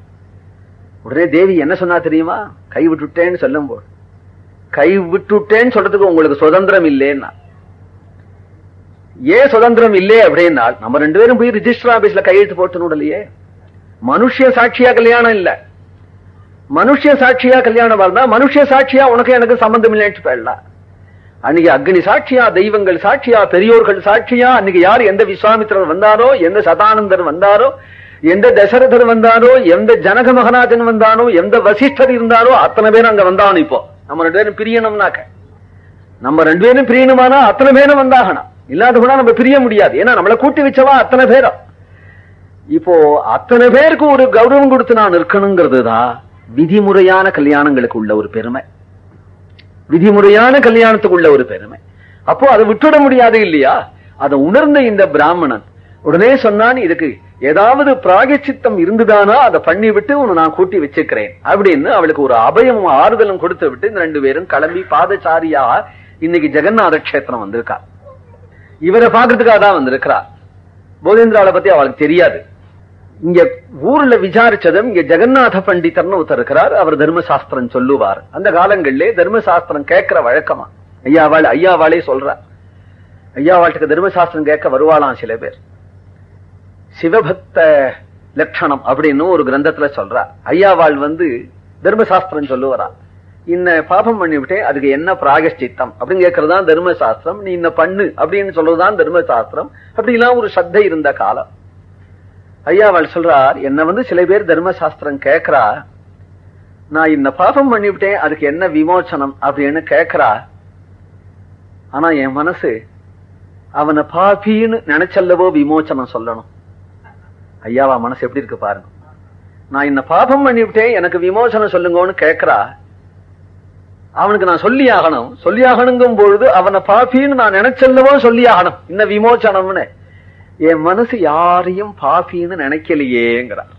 உடனே தேவி என்ன சொன்னா தெரியுமா? கை விட்டுட்டேன்னு சொல்லும் போது கை விட்டுட்டேன்னு சொல்றதுக்கு உங்களுக்கு சுதந்திரம் இல்லைன்னா. ஏன் சுதந்திரம் இல்லை அப்படின்னா நம்ம ரெண்டு பேரும் போய் ரிஜிஸ்டர் ஆபீஸ்ல கையெழுத்து போட்டு நோடலையே மனுஷ சாட்சியா கல்யாணம் இல்ல. மனுஷ சாட்சியா கல்யாணம் இருந்தா மனுஷ சாட்சியா உனக்கு எனக்கு சம்பந்தம் இல்லைன்னு போயிடலாம். அன்னைக்கு அக்னி சாட்சியா தெய்வங்கள் சாட்சியா பெரியோர்கள் சாட்சியா அன்னைக்கு யார் எந்த விஸ்வாமித்திரர் வந்தாரோ எந்த சதானந்தர் வந்தாரோ எந்த தசரதர் வந்தாரோ எந்த ஜனக மகராஜன் வந்தானோ எந்த வசிஷ்டர் இருந்தாரோ அத்தனை பேரும் அங்க வந்தானோ இப்போ. நம்ம ரெண்டு பேரும் பிரியணும்னாக்க. நம்ம ரெண்டு பேரும் பிரியணுமானா அத்தனை பேரும் வந்தாகணும். இல்லாத கூட நம்ம பிரிய முடியாது. ஏன்னா நம்மளை கூட்டி வச்சவா அத்தனை பேரும் இப்போ அத்தனை பேருக்கு ஒரு கௌரவம் கொடுத்து நான் இருக்கணுங்கிறது தான் விதிமுறையான கல்யாணங்களுக்கு உள்ள ஒரு பெருமை. விதிமுறையான கல்யாணத்துக்கு உள்ள ஒரு பெருமை. அப்போ அதை விட்டுட முடியாது இல்லையா? அதை உணர்ந்த இந்த பிராமணன் உடனே சொன்னான் இதுக்கு ஏதாவது பிராகச்சித்தம் இருந்துதானா? அதை பண்ணி விட்டு உன்னை நான் கூட்டி வச்சுக்கிறேன். அப்படின்னு அவளுக்கு ஒரு அபயமும் ஆறுதலும் கொடுத்து விட்டு இந்த ரெண்டு பேரும் கிளம்பி பாதசாரியா இன்னைக்கு ஜெகநாத கஷேத்திரம் வந்திருக்கா. இவரை பாக்குறதுக்காக தான் வந்திருக்கிறார் போதேந்திராவை பத்தி அவளுக்கு தெரியாது. இங்க ஊர்ல விசாரிச்சதும் இங்க ஜெகநாத பண்டிதர்னு ஒருத்தர் இருக்கிறார். அவர் தர்மசாஸ்திரம் சொல்லுவார். அந்த காலங்களிலே தர்மசாஸ்திரம் கேட்கிற வழக்கமா? ஐயாவாள் ஐயாவாளே சொல்றார் ஐயாவாளுக்கு தர்மசாஸ்திரம் கேட்க வருவாளாம் சில பேர். சிவபக்த லட்சணம் அப்படின்னு ஒரு கிரந்தத்துல சொல்றா. ஐயாவாள் வந்து தர்மசாஸ்திரம் சொல்லுவாரா இன்ன பாபம் பண்ணிவிட்டேன் அதுக்கு என்ன பிராகஷ்டித்தம் அப்படின்னு கேட்கறதுதான் தர்மசாஸ்திரம். நீ இன்ன பண்ணு அப்படின்னு சொல்றதுதான் தர்மசாஸ்திரம். அப்படிலாம் ஒரு சத்தை இருந்த காலம். ஐயா அவள் சொல்றார் என்ன வந்து சில பேர் தர்மசாஸ்திரம் கேட்கிறா. நான் இந்த பாபம் பண்ணிவிட்டேன் அதுக்கு என்ன விமோச்சனம் அப்படின்னு கேட்கிறா. ஆனா என் மனசு அவனை பாபின்னு நினைச்சல்லவோ விமோச்சனம் சொல்லணும். ஐயாவா மனசு எப்படி இருக்கு பாருங்க. நான் இந்த பாபம் பண்ணிவிட்டேன் எனக்கு விமோசனம் சொல்லுங்கன்னு கேட்கிறா. அவனுக்கு நான் சொல்லி ஆகணும். சொல்லி ஆகணுங்கும் பொழுது அவனை பாபின்னு நான் நினைச்சல்லவோ சொல்லி ஆகணும். இன்ன விமோச்சனம்னு என் மனசு யாரையும் பாபின்னு நினைக்கலையேங்கிறார்.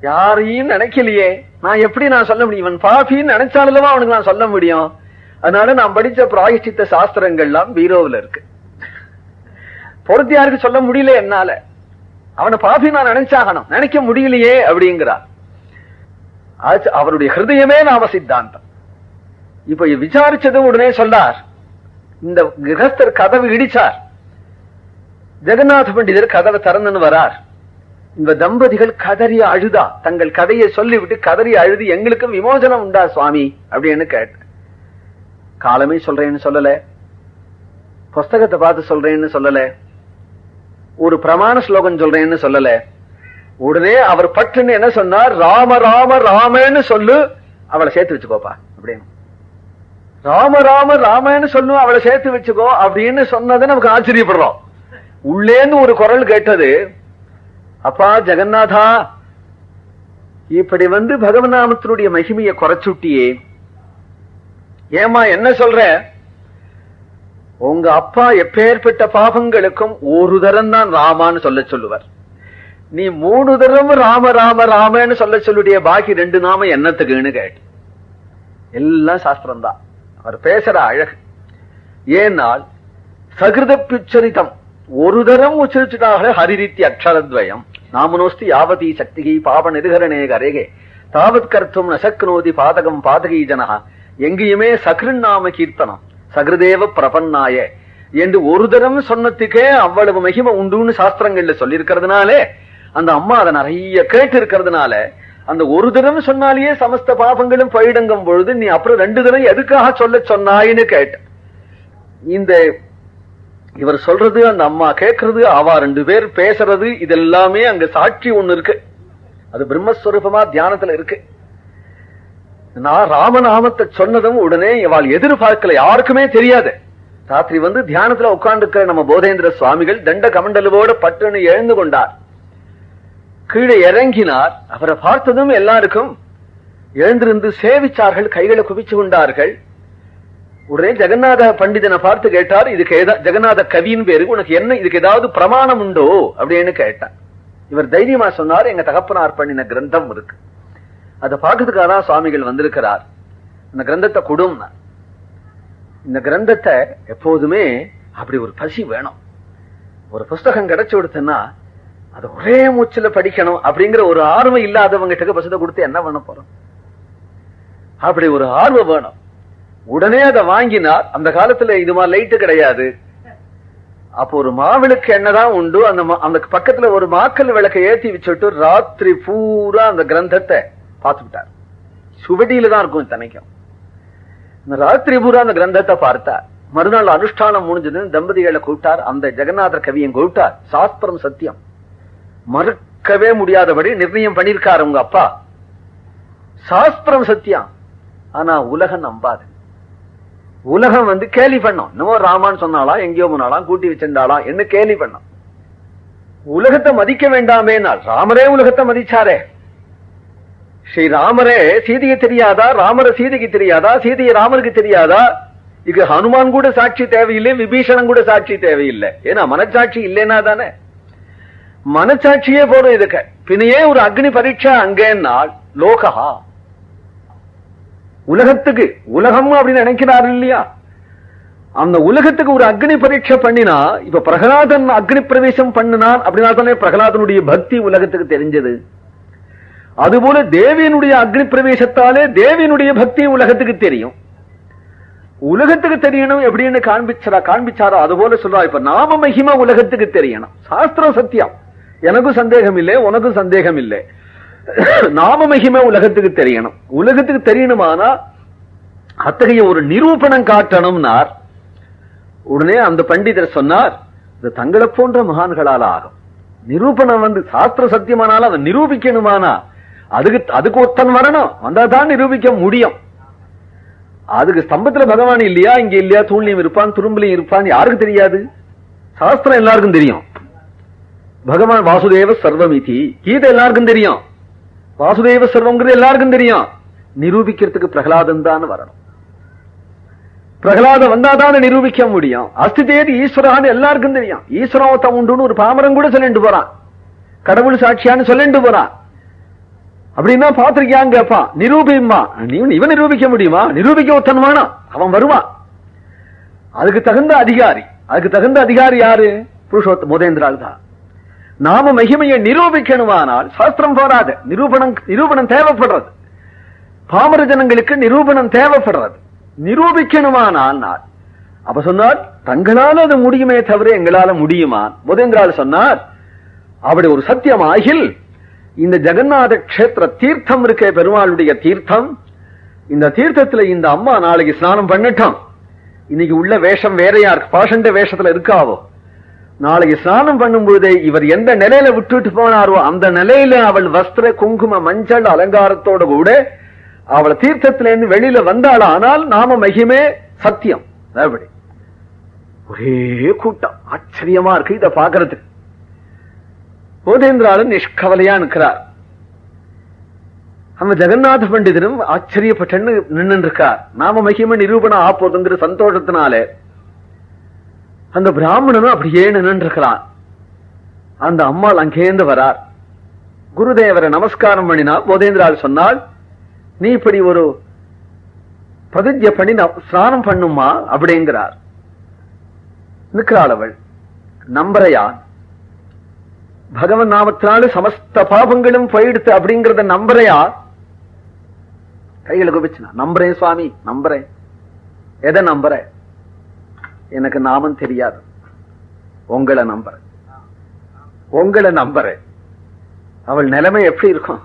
யாரையும் நினைக்கலையே. நான் எப்படி நான் சொல்ல முடியும்? இவன் பாபின்னு நினைச்சாலும் அவனுக்கு நான் சொல்ல முடியும். அதனால நான் படிச்ச பிராயஷ்டித்த சாஸ்திரங்கள்லாம் பீரோவில் இருக்கு. பொருத்தியாருக்கு சொல்ல முடியல என்னால. அவனை பாபி நான் நினைச்சாகணும். நினைக்க முடியலையே அப்படிங்கிறார். அவருடைய ஹிருதயமே நாம சித்தாந்தம். இப்ப விசாரிச்சது உடனே சொல்லார். இந்த கிரகஸ்தர் கதவு இடிச்சார். ஜெகநாத பண்டிதர் கதவை திறந்துன்னு வரார். இந்த தம்பதிகள் கதறி அழுதா? தங்கள் கதையை சொல்லிவிட்டு கதறி அழுது எங்களுக்கும் விமோசனம் உண்டா சுவாமி? அப்படின்னு கேட்ட காலமே சொல்றேன்னு சொல்லல. புஸ்தகத்தை பார்த்து சொல்றேன்னு சொல்லல. ஒரு பிரமாண ஸ்லோகம் சொல்றேன்னு சொல்லல. உடனே அவர் பட்டுன்னு என்ன சொன்னார்? ராம ராம ராமன்னு சொல்லு அவளை சேர்த்து வச்சுக்கோப்பா அப்படின்னு. ராம ராம ராமன்னு சொல்லு அவளை சேர்த்து வச்சுக்கோ அப்படின்னு சொன்னதை நமக்கு ஆச்சரியப்படுறோம். உள்ளேந்து ஒரு குரல் கேட்டது. அப்பா ஜெகநாதா இப்படி வந்து பகவநாமத்தினுடைய மகிமையை குறைச்சுட்டியே. ஏமா என்ன சொல்ற? உங்க அப்பா எப்பேற்பட்ட பாபங்களுக்கும் ஒரு தரம் தான் ராமான்னு சொல்ல சொல்லுவார். நீ மூணு தரம் ராம ராம ராமன்னு சொல்ல சொல்லுடைய பாக்கி ரெண்டு நாம என்னத்துக்குன்னு கேட்டு எல்லாம் சாஸ்திரம் தான் அவர் பேசுற அழகு. ஏனால் சகிருத பிச்சரிதம் ஒரு தரம் உச்சரிச்சுட்டாக ஹரிரித்தி அக்ஷரத்வயம். நாமனோஸ்தி யாவதி சக்திகி பாப நிருகரணே கரேகே. தாவத் கர்த்தம் நசக்னோதி பாதகம் பாதகி ஜனகா எங்கேயுமே சகிருன் நாம கீர்த்தனம். சகிருதேவ பிரபன்னாய. என்று ஒரு தரம் சொன்னதுக்கே அவ்வளவு மகிமை உண்டுன்னு சாஸ்திரங்கள்ல சொல்லியிருக்கிறதுனாலே அந்த அம்மா அதை நிறைய கேட்டு இருக்கிறதுனால அந்த ஒரு தரம் சொன்னாலேயே சமஸ்த பாபங்களும் பயிடங்கும் பொழுது நீ அப்புறம் ரெண்டு தரம் எதுக்காக சொல்ல சொன்னாயின்னு கேட்ட இந்த இவர் சொல்றது அந்த அம்மா கேட்கறது அவா ரெண்டு பேர் பேசுறது இதெல்லாமே அங்க சாட்சி ஒண்ணு இருக்கு. அது பிரம்மஸ்வரூபமா தியானத்துல இருக்கு. நான் ராமநாமத்தை சொன்னதும் உடனே இவாள் எதிர்பார்க்கல. யாருக்குமே தெரியாது. ராத்திரி வந்து தியானத்துல உட்கார்ந்துக்கிற நம்ம போதேந்திர சுவாமிகள் தண்ட கமண்டலுவோட பட்டுன்னு எழுந்து கொண்டார். கீழே இறங்கினார். அவரை பார்த்ததும் எல்லாருக்கும் எழுந்திருந்து சேவிச்சார்கள் கைகளை குவிச்சு கொண்டார்கள். உடனே ஜெகநாத பண்டிதனை பார்த்து கேட்டார் இதுக்கு ஏதா- ஜெகநாத கவியின் பேரு உனக்கு என்ன இதுக்கு ஏதாவது பிரமாணம் உண்டோ? அப்படின்னு கேட்டார். இவர் தைரியமா சொன்னார் எங்க தகப்பனார் பண்ணின கிரந்தம் இருக்கு. அதை பார்க்கறதுக்காக தான் சுவாமிகள் வந்திருக்கிறார். இந்த கிரந்தத்தை கொடும் இந்த கிரந்தத்தை எப்போதுமே அப்படி ஒரு பசி வேணும். ஒரு புஸ்தகம் கிடைச்சு கொடுத்தேன்னா அது ஒரே மூச்சுல படிக்கணும் அப்படிங்கிற ஒரு ஆர்வம் இல்லாதவங்க கிட்ட கொடுத்து என்ன பண்ண போறோம்? அப்படி ஒரு ஆர்வம் வேணும். உடனே அதை வாங்கினார். அந்த காலத்துல இது மாதிரி லைட்டு கிடையாது. அப்போ ஒரு மாவிளக்கு என்னதான் உண்டு. அந்த மா- அந்த பக்கத்துல ஒரு மாக்கல் விளக்கை ஏத்தி வச்சுட்டு ராத்திரி பூரா அந்த கிரந்தத்தை பார்த்துக்கிட்டார் சுவடியில தான் இருக்கும் தனிக்கும் இந்த ராத்திரி பூரா அந்த கிரந்தத்தை பார்த்தார். மறுநாள் அனுஷ்டானம் முடிஞ்சதுன்னு தம்பதிகளை கூப்பிட்டார். அந்த ஜெகநாதர் கவியும் கூப்பிட்டார். சாஸ்திரம் சத்தியம். மறுக்கவே முடியாதபடி நிர்ணயம் பண்ணிருக்காரு உங்க அப்பா. சாஸ்திரம் சத்தியம். ஆனா உலகம் நம்பாது. உலகம் வந்து கேலி பண்ணும். இன்னமும் ராமான்னு சொன்னாலாம் எங்கேயோ போனாலாம் கூட்டி வச்சிருந்தாலாம் என்ன கேலி பண்ணும். உலகத்தை மதிக்க வேண்டாமே நாள் ராமரே உலகத்தை மதிச்சாரே. ஸ்ரீ ராமரே சீதையை தெரியாதா? ராமர சீதைக்கு தெரியாதா? சீதையை ராமருக்கு தெரியாதா? இது ஹனுமான் கூட சாட்சி தேவையில்லை விபீஷணன் கூட சாட்சி தேவையில்லை. ஏன்னா மனச்சாட்சி இல்லைன்னா தானே? மனச்சாட்சியே போதும் இதுக்கு. பின்னையே ஒரு அக்னி பரீட்சா அங்கேன்னால் லோகஹா. உலகத்துக்கு உலகம் அப்படின்னு நினைக்கிறாரு இல்லையா? அந்த உலகத்துக்கு ஒரு அக்னி பரீட்சை பண்ணினா இப்ப பிரகலாதன் அக்னி பிரவேசம் பண்ணினான் அப்படின்னா தானே பிரகலாதனுடைய பக்தி உலகத்துக்கு தெரிஞ்சது. அதுபோல தேவியனுடைய அக்னி பிரவேசத்தாலே தேவியனுடைய பக்தி உலகத்துக்கு தெரியும். உலகத்துக்கு தெரியணும் எப்படின்னு காண்பிச்சாரா அது போல சொல்றா இப்ப நாம மகிமா உலகத்துக்கு தெரியணும். சாஸ்திரம் சத்தியம். எனக்கும் சந்தேகம் இல்லை உனக்கும் சந்தேகம் இல்லை நாம மகிமை உலகத்துக்கு தெரியணும். உலகத்துக்கு தெரியணுமானா அத்தகைய ஒரு நிரூபணம் காட்டணும்னார். உடனே அந்த பண்டிதர் சொன்னார் இது தங்களை போன்ற மகான்களால ஆகும். நிரூபணம் வந்து சாஸ்திர சத்தியமானாலும் அதை நிரூபிக்கணுமானா? அதுக்கு அதுக்கு ஒத்தன் வரணும். வந்தாதான் நிரூபிக்க முடியும். அதுக்கு ஸ்தம்பத்துல பகவான் இல்லையா இங்க இல்லையா தூண்லையும் இருப்பான் துரும்புலையும் இருப்பான் யாருக்கு தெரியாது. சாஸ்திரம் எல்லாருக்கும் தெரியும். பகவான் வாசுதேவ சர்வமிதி. கீதை எல்லாருக்கும் தெரியும். வாசுதேவ சர்வங்கிறது எல்லாருக்கும் தெரியும். நிரூபிக்கிறதுக்கு பிரகலாதன் தான் வரணும். பிரகலாத வந்தாதான் நிரூபிக்க முடியும். அஸ்திதேதி ஈஸ்வரான்னு எல்லாருக்கும் தெரியும். ஈஸ்வரம் உண்டுன்னு ஒரு பாமரம் கூட சொல்லிட்டு போறான். கடவுள் சாட்சியான்னு சொல்லிட்டு போறான். அப்படின்னா பாத்திருக்கியான்னு கேட்பான் நிரூபிமா நீ இவன் நிரூபிக்க முடியுமா? நிரூபிக்க ஒருத்தன் வேணாம். அவன் வருவான். அதுக்கு தகுந்த அதிகாரி. அதுக்கு தகுந்த அதிகாரி யாரு? புருஷோத்த மோதேந்திரால் தான். நாம மகிமையை நிரூபிக்கணுமானால் சாஸ்திரம் போராது நிரூபணம் நிரூபணம் தேவைப்படுறது. பாமர ஜனங்களுக்கு நிரூபணம் தேவைப்படுறது. நிரூபிக்கணுமானால் அப்ப சொன்னார் தங்களால் அது முடியுமே தவிர எங்களால முடியுமா? முதேந்திரால் சொன்னார் அப்படி ஒரு சத்தியம் ஆகில் இந்த ஜெகநாத கஷேத்திர தீர்த்தம் இருக்கே பெருமாளுடைய தீர்த்தம். இந்த தீர்த்தத்துல இந்த அம்மா நாளைக்கு ஸ்நானம் பண்ணட்டும். இன்னைக்கு உள்ள வேஷம் வேறையா இருக்கு. பாஷண்ட வேஷத்துல இருக்காவோ? நாளைக்கு ஸ்நானம் பண்ணும்போது இவர் எந்த நிலையில விட்டுட்டு போனாரோ அந்த நிலையில அவள் வஸ்திர குங்கும மஞ்சள் அலங்காரத்தோட கூட அவள் தீர்த்தத்திலிருந்து வெளியில வந்தாள்? ஆனால் நாம மகிமே சத்தியம். அப்படி ஒரே கூட்டம். ஆச்சரியமா இருக்கு இத பாக்குறதுக்கு போதேந்திராலும் நிஷ்கவலையா நிற்கிறார். நம்ம ஜெகநாத பண்டிதரும் ஆச்சரியப்பட்டன்னு நின்று இருக்கார். நாம மகிம நிரூபணம் ஆப்போதுங்கிற சந்தோஷத்தினாலே அந்த பிராமணனும் அப்படியே நின்று அந்த அம்மாள் அங்கேந்து வரார். குருதேவரை நமஸ்காரம் பண்ணினா போதேந்திரால் சொன்னால் நீ இப்படி ஒரு பிரதிஜ பண்ணி ஸ்நானம் பண்ணுமா? அப்படிங்கிறார். நிற்கிறாள் அவள். நம்புறையா? பகவன் நாமத்தினால சமஸ்த பாபங்களும் போயிடுத்து அப்படிங்கறத நம்புறையா? கைகளை குபிச்சுனா நம்புறேன் சுவாமி நம்புறேன். எதை நம்புறேன் எனக்கு நாமம் தெரியாது. உங்களை நம்புறேன். உங்களை நம்புறேன். அவள் நிலைமை எப்படி இருக்கும்?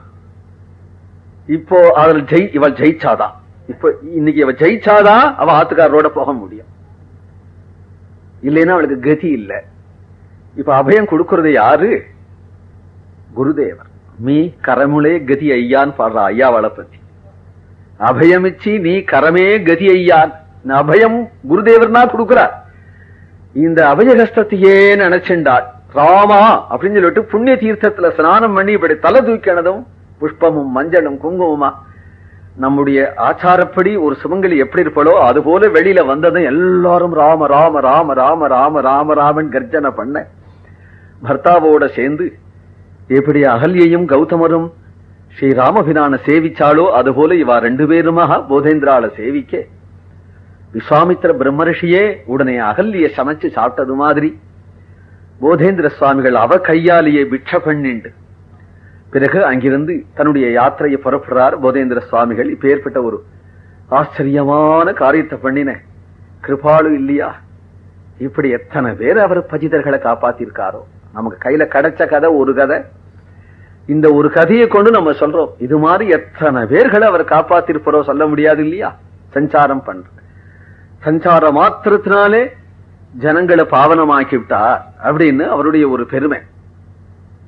இப்போ அவள் ஜெய் இவள் ஜெயிச்சாதான் இப்போ இன்னைக்கு இவ ஜெயிச்சாதான் அவ ஆத்துக்காரரோட போக முடியும். இல்லைன்னா அவளுக்கு கதி இல்லை. இப்ப அபயம் கொடுக்கறது யாரு? குருதேவர். மீ கரமுளே கதி ஐயான்னு பாடுற ஐயாவாளை பத்தி அபயமிச்சு நீ கரமே கதி ஐயான். அபயம் குருதேவர்னா கொடுக்கிறார் இந்த அபயகஸ்தத்தையே நினைச்சுண்டாள் ராமா அப்படின்னு சொல்லிட்டு புண்ணிய தீர்த்தத்துல ஸ்நானம் பண்ணி இப்படி தலை தூக்கினதும் புஷ்பமும் மஞ்சளும் குங்குமமா. நம்முடைய ஆச்சாரப்படி ஒரு சுமங்கலி எப்படி இருப்பாளோ அது போல வெளியில வந்ததும் எல்லாரும் ராம ராம ராம ராம ராம ராம ராமன் கர்ஜனை பண்ண. பர்த்தாவோட சேர்ந்து எப்படி அகல்யையும் கௌதமரும் ஸ்ரீ ராமபிரான சேவிச்சாளோ அதுபோல இவா ரெண்டு பேருமாக போதேந்திரால சேவிக்க விஸ்வாமித்திர பிரம்மரிஷியே உடனே அகல்ய சமைச்சு சாப்பிட்டது மாதிரி. போதேந்திர சுவாமிகள் அவ கையாலேயே பிட்ச பண்ணிண்டு. பிறகு அங்கிருந்து தன்னுடைய யாத்திரையை புறப்படுறார் போதேந்திர சுவாமிகள். இப்பேற்பட்ட ஒரு ஆச்சரியமான காரியத்தை பண்ணின. கிருபாலு இல்லையா? இப்படி எத்தனை பேர் அவர் பஜிதர்களை காப்பாத்திருக்காரோ? நமக்கு கையில கிடைச்ச கதை ஒரு கதை. இந்த ஒரு கதையை கொண்டு நம்ம சொல்றோம். இது மாதிரி எத்தனை பேர்களை அவர் காப்பாத்திருப்பாரோ சொல்ல முடியாது இல்லையா? சஞ்சாரம் பண்ற சஞ்சார மாத்திரத்தினாலே ஜனங்களை பாவனமாக்கி விட்டார் அப்படின்னு அவருடைய ஒரு பெருமை.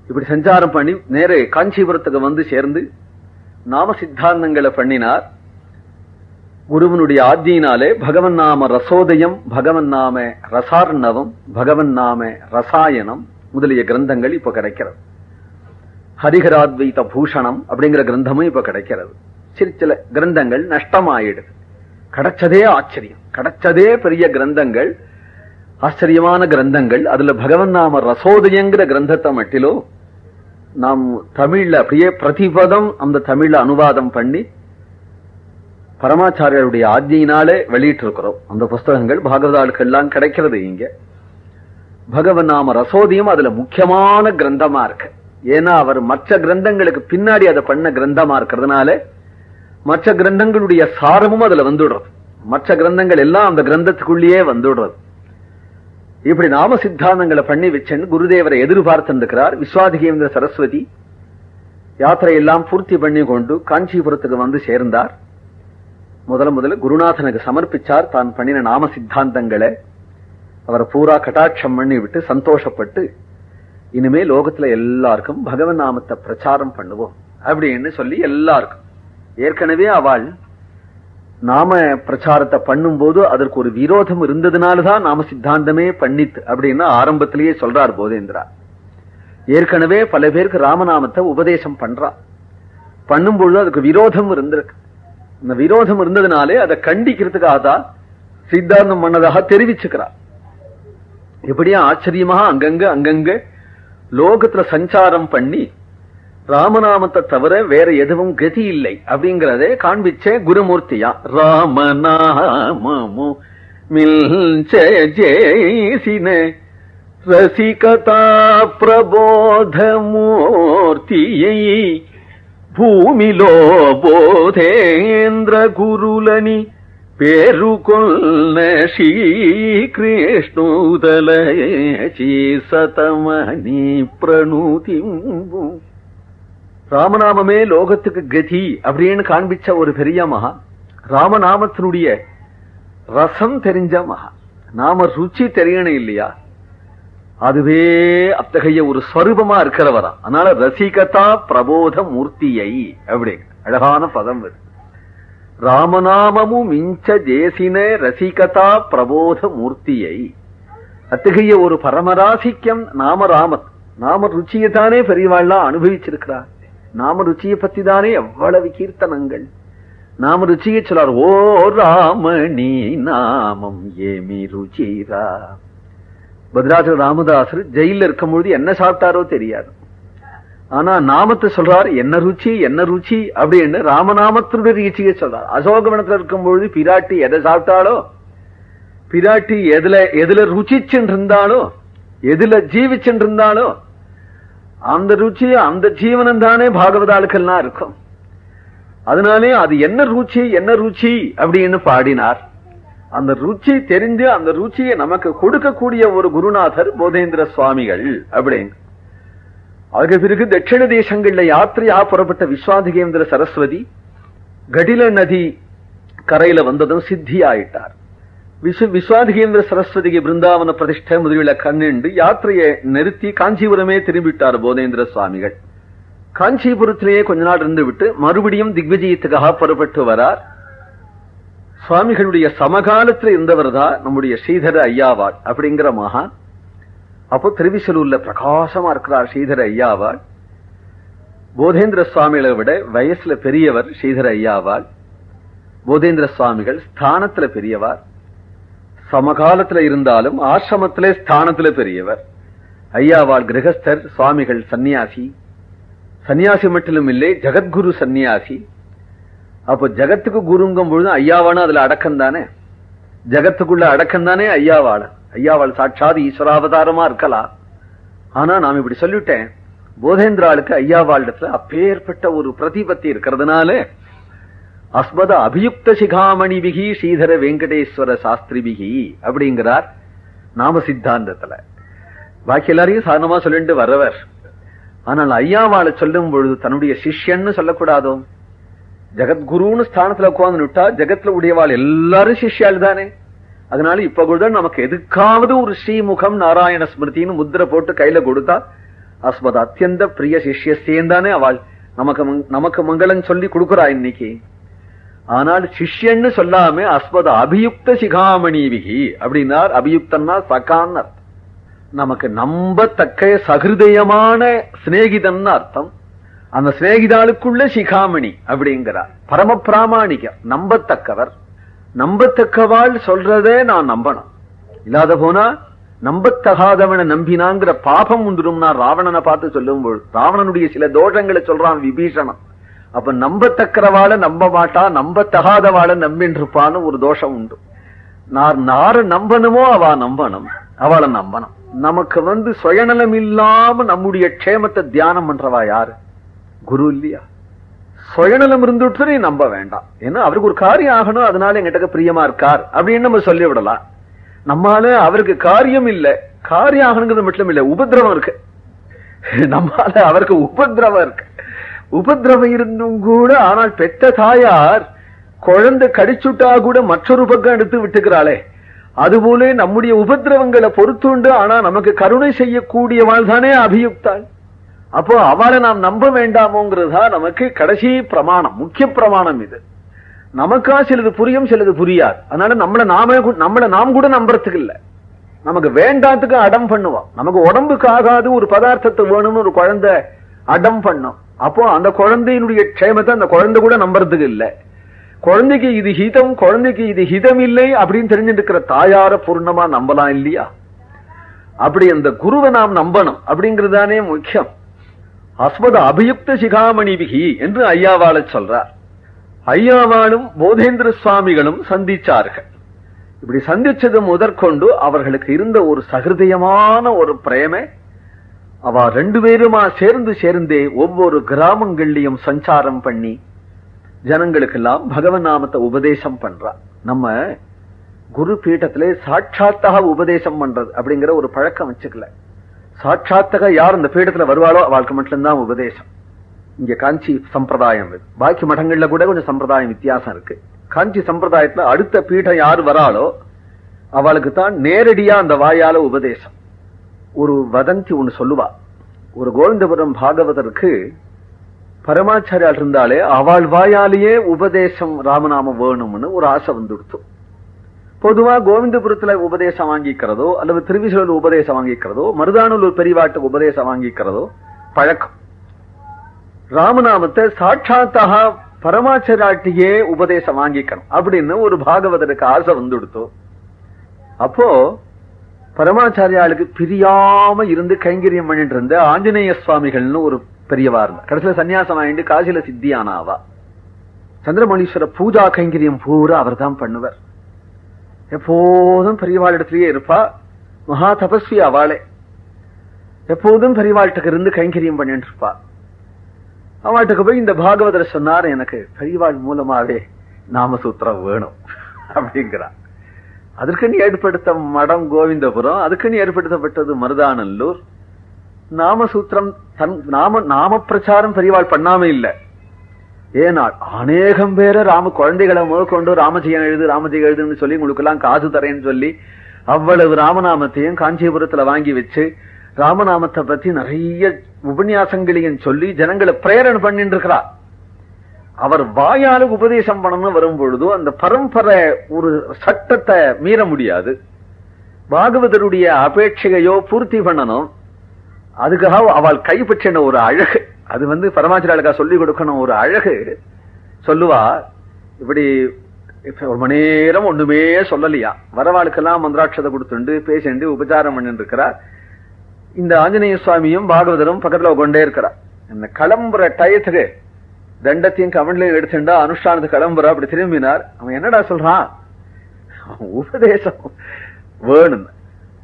இப்படி சஞ்சாரம் பண்ணி நேரே காஞ்சிபுரத்துக்கு வந்து சேர்ந்து நாம சித்தாந்தங்களை பண்ணினார். குருவனுடைய ஆத்தியினாலே பகவன் நாம ரசோதயம் பகவன் நாம ரசார்ணவம் பகவன் நாம ரசாயனம் முதலிய கிரந்தங்கள் இப்ப கிடைக்கிறது. ஹரிஹராத்வைத பூஷணம் அப்படிங்கிற கிரந்தமும் இப்ப கிடைக்கிறது. சிறு சில கிரந்தங்கள் நஷ்டமாயிடுது. கிடைச்சதே ஆச்சரியம். கிடைச்சதே பெரிய கிரந்தங்கள் ஆச்சரியமான கிரந்தங்கள். அதுல பகவன் நாம ரசோதயங்கிற கிரந்தத்தை மட்டிலோ நாம் தமிழ்ல அப்படியே பிரதிபதம் அந்த தமிழ்ல அனுவாதம் பண்ணி பரமாச்சாரியருடைய ஆஜ்யினாலே வெளியிட்டு இருக்கிறோம் அந்த புஸ்தகங்கள் பாகவதாளுக்கு எல்லாம் கிடைக்கிறது இங்க. பகவன் நாம ரசோதியம் அதுல முக்கியமான கிரந்தமா இருக்கு. ஏன்னா அவர் மற்ற கிரந்தங்களுக்கு பின்னாடி அதை பண்ண கிரந்தமா இருக்கிறதுனால மற்ற கிரந்தங்களுடைய சாரமும் அதுல வந்துடுறது. மற்ற கிரந்தங்கள் எல்லாம் அந்த கிரந்தத்துக்குள்ளேயே வந்துடுறது. இப்படி நாம சித்தாந்தங்களை பண்ணி வச்சேன்னு குருதேவரை எதிர்பார்த்திருக்கிறார். விஸ்வாதிகேந்திர சரஸ்வதி யாத்திரையெல்லாம் பூர்த்தி பண்ணி கொண்டு காஞ்சிபுரத்துக்கு வந்து சேர்ந்தார். முதல்ல முதல்ல குருநாதனுக்கு சமர்ப்பிச்சார். தான் பண்ணின நாம சித்தாந்தங்களை அவரை பூரா கட்டாட்சம் பண்ணி விட்டு சந்தோஷப்பட்டு இனிமே லோகத்துல எல்லாருக்கும் பகவன் நாமத்தை பிரச்சாரம் பண்ணுவோம் அப்படின்னு சொல்லி எல்லாருக்கும். ஏற்கனவே அவள் நாம பிரச்சாரத்தை பண்ணும்போது அதற்கு ஒரு விரோதம் இருந்ததுனாலதான் நாம சித்தாந்தமே பண்ணித் அப்படின்னு ஆரம்பத்திலேயே சொல்றார் போதேந்திரா. ஏற்கனவே பல பேருக்கு ராமநாமத்தை உபதேசம் பண்றா. பண்ணும்பொழுது அதுக்கு விரோதம் இருந்திருக்கு. இந்த விரோதம் இருந்ததுனாலே அதை கண்டிக்கிறதுக்காக தான் சித்தாந்தம் பண்ணதாக தெரிவிச்சுக்கிறா. இப்படியே ஆச்சரியமாக அங்கங்க அங்கங்க லோகத்துல சஞ்சாரம் பண்ணி ராமநாமத்தை தவிர வேற எதுவும் கதி இல்லை அப்படிங்கறதே காண்பிச்சே குருமூர்த்தியா ராமநாமமு மில்சேசின ரசிகதா பிரபோதமூர்த்தியை భూమిలో బోధేంద్ర గురులని పేరుకొన్న శ్రీకృష్ణుదలచి సతమని ప్రణుతింబు ராமநாமமே லோகத்துக்கு கதி அப்படின்னு காண்பிச்ச ஒரு பெரிய மகா ராமநாமத்தினுடைய ரசம் தெரிஞ்ச மகா. நாம ருச்சி தெரியணும் இல்லையா? அதுவே அத்தகைய ஒரு ஸ்வரூபமா இருக்கிறவரா. அதனால ரசிகதா பிரபோத மூர்த்தியை அப்படி அழகான பதம் வருது ராமநாமமும் மிஞ்ச ஜேசின ரசிகதா பிரபோத மூர்த்தியை. அத்தகைய ஒரு பரமராசிக்கம் நாம ராமத் நாம ருச்சியை தானே பெரியவாள்லாம் அனுபவிச்சிருக்கிறார். நாம ருச்சியை பத்தி தானே எவ்வளவு கீர்த்தனங்கள். நாம ருச்சியை சொல்லார் ஓ ராமணி நாமம் ஏமி ருச்சிரா. பத்ராஜர் ராமதாசர் ஜெயில இருக்கும் பொழுது என்ன சாப்பிட்டாரோ தெரியாது. ஆனா நாமத்தை சொல்றார் என்ன ருச்சி என்ன ருச்சி? அப்படின்னு ராமநாமத்தினுடைய ருச்சியை சொல்றார். அசோகவனத்துல இருக்கும் பொழுது பிராட்டி எதை சாப்பிட்டாலோ பிராட்டி எதுல எதுல ருச்சிச்சுன்னு இருந்தாலோ எதுல ஜீவிச்சுட்டு அந்த ருச்சி அந்த ஜீவனம் தானே பாகவதாளுக்கெல்லாம் இருக்கும். அதனாலே அது என்ன ருச்சி என்ன ருச்சி அப்படின்னு பாடினார். அந்த ருச்சி தெரிந்து அந்த ருச்சியை நமக்கு கொடுக்கக்கூடிய ஒரு குருநாதர் போதேந்திர சுவாமிகள் அப்படின்னு. அதுக்கு பிறகு தட்சிண தேசங்கள்ல யாத்திரையா புறப்பட்ட விஸ்வாதிகேந்திர சரஸ்வதி கடில நதி கரையில வந்ததும் சித்தி ஆயிட்டார் விஸ்வ விஸ்வாதிகேந்திர சரஸ்வதிக்கு பிருந்தாவன பிரதிஷ்டை முதலில கண்ணிண்டு யாத்திரையை நிறுத்தி காஞ்சிபுரமே திரும்பிட்டார் போதேந்திர சுவாமிகள். காஞ்சிபுரத்திலேயே கொஞ்ச நாள் இருந்து விட்டு மறுபடியும் திக்விஜயத்துக்காக புறப்பட்டு வரார். சுவாமிகளுடைய சமகாலத்தில் இருந்தவர் தான் நம்முடைய ஸ்ரீதர ஐயாவாள் அப்படிங்கிற மகான். அப்போ திருவிசலூர்ல பிரகாசமா இருக்கிறார் ஸ்ரீதர ஐயாவாள். போதேந்திர சுவாமிகளை விட வயசுல பெரியவர் ஸ்ரீதர ஐயாவாள். போதேந்திர சுவாமிகள் ஸ்தானத்துல பெரியவார். சமகாலத்துல இருந்தாலும் ஆசிரமத்திலே ஸ்தானத்துல பெரியவர். ஐயாவால் கிரகஸ்தர் சுவாமிகள் சன்னியாசி சன்னியாசி மட்டும் இல்லை ஜெகத்குரு சன்னியாசி அப்போ ஜகத்துக்கு குருங்கும் பொழுது ஐயாவான அதுல அடக்கம் தானே? ஜகத்துக்குள்ள அடக்கம் தானே ஐயாவாள ஐயாவாள் சாட்சாது ஈஸ்வராவதாரமா இருக்கலாம் ஆனா நாம் இப்படி சொல்லிட்டேன். போதேந்திராளுக்கு ஐயாவாளிடத்துல அப்பேற்பட்ட ஒரு பிரதிபத்தி இருக்கிறதுனால அஸ்மத அபியுக்த சிகாமணி விகி ஸ்ரீதர வெங்கடேஸ்வர சாஸ்திரி விகி அப்படிங்கிறார் நாம சித்தாந்தத்துல பாக்கி எல்லாரையும் சாதாரணமா சொல்லிட்டு வரவர். ஆனால் ஐயாவாளை சொல்லும் பொழுது தன்னுடைய சிஷ்யன்னு சொல்லக்கூடாதோ? ஜெகத்குருன்னு ஸ்தானத்துல உட்கார்ந்து விட்டா ஜெகத்துல உடையவாள் எல்லாரும் சிஷ்யாள் தானே. அதனால இப்ப கூட நமக்கு எதுக்காவது ஒரு ஸ்ரீமுகம் நாராயண ஸ்மிருதின்னு முத்திரை போட்டு கையில கொடுத்தா அஸ்மத் அத்தியந்த பிரிய சிஷ்யஸ்தேன் தானே அவள். நமக்கு மங்- நமக்கு மங்களம் சொல்லி கொடுக்குறா இன்னைக்கு. ஆனால் சிஷ்யன்னு சொல்லாம அஸ்மத அபியுக்த சிகாமணி விகி அப்படின்னார். அபியுக்தன்னா சகான்னு அர்த்தம். நமக்கு நம்பத்தக்க சகிருதயமான சிநேகிதன் அர்த்தம். அந்த சிநேகிதாளுக்குள்ள சிகாமணி அப்படிங்கிறார். பரம பிராமாணிகம் நம்பத்தக்கவர். நம்பத்தக்கவாள் சொல்றதே நான் நம்பணும். இல்லாத போனா நம்பத்தகாதவனை நம்பினாங்கிற பாபம் உண்டுரும்னா ராவணனை பார்த்து சொல்லும் ராவணனுடைய சில தோஷங்களை சொல்றான் விபீஷணன். அப்ப நம்பத்தக்கிறவாளை நம்ப மாட்டா நம்பத்தகாதவாளை நம்பின்றிருப்பான்னு ஒரு தோஷம் உண்டு. நான் நார நம்பணுமோ அவ நம்பணும். அவளை நம்பணும். நமக்கு வந்து சுயநலம் இல்லாம நம்முடைய க்ஷேமத்தை தியானம் பண்றவா யாரு? குரு இல்லையா? சுயநலம் இருந்துட்டு நீ நம்ப வேண்டாம். ஏன்னா அவருக்கு ஒரு காரியம் ஆகணும் அதனால எங்கிட்ட பிரியமா இருக்கார். அப்படின்னு நம்ம சொல்லி விடலாம். நம்மால அவருக்கு காரியம் இல்ல. காரியம் ஆகணுங்கிறது மட்டும் இல்ல உபதிரவம் இருக்கு. நம்மால அவருக்கு உபதிரவம் இருக்கு. உபதிரவம் இருந்தும் கூட ஆனால் பெத்த தாயார் குழந்தை கடிச்சுட்டா கூட மற்றொரு பக்கம் எடுத்து விட்டுக்கிறாளே. அதுபோல நம்முடைய உபதிரவங்களை பொறுத்துண்டு ஆனா நமக்கு கருணை செய்யக்கூடியவாள் தானே அபியுக்தாள் அப்போ அவளை நாம் நம்ப வேண்டாமோங்கிறதா நமக்கு கடைசி பிரமாணம் முக்கிய பிரமாணம் இது. நமக்கா சிலது புரியும் சிலது புரியாது. அதனால நம்மள நாமே நம்மளை நாம் கூட நம்புறதுக்கு இல்ல. நமக்கு வேண்டாத்துக்கு அடம் பண்ணுவோம் நமக்கு உடம்புக்கு ஆகாது ஒரு பதார்த்தத்தை வேணும்னு ஒரு குழந்தை அடம் பண்ணும். அப்போ அந்த குழந்தையினுடைய க்ஷேமத்தை அந்த குழந்தை கூட நம்புறதுக்கு இல்ல. குழந்தைக்கு இது ஹிதம் குழந்தைக்கு இது ஹிதம் இல்லை அப்படின்னு தெரிஞ்சுட்டு இருக்கிற தாயார பூர்ணமா நம்பலாம் இல்லையா? அப்படி அந்த குருவை நாம் நம்பணும் அப்படிங்கறதுதானே முக்கியம். அஸ்மத அபியுக்த சிகாமணி விகி என்று ஐயாவாள சொல்றார். ஐயாவாளும் போதேந்திர சுவாமிகளும் சந்திச்சார்கள். இப்படி சந்திச்சது முதற்கொண்டு அவர்களுக்கு இருந்த ஒரு சகிருதயமான ஒரு பிரேமை அவ ரெண்டு பேருமா சேர்ந்து சேர்ந்தே ஒவ்வொரு கிராமங்கள்லயும் சஞ்சாரம் பண்ணி ஜனங்களுக்கெல்லாம் பகவன் நாமத்தை உபதேசம் பண்றா. நம்ம குரு பீட்டத்திலே சாட்சாத்தாக உபதேசம் பண்றது அப்படிங்கிற ஒரு பழக்கம் வச்சுக்கல. சாட்சாத்தக யார் இந்த பீடத்துல வருவாளோ அவளுக்கு மட்டும்தான் உபதேசம். இங்க காஞ்சி சம்பிரதாயம் பாக்கி மடங்கள்ல கூட கொஞ்சம் சம்பிரதாயம் வித்தியாசம் இருக்கு. காஞ்சி சம்பிரதாயத்துல அடுத்த பீடம் யார் வராளோ அவளுக்கு தான் நேரடியா அந்த வாயால உபதேசம். ஒரு வதந்தி ஒண்ணு சொல்லுவா. ஒரு கோவிந்தபுரம் பாகவதற்கு பரமாச்சாரியால் இருந்தாலே அவள் வாயாலேயே உபதேசம் ராமநாமம் வேணும்னு ஒரு ஆசை வந்துடுத்து. பொதுவா கோவிந்தபுரத்துல உபதேசம் வாங்கிக்கிறதோ அல்லது திருவிசூரில் உபதேசம் வாங்கிக்கிறதோ மருதானூர் பெரியவாட்டுக்கு உபதேசம் வாங்கிக்கிறதோ பழக்கம். ராமநாமத்தை சாட்சாத்தாக பரமாச்சராட்டியே உபதேசம் வாங்கிக்கணும் அப்படின்னு ஒரு பாகவதருக்கு ஆசை வந்துடுத்தோ. அப்போ பரமாச்சாரியாளுக்கு பிரியாம இருந்து கைங்கரியம் பண்ணிட்டு இருந்த ஆஞ்சநேய சுவாமிகள்னு ஒரு பெரியவா இருந்தா கடைசியில சன்னியாசம் ஆயிட்டு காசில சித்தியானாவா. சந்திரமணீஸ்வர பூஜா கைங்கரியம் பூரா அவர் தான் பண்ணுவர். எப்போதும் பெரியவாள் இடத்துலயே இருப்பா. மகா தபஸ்வி அவளே. எப்போதும் பெரியவாழ்ட்டுக்கு இருந்து கைங்கரியம் பண்ணிட்டு இருப்பா. அவள்கிட்ட போய் இந்த பாகவதர் சொன்னார் எனக்கு பெரியவாள் மூலமாவே நாமசூத்திரம் வேணும். அப்படிங்கிறான் அதற்குன்னு ஏற்படுத்த மடம் கோவிந்தபுரம் அதுக்குன்னு ஏற்படுத்தப்பட்டது மருதானல்லூர். நாமசூத்திரம் தன் நாம நாம பிரச்சாரம் பெரியவாள் பண்ணாம இல்ல. ஏனால் அநேகம் பேரை ராம குழந்தைகளை முதற்கொண்டு ராமஜெயம் எழுது ராமஜெயம் எழுதுன்னு சொல்லி உங்களுக்கு எல்லாம் காசு தரேன்னு சொல்லி அவ்வளவு ராமநாமத்தையும் காஞ்சிபுரத்துல வாங்கி வச்சு ராமநாமத்தை பத்தி நிறைய உபன்யாசங்களையும் சொல்லி ஜனங்களை பிரேரணை பண்ணிட்டு இருக்கிறார். அவர் வாயால உபதேசம் பண்ணணும் வரும் அந்த பரம்பரை ஒரு சட்டத்தை மீற முடியாது. பாகவதருடைய அபேட்சையோ பூர்த்தி பண்ணணும். அதுக்காக அவள் கைப்பற்றின ஒரு அழகு. அது வந்து பரமாச்சாரலுக்கா சொல்லிக் கொடுக்கணும் ஒரு அழகு. சொல்லுவா இப்படி இப்ப ஒரு மணி நேரம் ஒண்ணுமே சொல்லலையா? வரவாளுக்கெல்லாம் மந்திராட்சதை கொடுத்துண்டு பேசிண்டு உபச்சாரம் பண்ணிட்டு இருக்கிறார் இந்த ஆஞ்சநேய சுவாமியும் பாகவதரும் பக்கத்துல கொண்டே இருக்கிறார் இந்த கிளம்புற டயத்துக்கு தண்டத்தையும் கமண்லையும் எடுத்துட்டா அனுஷ்டானத்துக்கு கிளம்புறா அப்படி திரும்பினார். அவன் என்னடா சொல்றான்? உபதேசம் வேணும்.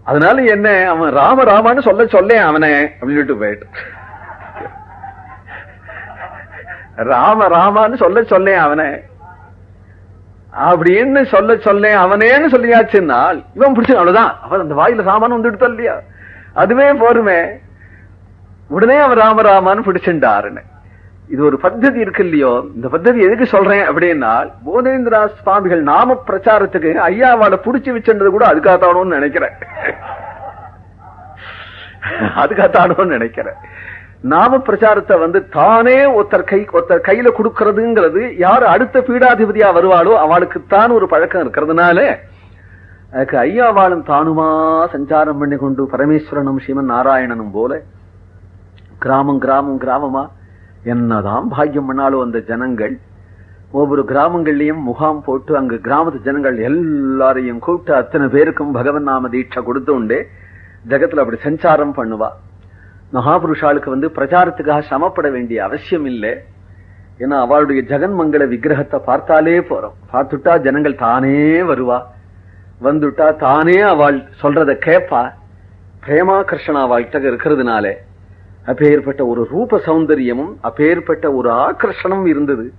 அதனால என்ன அவன் ராம ராமான்னு சொல்ல சொல்ல அவனை அப்படின்னு போயிட்டு. ராம ராமான்னு சொல்ல சொல்ல அவனை. அப்படின்னு சொல்ல சொல்ல அவனேன்னு சொல்லியாச்சுன்னால் இவன் பிடிச்ச அவ்வளவுதான். அவன் அந்த வாயில ராமான்னு வந்துட்டு இல்லையா? அதுவே போருமே. உடனே அவன் ராம ராமான்னு இது ஒரு பத்ததி இருக்கு இல்லையோ? இந்த பத்ததி எதுக்கு சொல்றேன் அப்படின்னா போதேந்திரா சுவாமிகள் நாம பிரச்சாரத்துக்கு ஐயாவால புடிச்சு வச்சுன்றது கூட அதுக்காகத்தானோன்னு நினைக்கிறேன். அதுக்காகத்தானோன்னு நினைக்கிறேன். நாம பிரச்சாரத்தை வந்து தானே ஒருத்தர் கை ஒருத்தர் கையில கொடுக்கறதுங்கிறது யாரு அடுத்த பீடாதிபதியா வருவாளோ அவளுக்குத்தான் ஒரு பழக்கம் இருக்கிறதுனால அதுக்கு ஐயாவாளும் தானுமா சஞ்சாரம் பண்ணி கொண்டு பரமேஸ்வரனும் சிவன் நாராயணனும் போல கிராமம் கிராமம் கிராமமா என்னதான் பாக்கியம் பண்ணாலும் அந்த ஜனங்கள் ஒவ்வொரு கிராமங்கள்லயும் முகாம் போட்டு அங்கு கிராமத்து ஜனங்கள் எல்லாரையும் கூப்பிட்டு அத்தனை பேருக்கும் பகவன் நாம தீட்சை கொடுத்து உண்டு ஜகத்துல அப்படி சஞ்சாரம் பண்ணுவா. மகாபுருஷாளுக்கு வந்து பிரச்சாரத்துக்காக சமப்பட வேண்டிய அவசியம் இல்லை. ஏன்னா அவளுடைய ஜெகன்மங்கள விக்கிரகத்தை பார்த்தாலே போறோம். பார்த்துட்டா ஜனங்கள் தானே வருவா. வந்துட்டா தானே அவள் சொல்றத கேப்பா. பிரேமாகர்ஷணா அவள்கிட்ட இருக்கிறதுனாலே அப்பேற்பட்ட ஒரு ரூப சௌந்தரியமும் அப்பேற்பட்ட ஒரு ஆக்கர்ஷணம் இருந்தது.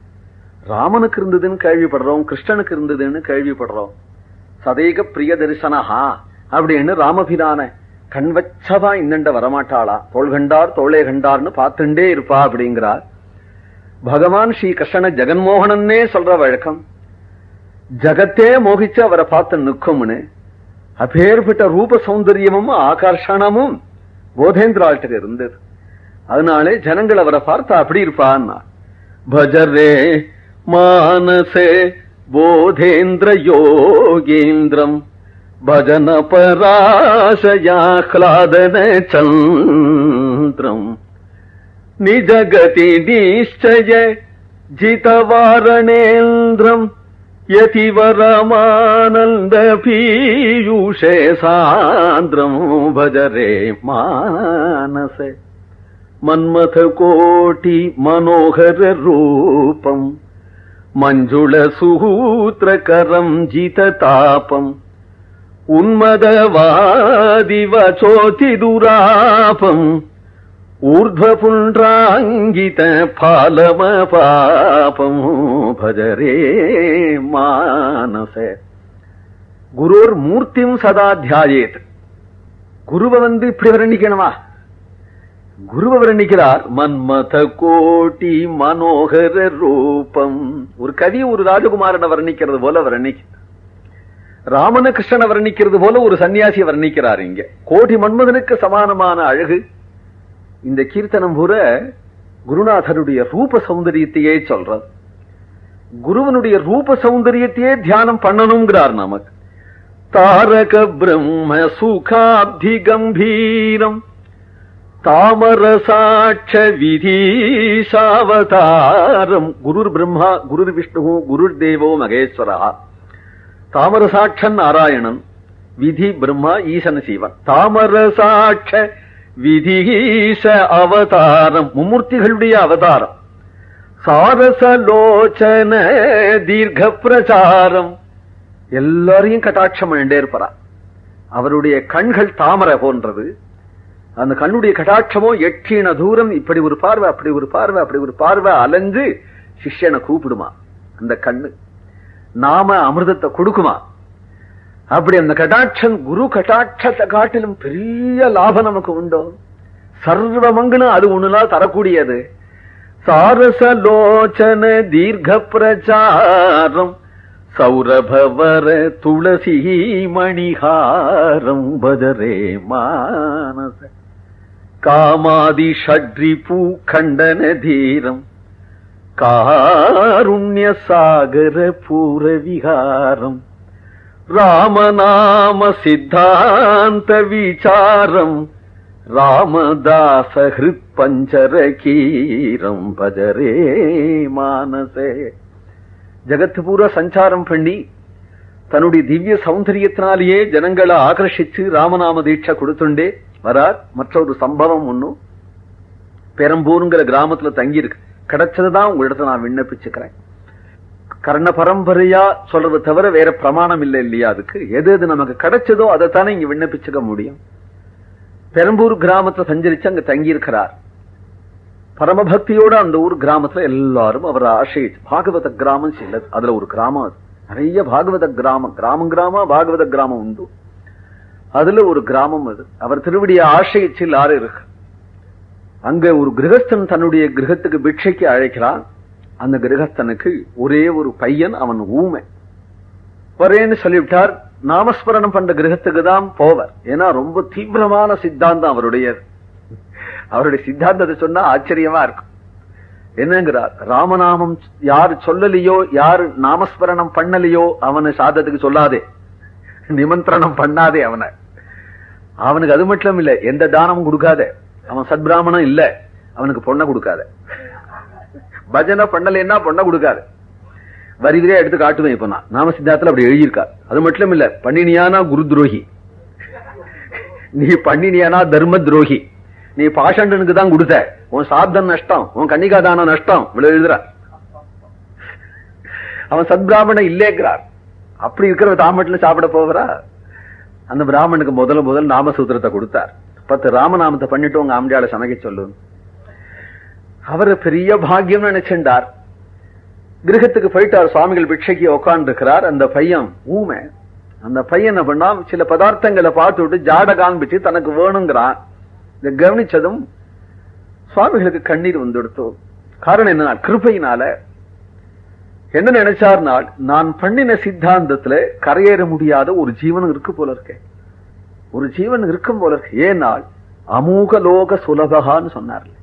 ராமனுக்கு இருந்ததுன்னு கேள்விப்படுறோம் கிருஷ்ணனுக்கு இருந்ததுன்னு கேள்விப்படுறோம். சதேக பிரிய தரிசனஹா அப்படின்னு ராமபிரான கண் வச்சவா இன்னண்ட வரமாட்டாளா? தோல் கண்டார் தோளே கண்டார்னு பார்த்துட்டே இருப்பா அப்படிங்கிறார். பகவான் ஸ்ரீ கிருஷ்ண ஜெகன்மோகனன்னே சொல்ற வழக்கம். ஜகத்தே மோகிச்சு அவரை பார்த்து நிற்கும்னு அப்பேற்பட்ட ரூப சௌந்தரியமும் ஆகர்ஷணமும் போதேந்திராட்டுக்கு இருந்தது. அதனாலே ஜனங்கள் அவரை பார்த்தா அப்படி இருப்பான்னா பஜரே மானசே போதேந்திர யோகேந்திரம் பஜன பராசயாஹ்லாதன சந்திரம். நிஜகதி நிச்சய ஜிதவாரணேந்திரம் யதிவரமானந்த பீயூஷே சாந்திரம். பஜரே மானசே. मन्मथकोटि मनोहररूपम् मञ्जुलसुहूत्रकरम् जिततापम् उन्मदवादिवचोतिदुरापम् ऊर्ध्वपुण्ड्राङ्गितफालमपापम् भजरे मानस குரோர் மூர்த்தியும் சதா தியாயேத் குருவை வந்து இப்படி வர்ணிக்கணுமா குருவ வர்ணிக்கிறார் மன்மத கோட்டி மனோகர ரூபம். ஒரு கவி ஒரு ராஜகுமாரனை வர்ணிக்கிறது போல வர்ணிக்கிறார் ராமன கிருஷ்ணனை வர்ணிக்கிறது போல ஒரு சன்னியாசியை வர்ணிக்கிறார் இங்க. கோடி மன்மதனுக்கு சமானமான அழகு. இந்த கீர்த்தனம் பூர குருநாதருடைய ரூப சௌந்தரியத்தையே சொல்றது. குருவனுடைய ரூப சௌந்தரியத்தையே தியானம் பண்ணணுங்கிறார் நமக்கு. தாரக பிரம்ம சுகாப்தி கம்பீரம். தாமரசாட்ச விதீசாவதாரம் குருர் பிரம்மா குருர் விஷ்ணு குருர் தேவோ மகேஸ்வரா. தாமரசாட்சன் நாராயணன் விதி பிரம்மா ஈசன சிவன். தாமரசாட்ச விதீச அவதாரம் மும்மூர்த்திகளுடைய அவதாரம். சாரசலோச்சன தீர்க்க பிரச்சாரம் எல்லாரையும் கட்டாட்சம் பண்ணிட்டே இருப்பாரா அவருடைய கண்கள் தாமரை போன்றது. அந்த கண்ணுடைய கடாட்சமோ எட்டின தூரம் இப்படி ஒரு பார்வை அப்படி ஒரு பார்வை அப்படி ஒரு பார்வை அலைஞ்சு சிஷ்யனை கூப்பிடுமா? அந்த கண்ணு. நாம அமிர்தத்தை கொடுக்குமா? அப்படி அந்த கட்டாட்சம் குரு கடாட்சத்தை காட்டிலும் பெரிய லாபம் நமக்கு உண்டோ? சர்வ அது ஒண்ணுலாம் தரக்கூடியது. சாரசலோச்சன தீர்க்க பிரச்சாரம் சௌரபவர துளசி மணிகாரம் பதரே மானச. காமாதி ஷட்ரி பூக்கண்டன தீரம் காருண்ய சாகர பூர விகாரம் ராமநாம சித்தாந்த விசாரம் ராமதாச ஹிருத் பஞ்சர கீரம் பஜரே மானசே. ஜகத்து பூரா சஞ்சாரம் பண்ணி தன்னுடைய திவ்ய சௌந்தரியத்தினாலேயே ஜனங்களை ஆகர்ஷிச்சு ராமநாம தீட்சை கொடுத்துண்டே வரார். மற்றொரு சம்பவம் ஒண்ணும் பெரம்பூருங்கிற கிராமத்துல தங்கி இருக்கு கிடைச்சதுதான் உங்களிடத்துல நான் விண்ணப்பிச்சுக்கிறேன். கர்ண பரம்பரையா சொல்றது தவிர வேற பிரமாணம் இல்லை இல்லையா அதுக்கு? எது எது நமக்கு கிடைச்சதோ அதைத்தானே இங்க விண்ணப்பிச்சுக்க முடியும். பெரம்பூர் கிராமத்துல சஞ்சரிச்சு அங்க தங்கி இருக்கிறார் பரமபக்தியோட அந்த ஊர் கிராமத்துல எல்லாரும் அவர் ஆசைச்சு பாகவத கிராமம் சில அதுல ஒரு கிராமம் அது. நிறைய பாகவத கிராமம். கிராமம் கிராமம் பாகவத கிராமம் உண்டு. அதுல ஒரு கிராமம் அது. அவர் திருவடிய ஆசைச்சு ஆறு இருக்கு. அங்க ஒரு கிரகஸ்தன் தன்னுடைய கிரகத்துக்கு பிட்சைக்கு அழைக்கிறான். அந்த கிரகஸ்தனுக்கு ஒரே ஒரு பையன் அவன் ஊமை. வரேன்னு சொல்லிவிட்டார். நாமஸ்மரணம் பண்ற கிரகத்துக்கு தான் போவர். ஏன்னா ரொம்ப தீவிரமான சித்தாந்தம் அவருடைய அவருடைய சித்தாந்தத்தை சொன்னா ஆச்சரியமா இருக்கும். என்னங்கிறார்? ராமநாமம் யாரு சொல்லலையோ யாரு நாமஸ்மரணம் பண்ணலையோ அவனை சாதத்துக்கு சொல்லாதே. நிமந்திரணம் பண்ணாதே அவனை. அவனுக்கு அது மட்டும் இல்ல எந்த தானமும் கொடுக்காத. அவன் சத்பிராமணம் இல்ல அவனுக்கு பொண்ணை கொடுக்காத. பஜனை பண்ணலைன்னா பொண்ணை கொடுக்காத. வரிவிரியா எடுத்து காட்டுவேன் இப்ப நான். நாம சித்தாத்துல அப்படி எழுதியிருக்கா. அது மட்டும் இல்ல பண்ணினியானா குரு துரோகி. நீ பண்ணினியானா தர்ம துரோகி. நீ பாஷண்டனுக்கு தான் கொடுத்த. உன் சாப்தம் நஷ்டம் உன் கன்னிகாதானம் நஷ்டம். இவ்வளவு எழுதுற. அவன் சத்பிராமணன் இல்லேங்கிறார். அப்படி இருக்கிற தாமட்டில் சாப்பிட போகிறா அந்த பிராமணனுக்கு முதல்ல முதல் நாமசூத்திரத்தை கொடுத்தார். பத்து ராமநாமத்தை பண்ணிட்டு உங்க ஆம்பியால சமைக்க சொல்லு. அவர் பெரிய பாக்கியம் நினைச்சிருந்தார். கிரகத்துக்கு போயிட்டார் சுவாமிகள் பிட்சைக்கு உட்கார்ந்து இருக்கிறார் அந்த பையன் ஊமை. அந்த பையன் என்ன பண்ணா சில பதார்த்தங்களை பார்த்து விட்டு ஜாட காண்பிச்சு தனக்கு வேணுங்கிறான். இதை கவனிச்சதும் சுவாமிகளுக்கு கண்ணீர் வந்துடுத்து. காரணம் என்ன கிருப்பையினால என்ன நினைச்சார்னா நான் பண்ணின சித்தாந்தத்துல கரையேற முடியாத ஒரு ஜீவன் இருக்கு போல இருக்க ஒரு ஜீவன் இருக்கும் போல இருக்கு ஏனால் அமூக லோக சுலபகான்னு சொன்னார்ல.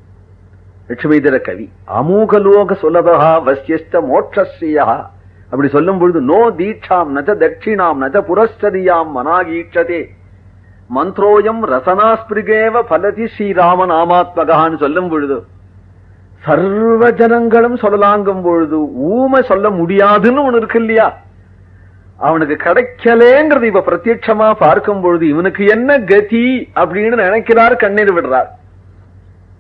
லட்சுமிதர கவி அமூகலோக சுலபகா வசியஸ்த மோட்சஸ்ரீயா. அப்படி சொல்லும் பொழுது நோ தீட்சாம் நஜ தட்சிணாம் நஜ புரஸ்டதியாம் மனாகீட்சதே. மந்த்ரோயம் ரசனாஸ்பிருகேவ பலதி ஸ்ரீராம நாமாத்மகான்னு சொல்லும் பொழுது சர்வ ஜனங்களும் சொல்லலாங்கும் பொழுது ஊமை சொல்ல முடியாதுன்னு ஒண்ணு இருக்கு இல்லையா? அவனுக்கு கிடைக்கலேங்கிறது இப்ப பிரத்யட்சமா பார்க்கும் பொழுது இவனுக்கு என்ன கதி அப்படின்னு நினைக்கிறார் கண்ணீர் விடுறார்.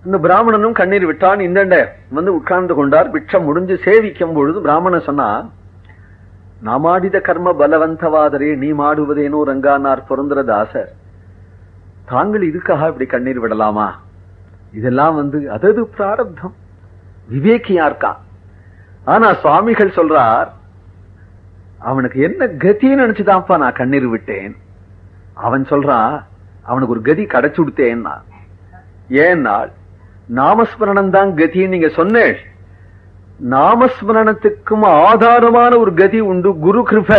இந்த பிராமணனும் கண்ணீர் விட்டான். இந்தண்ட வந்து உட்கார்ந்து கொண்டார். பிட்சம் முடிஞ்சு சேவிக்கும் பொழுது பிராமணன் சொன்னா நாமாடித கர்ம பலவந்தவாதரே நீ மாடுவதேனோ ரங்கானார் புரந்தரதாசர். தாங்கள் இதுக்காக இப்படி கண்ணீர் விடலாமா? இதெல்லாம் வந்து அதது பிராரப்தம். விவேக்கியா இருக்கான் ஆனா சுவாமிகள் சொல்றார் அவனுக்கு என்ன கத்தின்னு நினைச்சுதான்ப்பா நான் கண்ணீர் விட்டேன். அவன் சொல்றான் அவனுக்கு ஒரு கதி கடைச்சு விடுத்தேன்னா ஏன்னால் நாமஸ்மரணம் தான் கதின்னு நீங்க சொன்னேன். நாமஸ்மரணத்துக்கும் ஆதாரமான ஒரு கதி உண்டு குரு கிருப.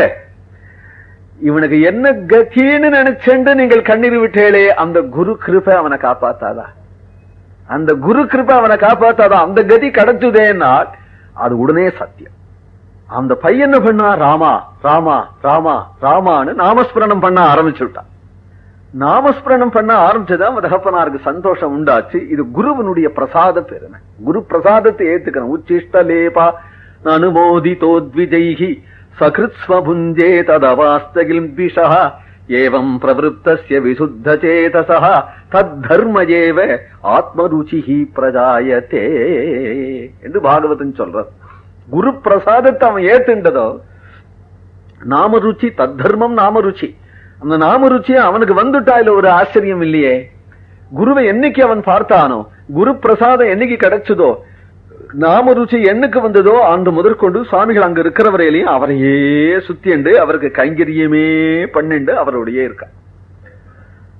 இவனுக்கு என்ன கதின்னு நினைச்சேன்னு நீங்கள் கண்ணீர் விட்டேளே அந்த குரு கிருப அவனை காப்பாத்தாதா? அந்த குரு கிருப்பை அவனை காப்பாத்தாதா? அந்த கதி கிடைச்சதேனால் அது உடனே சத்தியம். அந்த பையன் பண்ணா? ராமா ராமா ராமா ராமான்னு நாமஸ்மரணம் பண்ண ஆரம்பிச்சுட்டான். நாமஸ்மரணம் பண்ண ஆரம்பிச்சதான் தகப்பனாருக்கு சந்தோஷம் உண்டாச்சு. இது குருவனுடைய பிரசாத பெருமை குரு பிரசாதத்தை ஏத்துக்கணும். உச்சிஷ்டலேபா அனுமோதிதோத்விஜைகி சகிருத்ஸ்வபுஞ்சே ததவாஸ்தகில்பிஷா ஏவம் பிரவருத்தஸ்ய விசுத்த சேதசா தத்தர்ம ஏவ ஆத்மருச்சி பிரஜாயத்தே என்று பாகவதன் சொல்றார் குரு பிரசாதத்தை அவன் ஏத்துண்டதோ நாமருச்சி தத்தர்மம் நாமருச்சி அந்த நாமருச்சி அவனுக்கு வந்துட்டா இல்ல ஒரு ஆச்சரியம் இல்லையே குருவை என்னைக்கு அவன் பார்த்தானோ குரு பிரசாதம் என்னைக்கு கிடைச்சதோ நாம ருச்சி எண்ணுக்கு வந்ததோ அன்று முதற்கொண்டு சுவாமிகள் அங்க இருக்கிறவரையிலையும் அவரையே சுத்திண்டு அவருக்கு கைங்கரியமே பண்ணிண்டு அவருடைய இருக்க.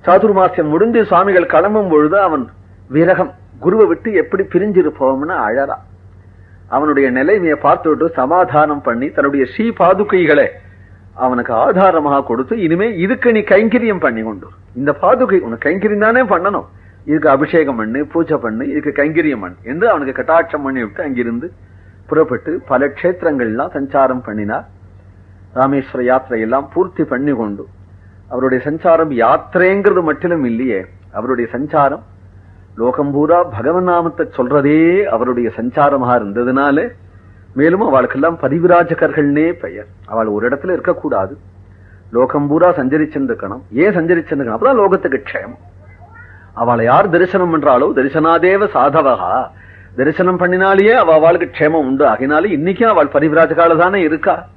சாதுர்மாசியம் முடிஞ்சு சுவாமிகள் கிளம்பும் பொழுது அவன் விரகம் குருவை விட்டு எப்படி பிரிஞ்சிருப்போம்னு அழறா. அவனுடைய நிலைமையை பார்த்துட்டு சமாதானம் பண்ணி தன்னுடைய ஸ்ரீ பாதுகைகளை அவனுக்கு ஆதாரமாக கொடுத்து இனிமே இதுக்கு நீ கைங்கரியம் பண்ணி கொண்டு இந்த பாதுகை உனக்கு கைங்கரியம் தானே பண்ணணும். இதுக்கு அபிஷேகம் பண்ணு பூஜை பண்ணு இதுக்கு கைங்கரியம் பண்ணு என்று அவனுக்கு கட்டாட்சம் பண்ணி விட்டு அங்கிருந்து புறப்பட்டு பல க்ஷேத்திரங்கள்லாம் சஞ்சாரம் பண்ணினார். ராமேஸ்வர யாத்திரையெல்லாம் பூர்த்தி பண்ணி கொண்டு அவருடைய சஞ்சாரம் யாத்திரைங்கிறது மட்டிலும் இல்லையே அவருடைய சஞ்சாரம் லோகம் பூரா பகவன் நாமத்தை சொல்றதே அவருடைய சஞ்சாரமாக இருந்ததுனால மேலும் அவளுக்கெல்லாம் பதிவிராஜகர்கள்னே பெயர். அவள் ஒரு இடத்துல இருக்கக்கூடாது. லோகம் பூரா சஞ்சரிச்சிருக்கணும் ஏன் சஞ்சரிச்சிருந்துக்கணும்? அப்பதான் லோகத்துக்கு க்ஷயம் அவளை யார் தரிசனம் பண்றாளோ தரிசனாதேவ சாதவகா. தரிசனம் பண்ணினாலேயே அவ அவளுக்கு க்ஷேமம் உண்டு. ஆகினாலே இன்னைக்கும் அவள் பரிவிராஜகால தானே இருக்கா?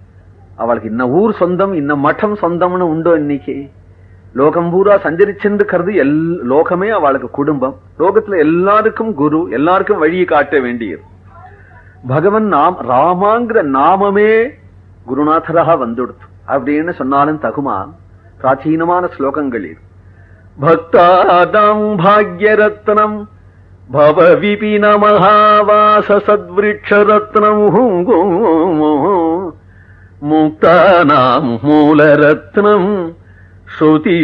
அவளுக்கு இன்ன ஊர் சொந்தம் இன்ன மட்டம் சொந்தம்னு உண்டோ இன்னைக்கு? லோகம் பூரா சஞ்சரிச்சிருக்கிறது எல் லோகமே அவளுக்கு குடும்பம். லோகத்துல எல்லாருக்கும் குரு எல்லாருக்கும் வழியை காட்ட வேண்டியது. பகவன் நாம் ராமாங்கிற நாமமே குருநாதராக வந்துடுத்து. அப்படின்னு சொன்னாலும் தகுமா? பிராச்சீனமான ஸ்லோகங்கள் இது பக்தாதாம் பாக்யரத்னம் பவ விபின மகாவாச சத்விருட்சரத்னம் முக்தானாம் மூலரத்னம் ஸ்ருதி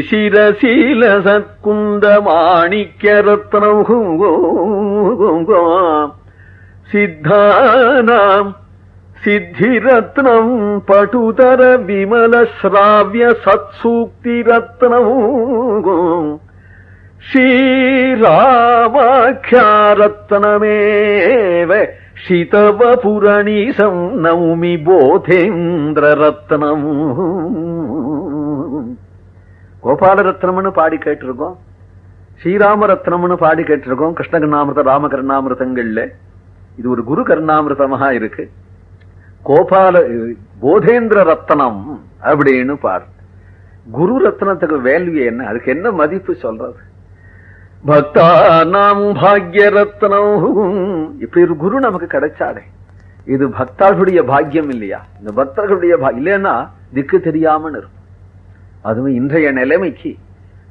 सिद्धिरत्नम् पटुतरविमलश्राव्यसत्सूक्तिरत्नम् क्षीरावाख्यारत्नमेव शितवपुरणीशम् नौमि போதேந்திரரத்னம் கோபாலரத்னம்னு பாடி கேட்டிருக்கோம் ஸ்ரீராமரத்னம்னு பாடி கேட்டிருக்கோம் கிருஷ்ண கருணாமிரத ராம கருணாமிரதங்கள்ல இது ஒரு குரு கருணாமிரதமாக இருக்கு. கோபால போதேந்திர ரத்னம் அப்படின்னு பாரு. குரு ரத்னத்துக்கு வேல்யூ என்ன? அதுக்கு என்ன மதிப்பு சொல்றது? பக்தா நாம் பாக்ய ரத்னம் இப்படி ஒரு குரு நமக்கு கிடைச்சாடே இது பக்தர்களுடைய பாக்கியம் இல்லையா? இந்த பக்தர்களுடைய பா- இல்லைன்னா திக்கு தெரியாமனு இருக்கும். அதுவும் இன்றைய நிலைமைக்கு.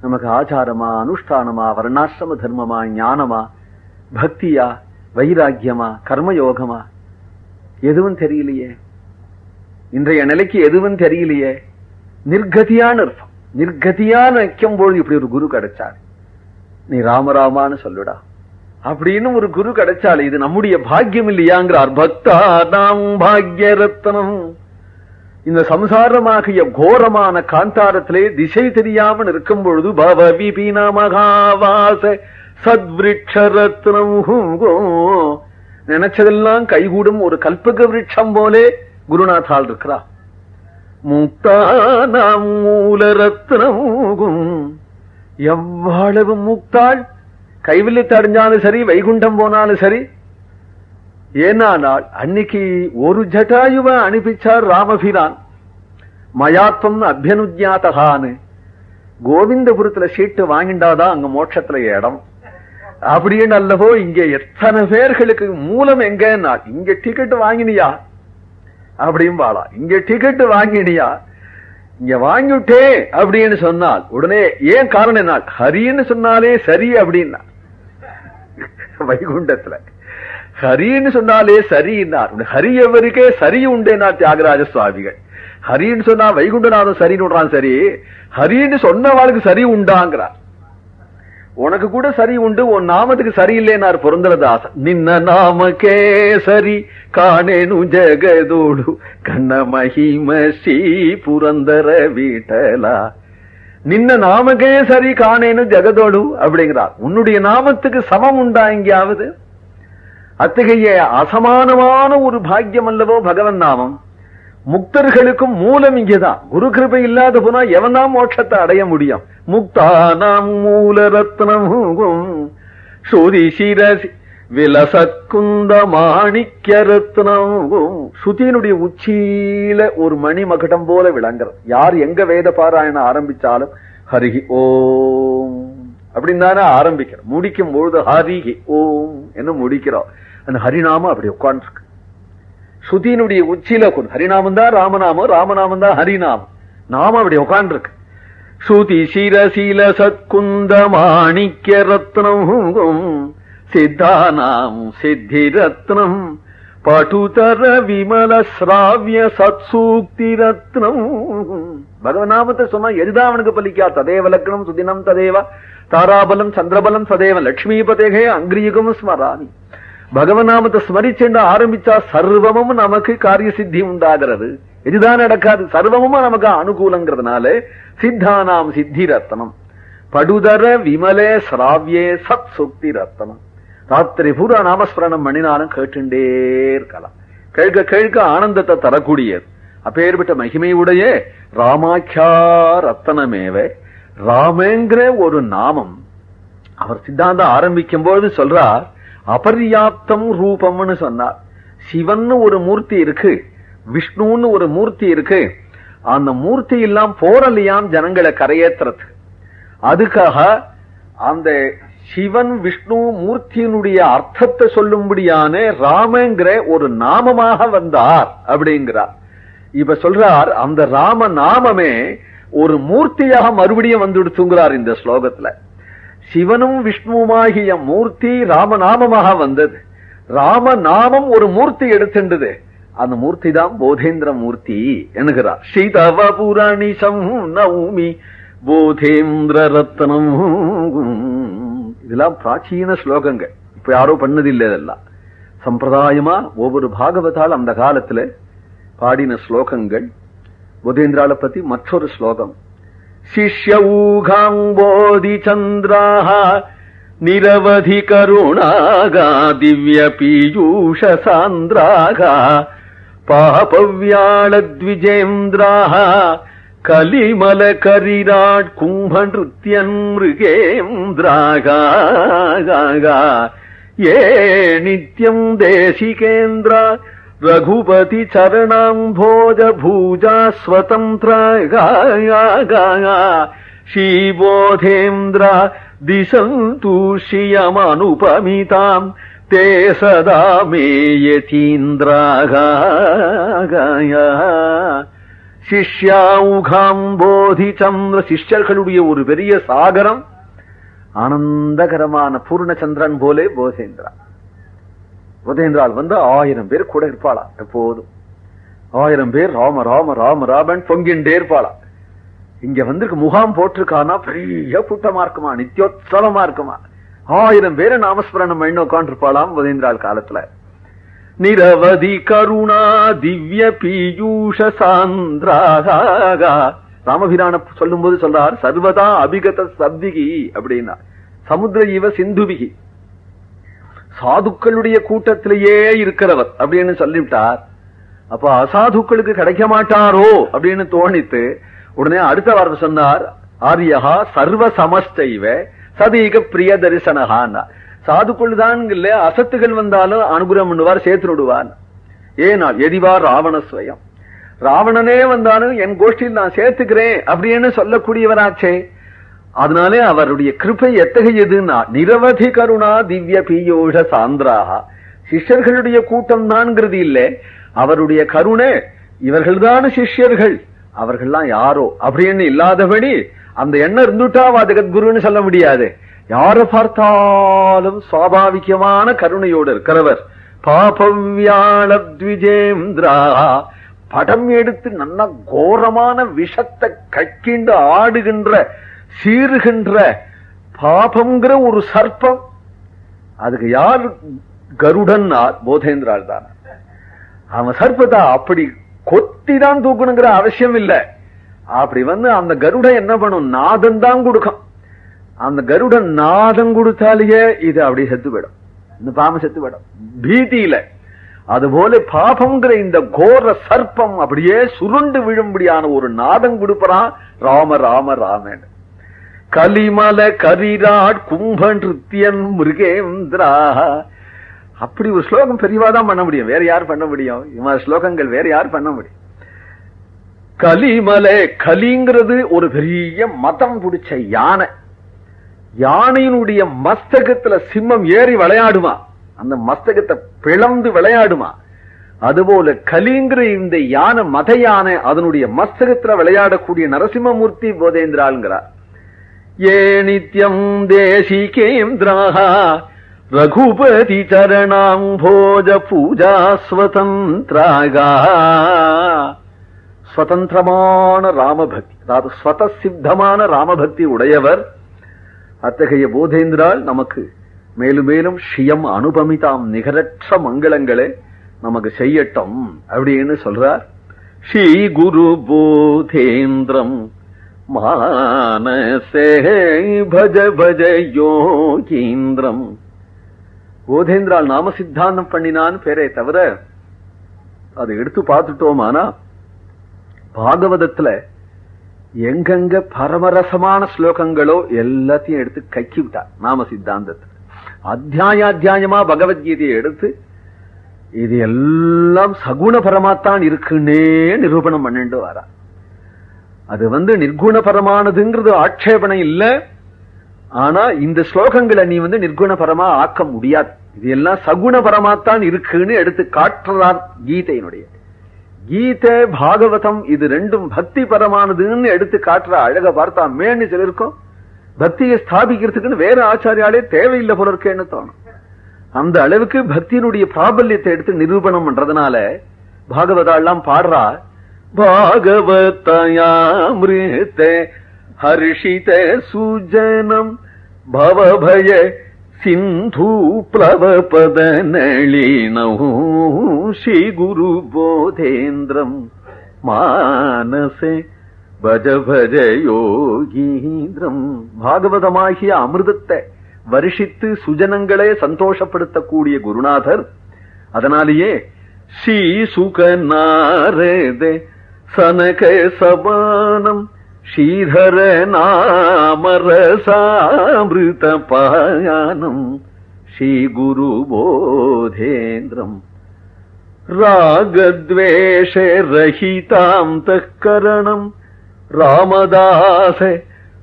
நமக்கு ஆச்சாரமா அனுஷ்டானமா வர்ணாசிரம தர்மமா ஞானமா பக்தியா வைராக்கியமா கர்மயோகமா எதுவும் தெரியலையே? இன்றைய நிலைக்கு எதுவும் தெரியலையே? நிர்கதியான அர்த்தம். நிர்கதியான நிற்கும் பொழுது இப்படி ஒரு குரு கிடைச்சார். நீ ராமராமான்னு சொல்லுடா. அப்படின்னு ஒரு குரு கிடைச்சாலே இது நம்முடைய பாக்கியம் இல்லையாங்கிறார். பக்தா நாம் பாக்ய ரத்னம் இந்த சம்சாரமாகிய கோரமான காந்தாரத்திலே திசை தெரியாமல் இருக்கும் பொழுது பவ விபீன மகாவாச சத்விருட்ச நினைச்சதெல்லாம் கைகூடும் ஒரு கல்பக விருட்சம் போலே குருநாதால் இருக்கிறார். முக்தானாம் மூல ரத்னம் எவ்வளவு முக்தாள்? கைவில்லத்தை அடைஞ்சாலும் சரி வைகுண்டம் போனாலும் சரி. ஏனானால் அன்னைக்கு ஒரு ஜட்டாயுவ அனுப்பிச்சார் ராமபிரான். மயாத்வம் அபியனுஜாத்தகான்னு கோவிந்தபுரத்துல சீட்டு வாங்கிண்டாதான் அங்க மோட்சத்துல இடம். அப்படின்னு அல்லவோ இங்க எத்தனை பேர்களுக்கு மூலம் எங்கன்னா இங்க டிக்கெட் வாங்கினியா? அப்படியும் பாளா இங்க டிக்கெட் வாங்கினியா? இங்க வாங்கிட்டே அப்படின்னு சொன்னால் உடனே ஏன் காரணம் என்ன? ஹரின்னு சொன்னாலே சரி அப்படின்னா. வைகுண்டத்துல. ஹரின்னு சொன்னாலே சரின்னார் ஹரி எவருக்கே சரி உண்டேனா தியாகராஜ சுவாமிகள். ஹரின்னு சொன்னா வைகுண்டநாதன் சரின்னு விடுறான் சரி. ஹரின்னு சொன்னவாளுக்கு சரி உண்டாங்கிறார். உனக்கு கூட சரி உண்டு உன் நாமத்துக்கு சரியில்லைனார் பொருந்தலது ஆசை நின்ன நாமக்கே சரி காணேனு ஜெகதோடு கண்ண மகிம ஸ்ரீ புரந்தர வீட்டலா. நின்ன நாமக்கே சரி காணேனு ஜெகதோடு அப்படிங்கிறார். உன்னுடைய நாமத்துக்கு சமம் உண்டா எங்கேயாவது? அத்தகைய அசமானமான ஒரு பாக்கியம் அல்லவோ பகவன் நாமம்? முக்தர்களுக்கும் மூலம் இங்கேதான். குரு கிருபை இல்லாத போனா எவனாம் மோட்சத்தை அடைய முடியும்? முக்தா நாம் மூல ரத்னம் ஸ்ருதி சிரசி விலசக்குந்த மாணிக்க ரத்னமும் ஸ்ருதியினுடைய உச்சியில ஒரு மணி மகடம் போல விளங்குறது. யார் எங்க வேத பாராயணம் ஆரம்பிச்சாலும் ஹரிஹி ஓம். அப்படின்னு தானே ஆரம்பிக்கிறோம் முடிக்கும் பொழுது ஹரிகி ஓம் என்ன முடிக்கிறோம். அந்த ஹரிநாமம் அப்படி உட்காந்துருக்கு சுதியினுடைய உச்சியில கொண்டு ஹரிநாமம் தான் ராமநாமம் ராமநாமம் தான் ஹரிநாமம். நாம அப்படி உட்கார்ந்துருக்கு ஸ்ருதி சிரசீல சத்குந்த மாணிக்க ரத்னம் சித்தானாம் சித்தி ரத்னம். பட்டுதர விமல சிராவிய சத்சூக்தி ரத்னம் பகவநாமத்தை சொன்னா எதுதான் அவனுக்கு பலிக்கா. ததேவ லக்னம் சுதினம் ததேவ தாராபலம் சந்திரபலம் சதேவ லட்சுமிபதேகே அங்கிரியுகம் ஸ்மராமி. பகவநாமத்தை ஸ்மரிச்சென்று ஆரம்பிச்சா சர்வமும் நமக்கு காரிய சித்தி உண்டாகிறது. இதுதான் நடக்காது. சர்வமும் நமக்கு அனுகூலங்கிறதுனால சித்தானாம் சித்தி ரத்தனம். படுதர விமலே சிராவியே சத் சுக்தி ரத்தனம். ராத்திரி பூரா நாமஸ்மரணம் பண்ணினாலும் கேட்டுண்டே இருக்கலாம். கேட்க கேட்க ஆனந்தத்தை தரக்கூடியது. அப்பேற்பட்ட மகிமையுடைய ராமாக்கியா ரத்தனமேவ. ராமேங்கிற ஒரு நாமம். அவர் சித்தாந்தம் ஆரம்பிக்கும் பொழுது சொல்றார் அபர்யாப்தம் ரூபம்னு சொன்னார். சிவன் ஒரு மூர்த்தி இருக்கு விஷ்ணுன்னு ஒரு மூர்த்தி இருக்கு. அந்த மூர்த்தி எல்லாம் போரலியாம் ஜனங்களை கரையேற்றுறது அதுக்காக அந்த சிவன் விஷ்ணு மூர்த்தியினுடைய அர்த்தத்தை சொல்லும்படியான ராமங்கிற ஒரு நாமமாக வந்தார் அப்படிங்கிறார். இப்ப சொல்றார் அந்த ராம நாமமே ஒரு மூர்த்தியாக மறுபடியும் வந்துடுத்துங்கிறார் இந்த ஸ்லோகத்துல. சிவனும் விஷ்ணுவுமாகிய மூர்த்தி ராமநாமமாக வந்தது. ராமநாமம் ஒரு மூர்த்தி எடுத்துண்டது. அந்த மூர்த்தி தான் போதேந்திர மூர்த்தி என்கிறார். ஸ்ரீதவ புராணிசம் நௌமி போதேந்திர ரத்னம். இதெல்லாம் பிராச்சீன ஸ்லோகங்கள். இப்ப யாரோ பண்ணதில்லை இதெல்லாம். சம்பிரதாயமா ஒவ்வொரு பாகவதால் அந்த காலத்துல பாடின ஸ்லோகங்கள். போதேந்திரால பத்தி மற்றொரு ஸ்லோகம். शिष्यौघाम्बोधिचन्द्राः निरवधिकरुणागा दिव्यपीयूषसान्द्राः पापव्याळद्विजेन्द्राः कलिमलकरिराट् कुम्भनृत्यन् मृगेन्द्रागा ये नित्यम् देशिकेन्द्रा கரிராட் கும்ப நிருத்தியன் மிருகேந்திராகா ஏ நித்யம் தேசிகேந்திரா ரகுபதி சரணாம்போஜ பூஜா ஸ்வதந்திர ஸ்ரீபோதேந்திர திசந்து ஸ்ரீயமனுபமிதாம் தே சதா மேயதீந்திராக சிஷ்யாவுகாம்போதி சந்திர சிஷ்யர்களுடைய ஒரு பெரிய சாகரம் ஆனந்தகரமான பூர்ணச்சந்திரன் போலே போதேந்திரா உதயந்திரால் வந்து ஆயிரம் பேர் கூட இருப்பாளா? எப்போதும். ஆயிரம் பேர் ராம ராம ராம ராமன் பொங்கின்றே இருப்பாளா? இங்க வந்திருக்கு முகாம் போட்டிருக்கானா? பெரிய கூட்டமா இருக்குமா? நித்தியோத்சவமா இருக்குமா? ஆயிரம் பேரை நாமஸ்மரணம் பண்ணி உட்காந்துருப்பாளாம் உதயந்திரால் காலத்துல. நிரவதி கருணா திவ்ய பீயூஷ சாந்திராகா ராமபிரான சொல்லும் போது சொல்றார் சர்வதா அபிகத சப்திகி அப்படின்னா. சமுத்திர இவ சிந்துபிகி. சாதுக்களுடைய கூட்டத்திலேயே இருக்கிறவர் அப்படின்னு சொல்லிவிட்டார். அப்ப அசாதுக்களுக்கு கிடைக்க மாட்டாரோ அப்படின்னு தோணித்து உடனே அடுத்த வார்த்தை சொன்னார் ஆரியகா சர்வ சமஸ்தைவ சதீக பிரிய தரிசனகான்னா சாதுக்குள் தான் இல்ல அசத்துகள் வந்தாலும் அனுகிரகம் பண்ணுவார் சேர்த்து விடுவார் ஏனால் எதிவா ராவணஸ்வயம் ராவணனே வந்தாலும் என் கோஷ்டியில் நான் சேர்த்துக்கிறேன் அப்படின்னு சொல்லக்கூடியவராச்சே. அதனாலே அவருடைய கிருப்பை எத்தகையதுன்னா நிரவதி கருணா திவ்ய பீயோஷ சாந்திராக சிஷ்யர்களுடைய கூட்டம் தான்ங்கிறது இல்லை. அவருடைய கருணை இவர்கள்தான் சிஷ்யர்கள். அவர்கள்லாம் யாரோ? அப்படின்னு இல்லாதபடி அந்த எண்ணம் இருந்துட்டா ஜெகத்குருன்னு சொல்ல முடியாது. யார பார்த்தாலும் சுவாபாவிகமான கருணையோடு இருக்கிறவர். பாபவ்யாளத்விஜேந்திரா படம் எடுத்து நல்ல கோரமான விஷத்தை கக்கிண்டு ஆடுகின்ற சீறுகின்ற பாபம்ங்கிற ஒரு சர்ப்பம். அதுக்கு யார் கருடன் போதேந்திரால் தான். அவன் சர்ப்பத்தை அப்படி கொத்தி தான் தூக்கணுங்கிற அவசியம் இல்ல. அப்படி வந்து அந்த கருடன் என்ன பண்ணும்? நாதம் தான் கொடுக்கும். அந்த கருடன் நாதம் கொடுத்தாலேயே இது அப்படி செத்து போயிடும் இந்த பாம்பு செத்து போயிடும் பீதியில. அதுபோல பாபங்கிற இந்த கோர சர்ப்பம் அப்படியே சுருண்டு விழும்படியான ஒரு நாதம் கொடுப்பறான். ராம ராம ராமன் கலிமல கரிராட் கும்ப நிருத்தியன் மிருகேந்திரா. அப்படி ஒரு ஸ்லோகம் பெரியவாதான் பண்ண முடியும். வேற யார் பண்ண முடியும்? இவன் ஸ்லோகங்கள் வேற யார் பண்ண முடியும்? கலிமலை கலிங்கிறது ஒரு பெரிய மதம் பிடிச்ச யானை. யானையினுடைய மஸ்தகத்துல சிம்மம் ஏறி விளையாடுமா? அந்த மஸ்தகத்தை பிளந்து விளையாடுமா? அதுபோல கலிங்கிற இந்த யானை மத யானை அதனுடைய மஸ்தகத்துல விளையாடக்கூடிய நரசிம்மமூர்த்தி போதேந்திராள்ங்கிறார். ஏ நித்யம் தேசிகேந்திராக ரகுபதி சரணாம் போஜ பூஜா ஸ்வதந்திரமான ராமபக்தி அதாவது ஸ்வத சித்தமான ராமபக்தி உடையவர் அத்தகைய போதேந்திரால் நமக்கு மேலும் மேலும் ஷியம் அனுபமிதாம் நிகரற்ற மங்களங்களை நமக்கு செய்யட்டும் அப்படின்னு சொல்றார். ஸ்ரீ குரு போதேந்திரம். மானசே பஜ பஜ யோகீந்திரம். போதேந்திரால் நாம சித்தாந்தம் பண்ணினான்னு பேரே தவிர அதை எடுத்து பார்த்துட்டோமானா? பாகவதத்துல எங்கெங்க பரமரசமான ஸ்லோகங்களோ எல்லாத்தையும் எடுத்து கக்கி விட்டார் நாம சித்தாந்தத்தை அத்தியாய அத்தியாயமா பகவத்கீதையை எடுத்து இது எல்லாம் சகுணபரமாத்தான் இருக்குன்னே நிரூபணம் பண்ணிட்டு வரா. அது வந்து நிர்குணபரமானதுங்கிறது ஆட்சேபனை இல்ல. ஆனா இந்த ஸ்லோகங்களை நீ வந்து நிர்குணபரமா ஆக்க முடியாது. இது எல்லாம் சகுணபரமாத்தான் இருக்குன்னு எடுத்து காட்டுறார் கீதையினுடைய. கீதை பாகவதம் இது ரெண்டும் பக்தி பரமானதுன்னு எடுத்து காட்டுற அழக பார்த்தா மேன்னு சிலருக்கும் பக்தியை ஸ்தாபிக்கிறதுக்குன்னு வேற ஆச்சாரியாலே தேவையில்லை போல இருக்கேன்னு தோணும். அந்த அளவுக்கு பக்தியினுடைய பிராபல்யத்தை எடுத்து நிரூபணம் பண்றதுனால பாகவதாலாம் பாடுறா பாகவதயாமிருத்த ஹர்ஷித சுஜனம் பவபய சிந்து பிளவபத ஸ்ரீ குரு போதேந்திரம் மானசே பஜ பஜ யோகீந்திரம் பாகவதமாகிய அமிர்தத்தை வருஷித்து சுஜனங்களே சந்தோஷப்படுத்தக்கூடிய குருநாதர் அதனாலேயே ஸ்ரீ சுகநாரத சனக சபானம் ஸ்ரீதர நாமரசாமிருத பாயானம் ஸ்ரீ குரு போதேந்திரம் ராகத்வேஷ ரஹிதாம் தக்கரணம் ராமதாச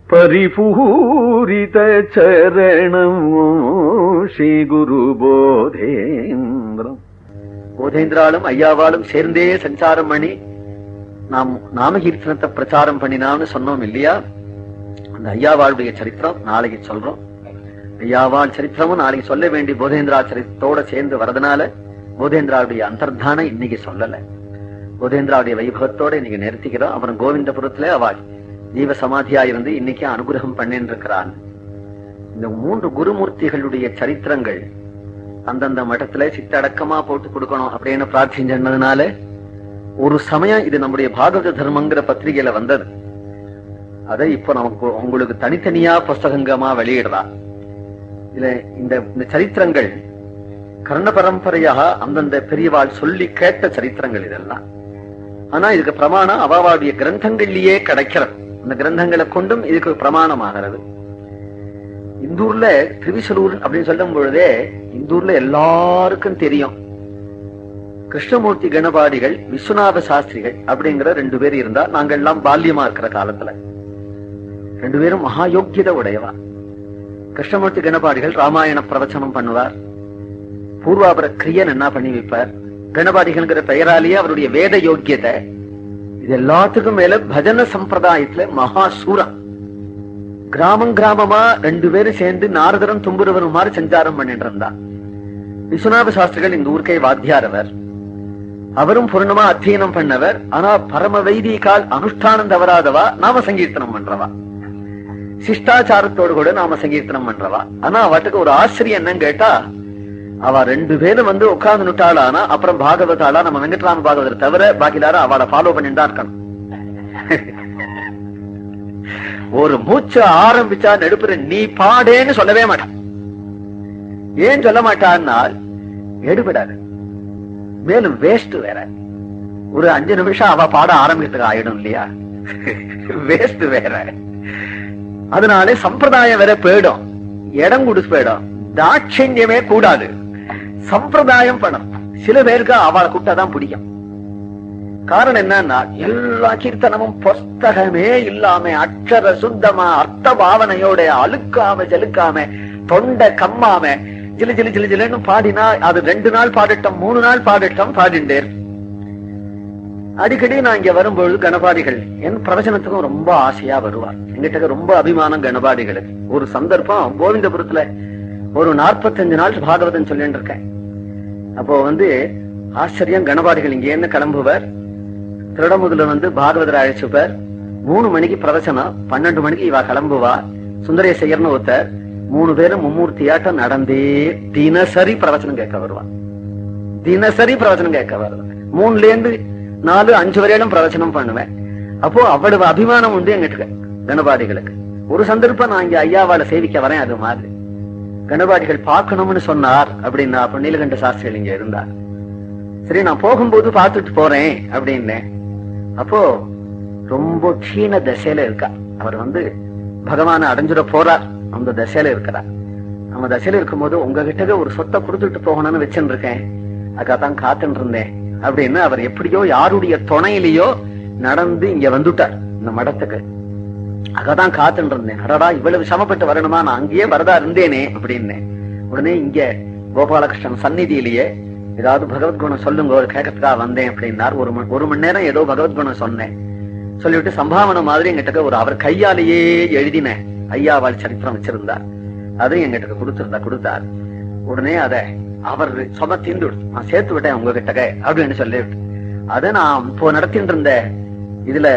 பரிபூரித சரணம் ஸ்ரீ குரு போதேந்திரம் போதேந்திராலும் ஐயாவாலும் சேர்ந்தே சஞ்சாரம் பண்ணி நாம் நாமகீர்த்தனத்தை பிரச்சாரம் பண்ணினான்னு சொன்னோம் இல்லையா? அந்த ஐயாவாளுடைய சரித்திரம் நாளைக்கு சொல்றோம். ஐயாவாள் சரித்திரமும் நாளைக்கு சொல்ல வேண்டிய போதேந்திரா சரித்திரத்தோட சேர்ந்து வரதுனால போதேந்திராவுடைய அந்தர்தானம் இன்னைக்கு சொல்லல. போதேந்திராவுடைய வைபவத்தோட இன்னைக்கு நிறுத்திக்கிறோம். அப்புறம் கோவிந்தபுரத்துல அவள் ஜீவ சமாதியா இருந்து இன்னைக்கு அனுகிரகம் பண்ணின்னு இருக்கிறான் இந்த மூன்று குருமூர்த்திகளுடைய சரித்திரங்கள் அந்தந்த மட்டத்துல சித்தடக்கமா போட்டு கொடுக்கணும் அப்படின்னு பிரார்த்திச்சதுனால ஒரு சமயம் இது நம்முடைய பாகவத தர்மங்கிற பத்திரிகையில வந்தது. அதை இப்போ நமக்கு உங்களுக்கு தனித்தனியா புஸ்தகங்கமா வெளியிடலாம். இதுல இந்த சரித்திரங்கள் கர்ண பரம்பரையாக அந்தந்த பெரியவாள் சொல்லி கேட்ட சரித்திரங்கள் இதெல்லாம். ஆனா இதுக்கு பிரமாணம் அவாவாவுடைய கிரந்தங்கள்லயே கிடைக்கிறது. அந்த கிரந்தங்களை கொண்டும் இதுக்கு பிரமாணம் ஆகிறது இந்தூர்ல திருவிசலூர் அப்படின்னு சொல்லும் பொழுதே இந்தூர்ல எல்லாருக்கும் தெரியும். கிருஷ்ணமூர்த்தி கணபாடிகள் விஸ்வநாத சாஸ்திரிகள் அப்படிங்கிற ரெண்டு பேர் இருந்தா நாங்கள் எல்லாம் பால்யமா இருக்கிற காலத்துல. ரெண்டு பேரும் மகாயோக்கியதை உடையவா. கிருஷ்ணமூர்த்தி கணபாடிகள் ராமாயண பிரவச்சனம் பண்ணுவார். பூர்வாபர கிரியன் என்ன பண்ணி வைப்பார்? கணபாடிகள்ங்கிற பெயராலேயே அவருடைய வேத யோக்கியத்தை. இது எல்லாத்துக்கும் மேல பஜன சம்பிரதாயத்துல மகா சூரம் கிராமம் கிராமமா ரெண்டு பேரும் சேர்ந்து நாரதரும் தும்புரவரும் சஞ்சாரம் பண்ணிட்டு இருந்தா விஸ்வநாத சாஸ்திரிகள் இந்த ஊருக்கே வாத்தியார் அவர். அவரும் பூர்ணமா அத்தியனம் பண்ணவர். ஆனா பரம வைதிகால் அனுஷ்டானம் தவறாதவா? நாம சங்கீர்த்தனம் பண்றவா? சிஷ்டாச்சாரத்தோடு கூட நாம சங்கீர்த்தனம் பண்றவா? ஆனா அவட்டுக்கு ஒரு ஆசிரியர் என்னன்னு கேட்டா அவ ரெண்டு பேரும் வந்து உட்கார்ந்து நுட்டாளானா அப்புறம் பாகவதாளா நம்ம வெங்கட்ராம பாகவதர் தவிர பாக்கி எல்லாரும் அவளை ஃபாலோ பண்ணிட்டு தான் இருக்கணும். ஒரு மூச்சு ஆரம்பிச்சா நெடுப்புற நீ பாடேன்னு சொல்லவே மாட்டான் ஏன் சொல்ல மாட்டான்னால் எடுபடாது. மேலும் வேஸ்ட் வேற. ஒரு அஞ்சு நிமிஷம் அவ பாட ஆரம்பிக்கிறதுக்கு ஆயிடும் இல்லையா? வேஸ்ட் வேற. அதனால சம்பிரதாயம் வேற போயிடும். இடம் கொடுத்து போயிடும். தாட்சண்யமே கூடாது. சம்பிரதாயம் பணம் சில பேருக்கு அவளை கூட்டாதான் பிடிக்கும். காரணம் என்னன்னா எல்லா கீர்த்தனமும் புஸ்தகமே இல்லாம அக்ஷர சுத்தமா அர்த்த பாவனையோட அழுக்காம ஜலுக்காம தொண்டை கம்மாம ஜிலு ஜிலு ஜிலு ஜிலுன்னு பாடினா அது ரெண்டு நாள் பாடட்டம் மூணு நாள் பாடட்டம் பாடிண்டேன் அடிக்கடி நான் இங்க வரும்பொழுது கணபாடிகள் என் பிரவச்சனத்துக்கும் ரொம்ப ஆசையா வருவார் எங்கிட்ட ரொம்ப அபிமானம் கணபாடிகளுக்கு ஒரு சந்தர்ப்பம் கோவிந்தபுரத்துல ஒரு நாற்பத்தஞ்சு நாள் பாகவதம் சொல்லிட்டு இருக்கேன். அப்போ வந்து ஆச்சரியம் கணபாடிகள் இங்க என்ன கிளம்புவர். திருடமுதுல வந்து பாகவதர் அழைச்சுப்பார். மூணு மணிக்கு பிரவச்சனம் பன்னெண்டு மணிக்கு இவா கிளம்புவா. சுந்தரேசையர்னு ஒருத்தர். மூணு பேரும் மும்மூர்த்தியாட்டம் நடந்தே தினசரி பிரவச்சனம் கேட்க வருவான். தினசரி பிரவச்சனம் கேட்க வருவேன். மூணுல இருந்து நாலு அஞ்சு வரையிலும் பிரவச்சனம் பண்ணுவேன். அப்போ அவ்வளவு அபிமானம் உண்டு எங்கிட்ட. கணபாடிகளுக்கு ஒரு சந்தர்ப்பம் நான் இங்க ஐயாவால சேவிக்க வரேன் அது மாதிரி. கணபாடிகள் பார்க்கணும்னு சொன்னார் அப்படின்னா அப்ப நீலகண்ட சாஸ்திரிகள் இங்க இருந்தார் சரி நான் போகும்போது பார்த்துட்டு போறேன் அப்படின்னேன். அப்போ ரொம்ப கீண திசையில இருக்கா. அவர் வந்து பகவான அடைஞ்சிட போறார். அந்த தசையில இருக்கிறார். நம்ம தசையில இருக்கும்போது உங்ககிட்ட ஒரு சொத்தை கொடுத்துட்டு போகணும்னு வச்சுட்டு இருக்கேன் அதுக்காகத்தான் காத்துட்டு இருந்தேன் அப்படின்னு அவர் எப்படியோ யாருடைய துணையிலேயோ நடந்து இங்க வந்துட்டார் இந்த மடத்துக்கு. அதான் காத்துட்டு இருந்தேன் அடடா இவ்வளவு சமப்பட்டு வரணுமா? நான் அங்கேயே வரதா இருந்தேனே அப்படின்னு. உடனே இங்க கோபாலகிருஷ்ணன் சந்நிதியிலேயே ஏதாவது பகவத்குணம் சொல்லுங்க ஒரு கேட்கறதுக்காக வந்தேன் அப்படின்னார். ஒரு ஒரு மணி நேரம் ஏதோ பகவத்குணம் சொன்னேன். சொல்லிவிட்டு சம்பாவனை மாதிரி எங்கிட்ட ஒரு அவர் கையாலேயே எழுதினேன். ஐயாவால் சரித்திரம் வச்சிருந்தார். அதையும் எங்கிட்ட கொடுத்திருந்தா கொடுத்தார். உடனே அத அவர் சொம தீர்ந்து விடுத்து. நான் சேர்த்து விட்டேன் உங்ககிட்ட அப்படின்னு சொல்லிவிட்டு அதை நான் இப்போ நடத்திட்டு இருந்த இதுல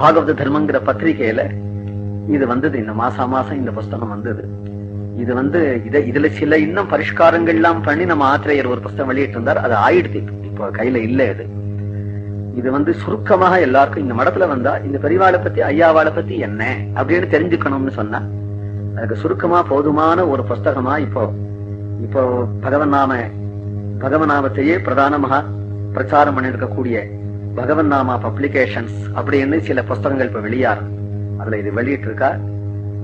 பாகவத தர்மங்கிற பத்திரிகையில இது வந்தது. இந்த மாசா மாசம் இந்த புஸ்தகம் வந்தது. இது வந்து இத இதுல சில இன்னும் பரிஷ்காரங்கள் எல்லாம் பண்ணி நம்ம ஆத்திரையர் ஒரு புஸ்தகம் வெளியிட்டு இருந்தார் அது ஆயிடுத்து இப்போ. இப்போ கையில இல்ல இது. இது வந்து சுருக்கமாக எல்லாருக்கும் இந்த மடத்துல வந்தா இந்த பெரியவாளை பத்தி ஐயாவாளை பத்தி என்ன? அப்படின்னு தெரிஞ்சுக்கணும்னு சொன்னா அதுக்கு சுருக்கமா போதுமான ஒரு புஸ்தகமா இப்போ இப்போ பகவன் நாம பகவன் நாமத்தையே பிரதானமாக பிரச்சாரம் பண்ணிருக்கக்கூடிய பகவன் நாமா பப்ளிகேஷன்ஸ் அப்படின்னு சில புஸ்தகங்கள் இப்ப வெளியாகும். அதுல இது வெளியிட்டு இருக்கா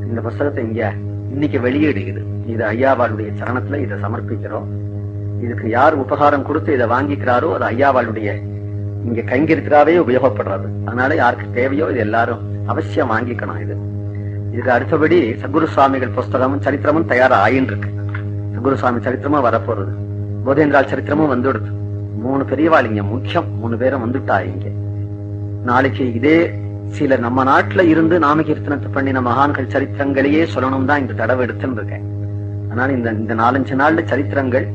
இந்த புஸ்தகத்தை இங்க இன்னைக்கு வெளியீடு இது இது ஐயாவாளுடைய சரணத்துல இதை சமர்ப்பிக்கிறோம். இதுக்கு யார் உபகாரம் கொடுத்து இதை வாங்கிக்கிறாரோ அது ஐயாவாளுடைய இங்க கைங்கரித்தாவே உபயோகப்படுறது அதனால யாருக்கு தேவையோ இது எல்லாரும் அவசியம் வாங்கிக்கணும் இது. இதுக்கு அடுத்தபடி சகுரு சுவாமிகள் புஸ்தகமும் சரித்திரமும் தயாரா ஆயின்னு இருக்கு சகுரு சுவாமி சரித்திரமும் வரப்போறது. போதேந்திரால் சரித்திரமும் வந்துடுது. மூணு பெரியவாள் இங்க முக்கியம். மூணு பேரும் வந்துட்டா இங்க. நாளைக்கு இதே சில நம்ம நாட்டுல இருந்து நாம கீர்த்தனத்தை பண்ணின மகான்கள் சரித்திரங்களையே சொல்லணும் தான் இந்த தடவை எடுத்துன்னு இருக்கேன். அதனால இந்த இந்த நாலஞ்சு நாள்ல சரித்திரங்கள்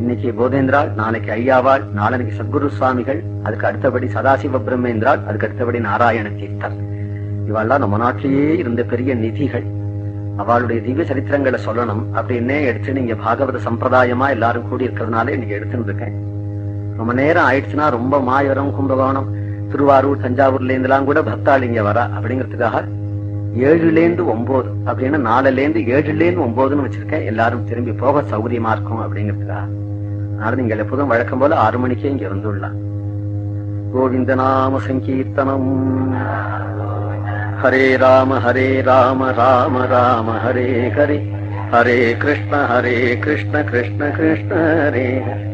இன்னைக்கு போதேந்திரால் நாளைக்கு ஐயாவாள் நாளைக்கு சத்குரு சுவாமிகள் அதுக்கு அடுத்தபடி சதாசிவ பிரம்மேந்திரால் அதுக்கு அடுத்தபடி நாராயண தீர்த்தர். இவெல்லாம் நம்ம நாட்டிலேயே இருந்த பெரிய நிதிகள். அவளுடைய திவ்ய சரித்திரங்களை சொல்லணும் அப்படின்னே எடுத்து நீங்க பாகவத சம்பிரதாயமா எல்லாரும் கூடி இருக்கிறதுனால இன்னைக்கு எடுத்துட்டு இருக்கேன் ரொம்ப நேரம் ஆயிடுச்சுன்னா ரொம்ப மாயவரம் கும்பகோணம் திருவாரூர் தஞ்சாவூர்ல இருந்தெல்லாம் கூட பக்தாளிங்க வரா அப்படிங்கிறதுக்காக ஏழுல இருந்து ஒன்பது அப்படின்னு நாலுல இருந்து ஏழுல இருந்து ஒன்பதுன்னு வச்சிருக்கேன். எல்லாரும் திரும்பி போக சௌகரியமா இருக்கும் அப்படிங்கிறதுக்கா அதனால நீங்கள் எப்போதும் வழக்கம் போல ஆறு மணிக்கே இங்க வந்துடலாம். கோவிந்த நாம சங்கீர்த்தனம். ஹரே ராம ஹரே ராம ராம ராம ஹரே ஹரே. ஹரே கிருஷ்ண ஹரே கிருஷ்ண கிருஷ்ண கிருஷ்ண ஹரே ஹரே.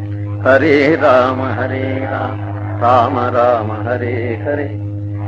ஹரே ராம ஹரே ராம ராம ராம ஹரே ஹரே.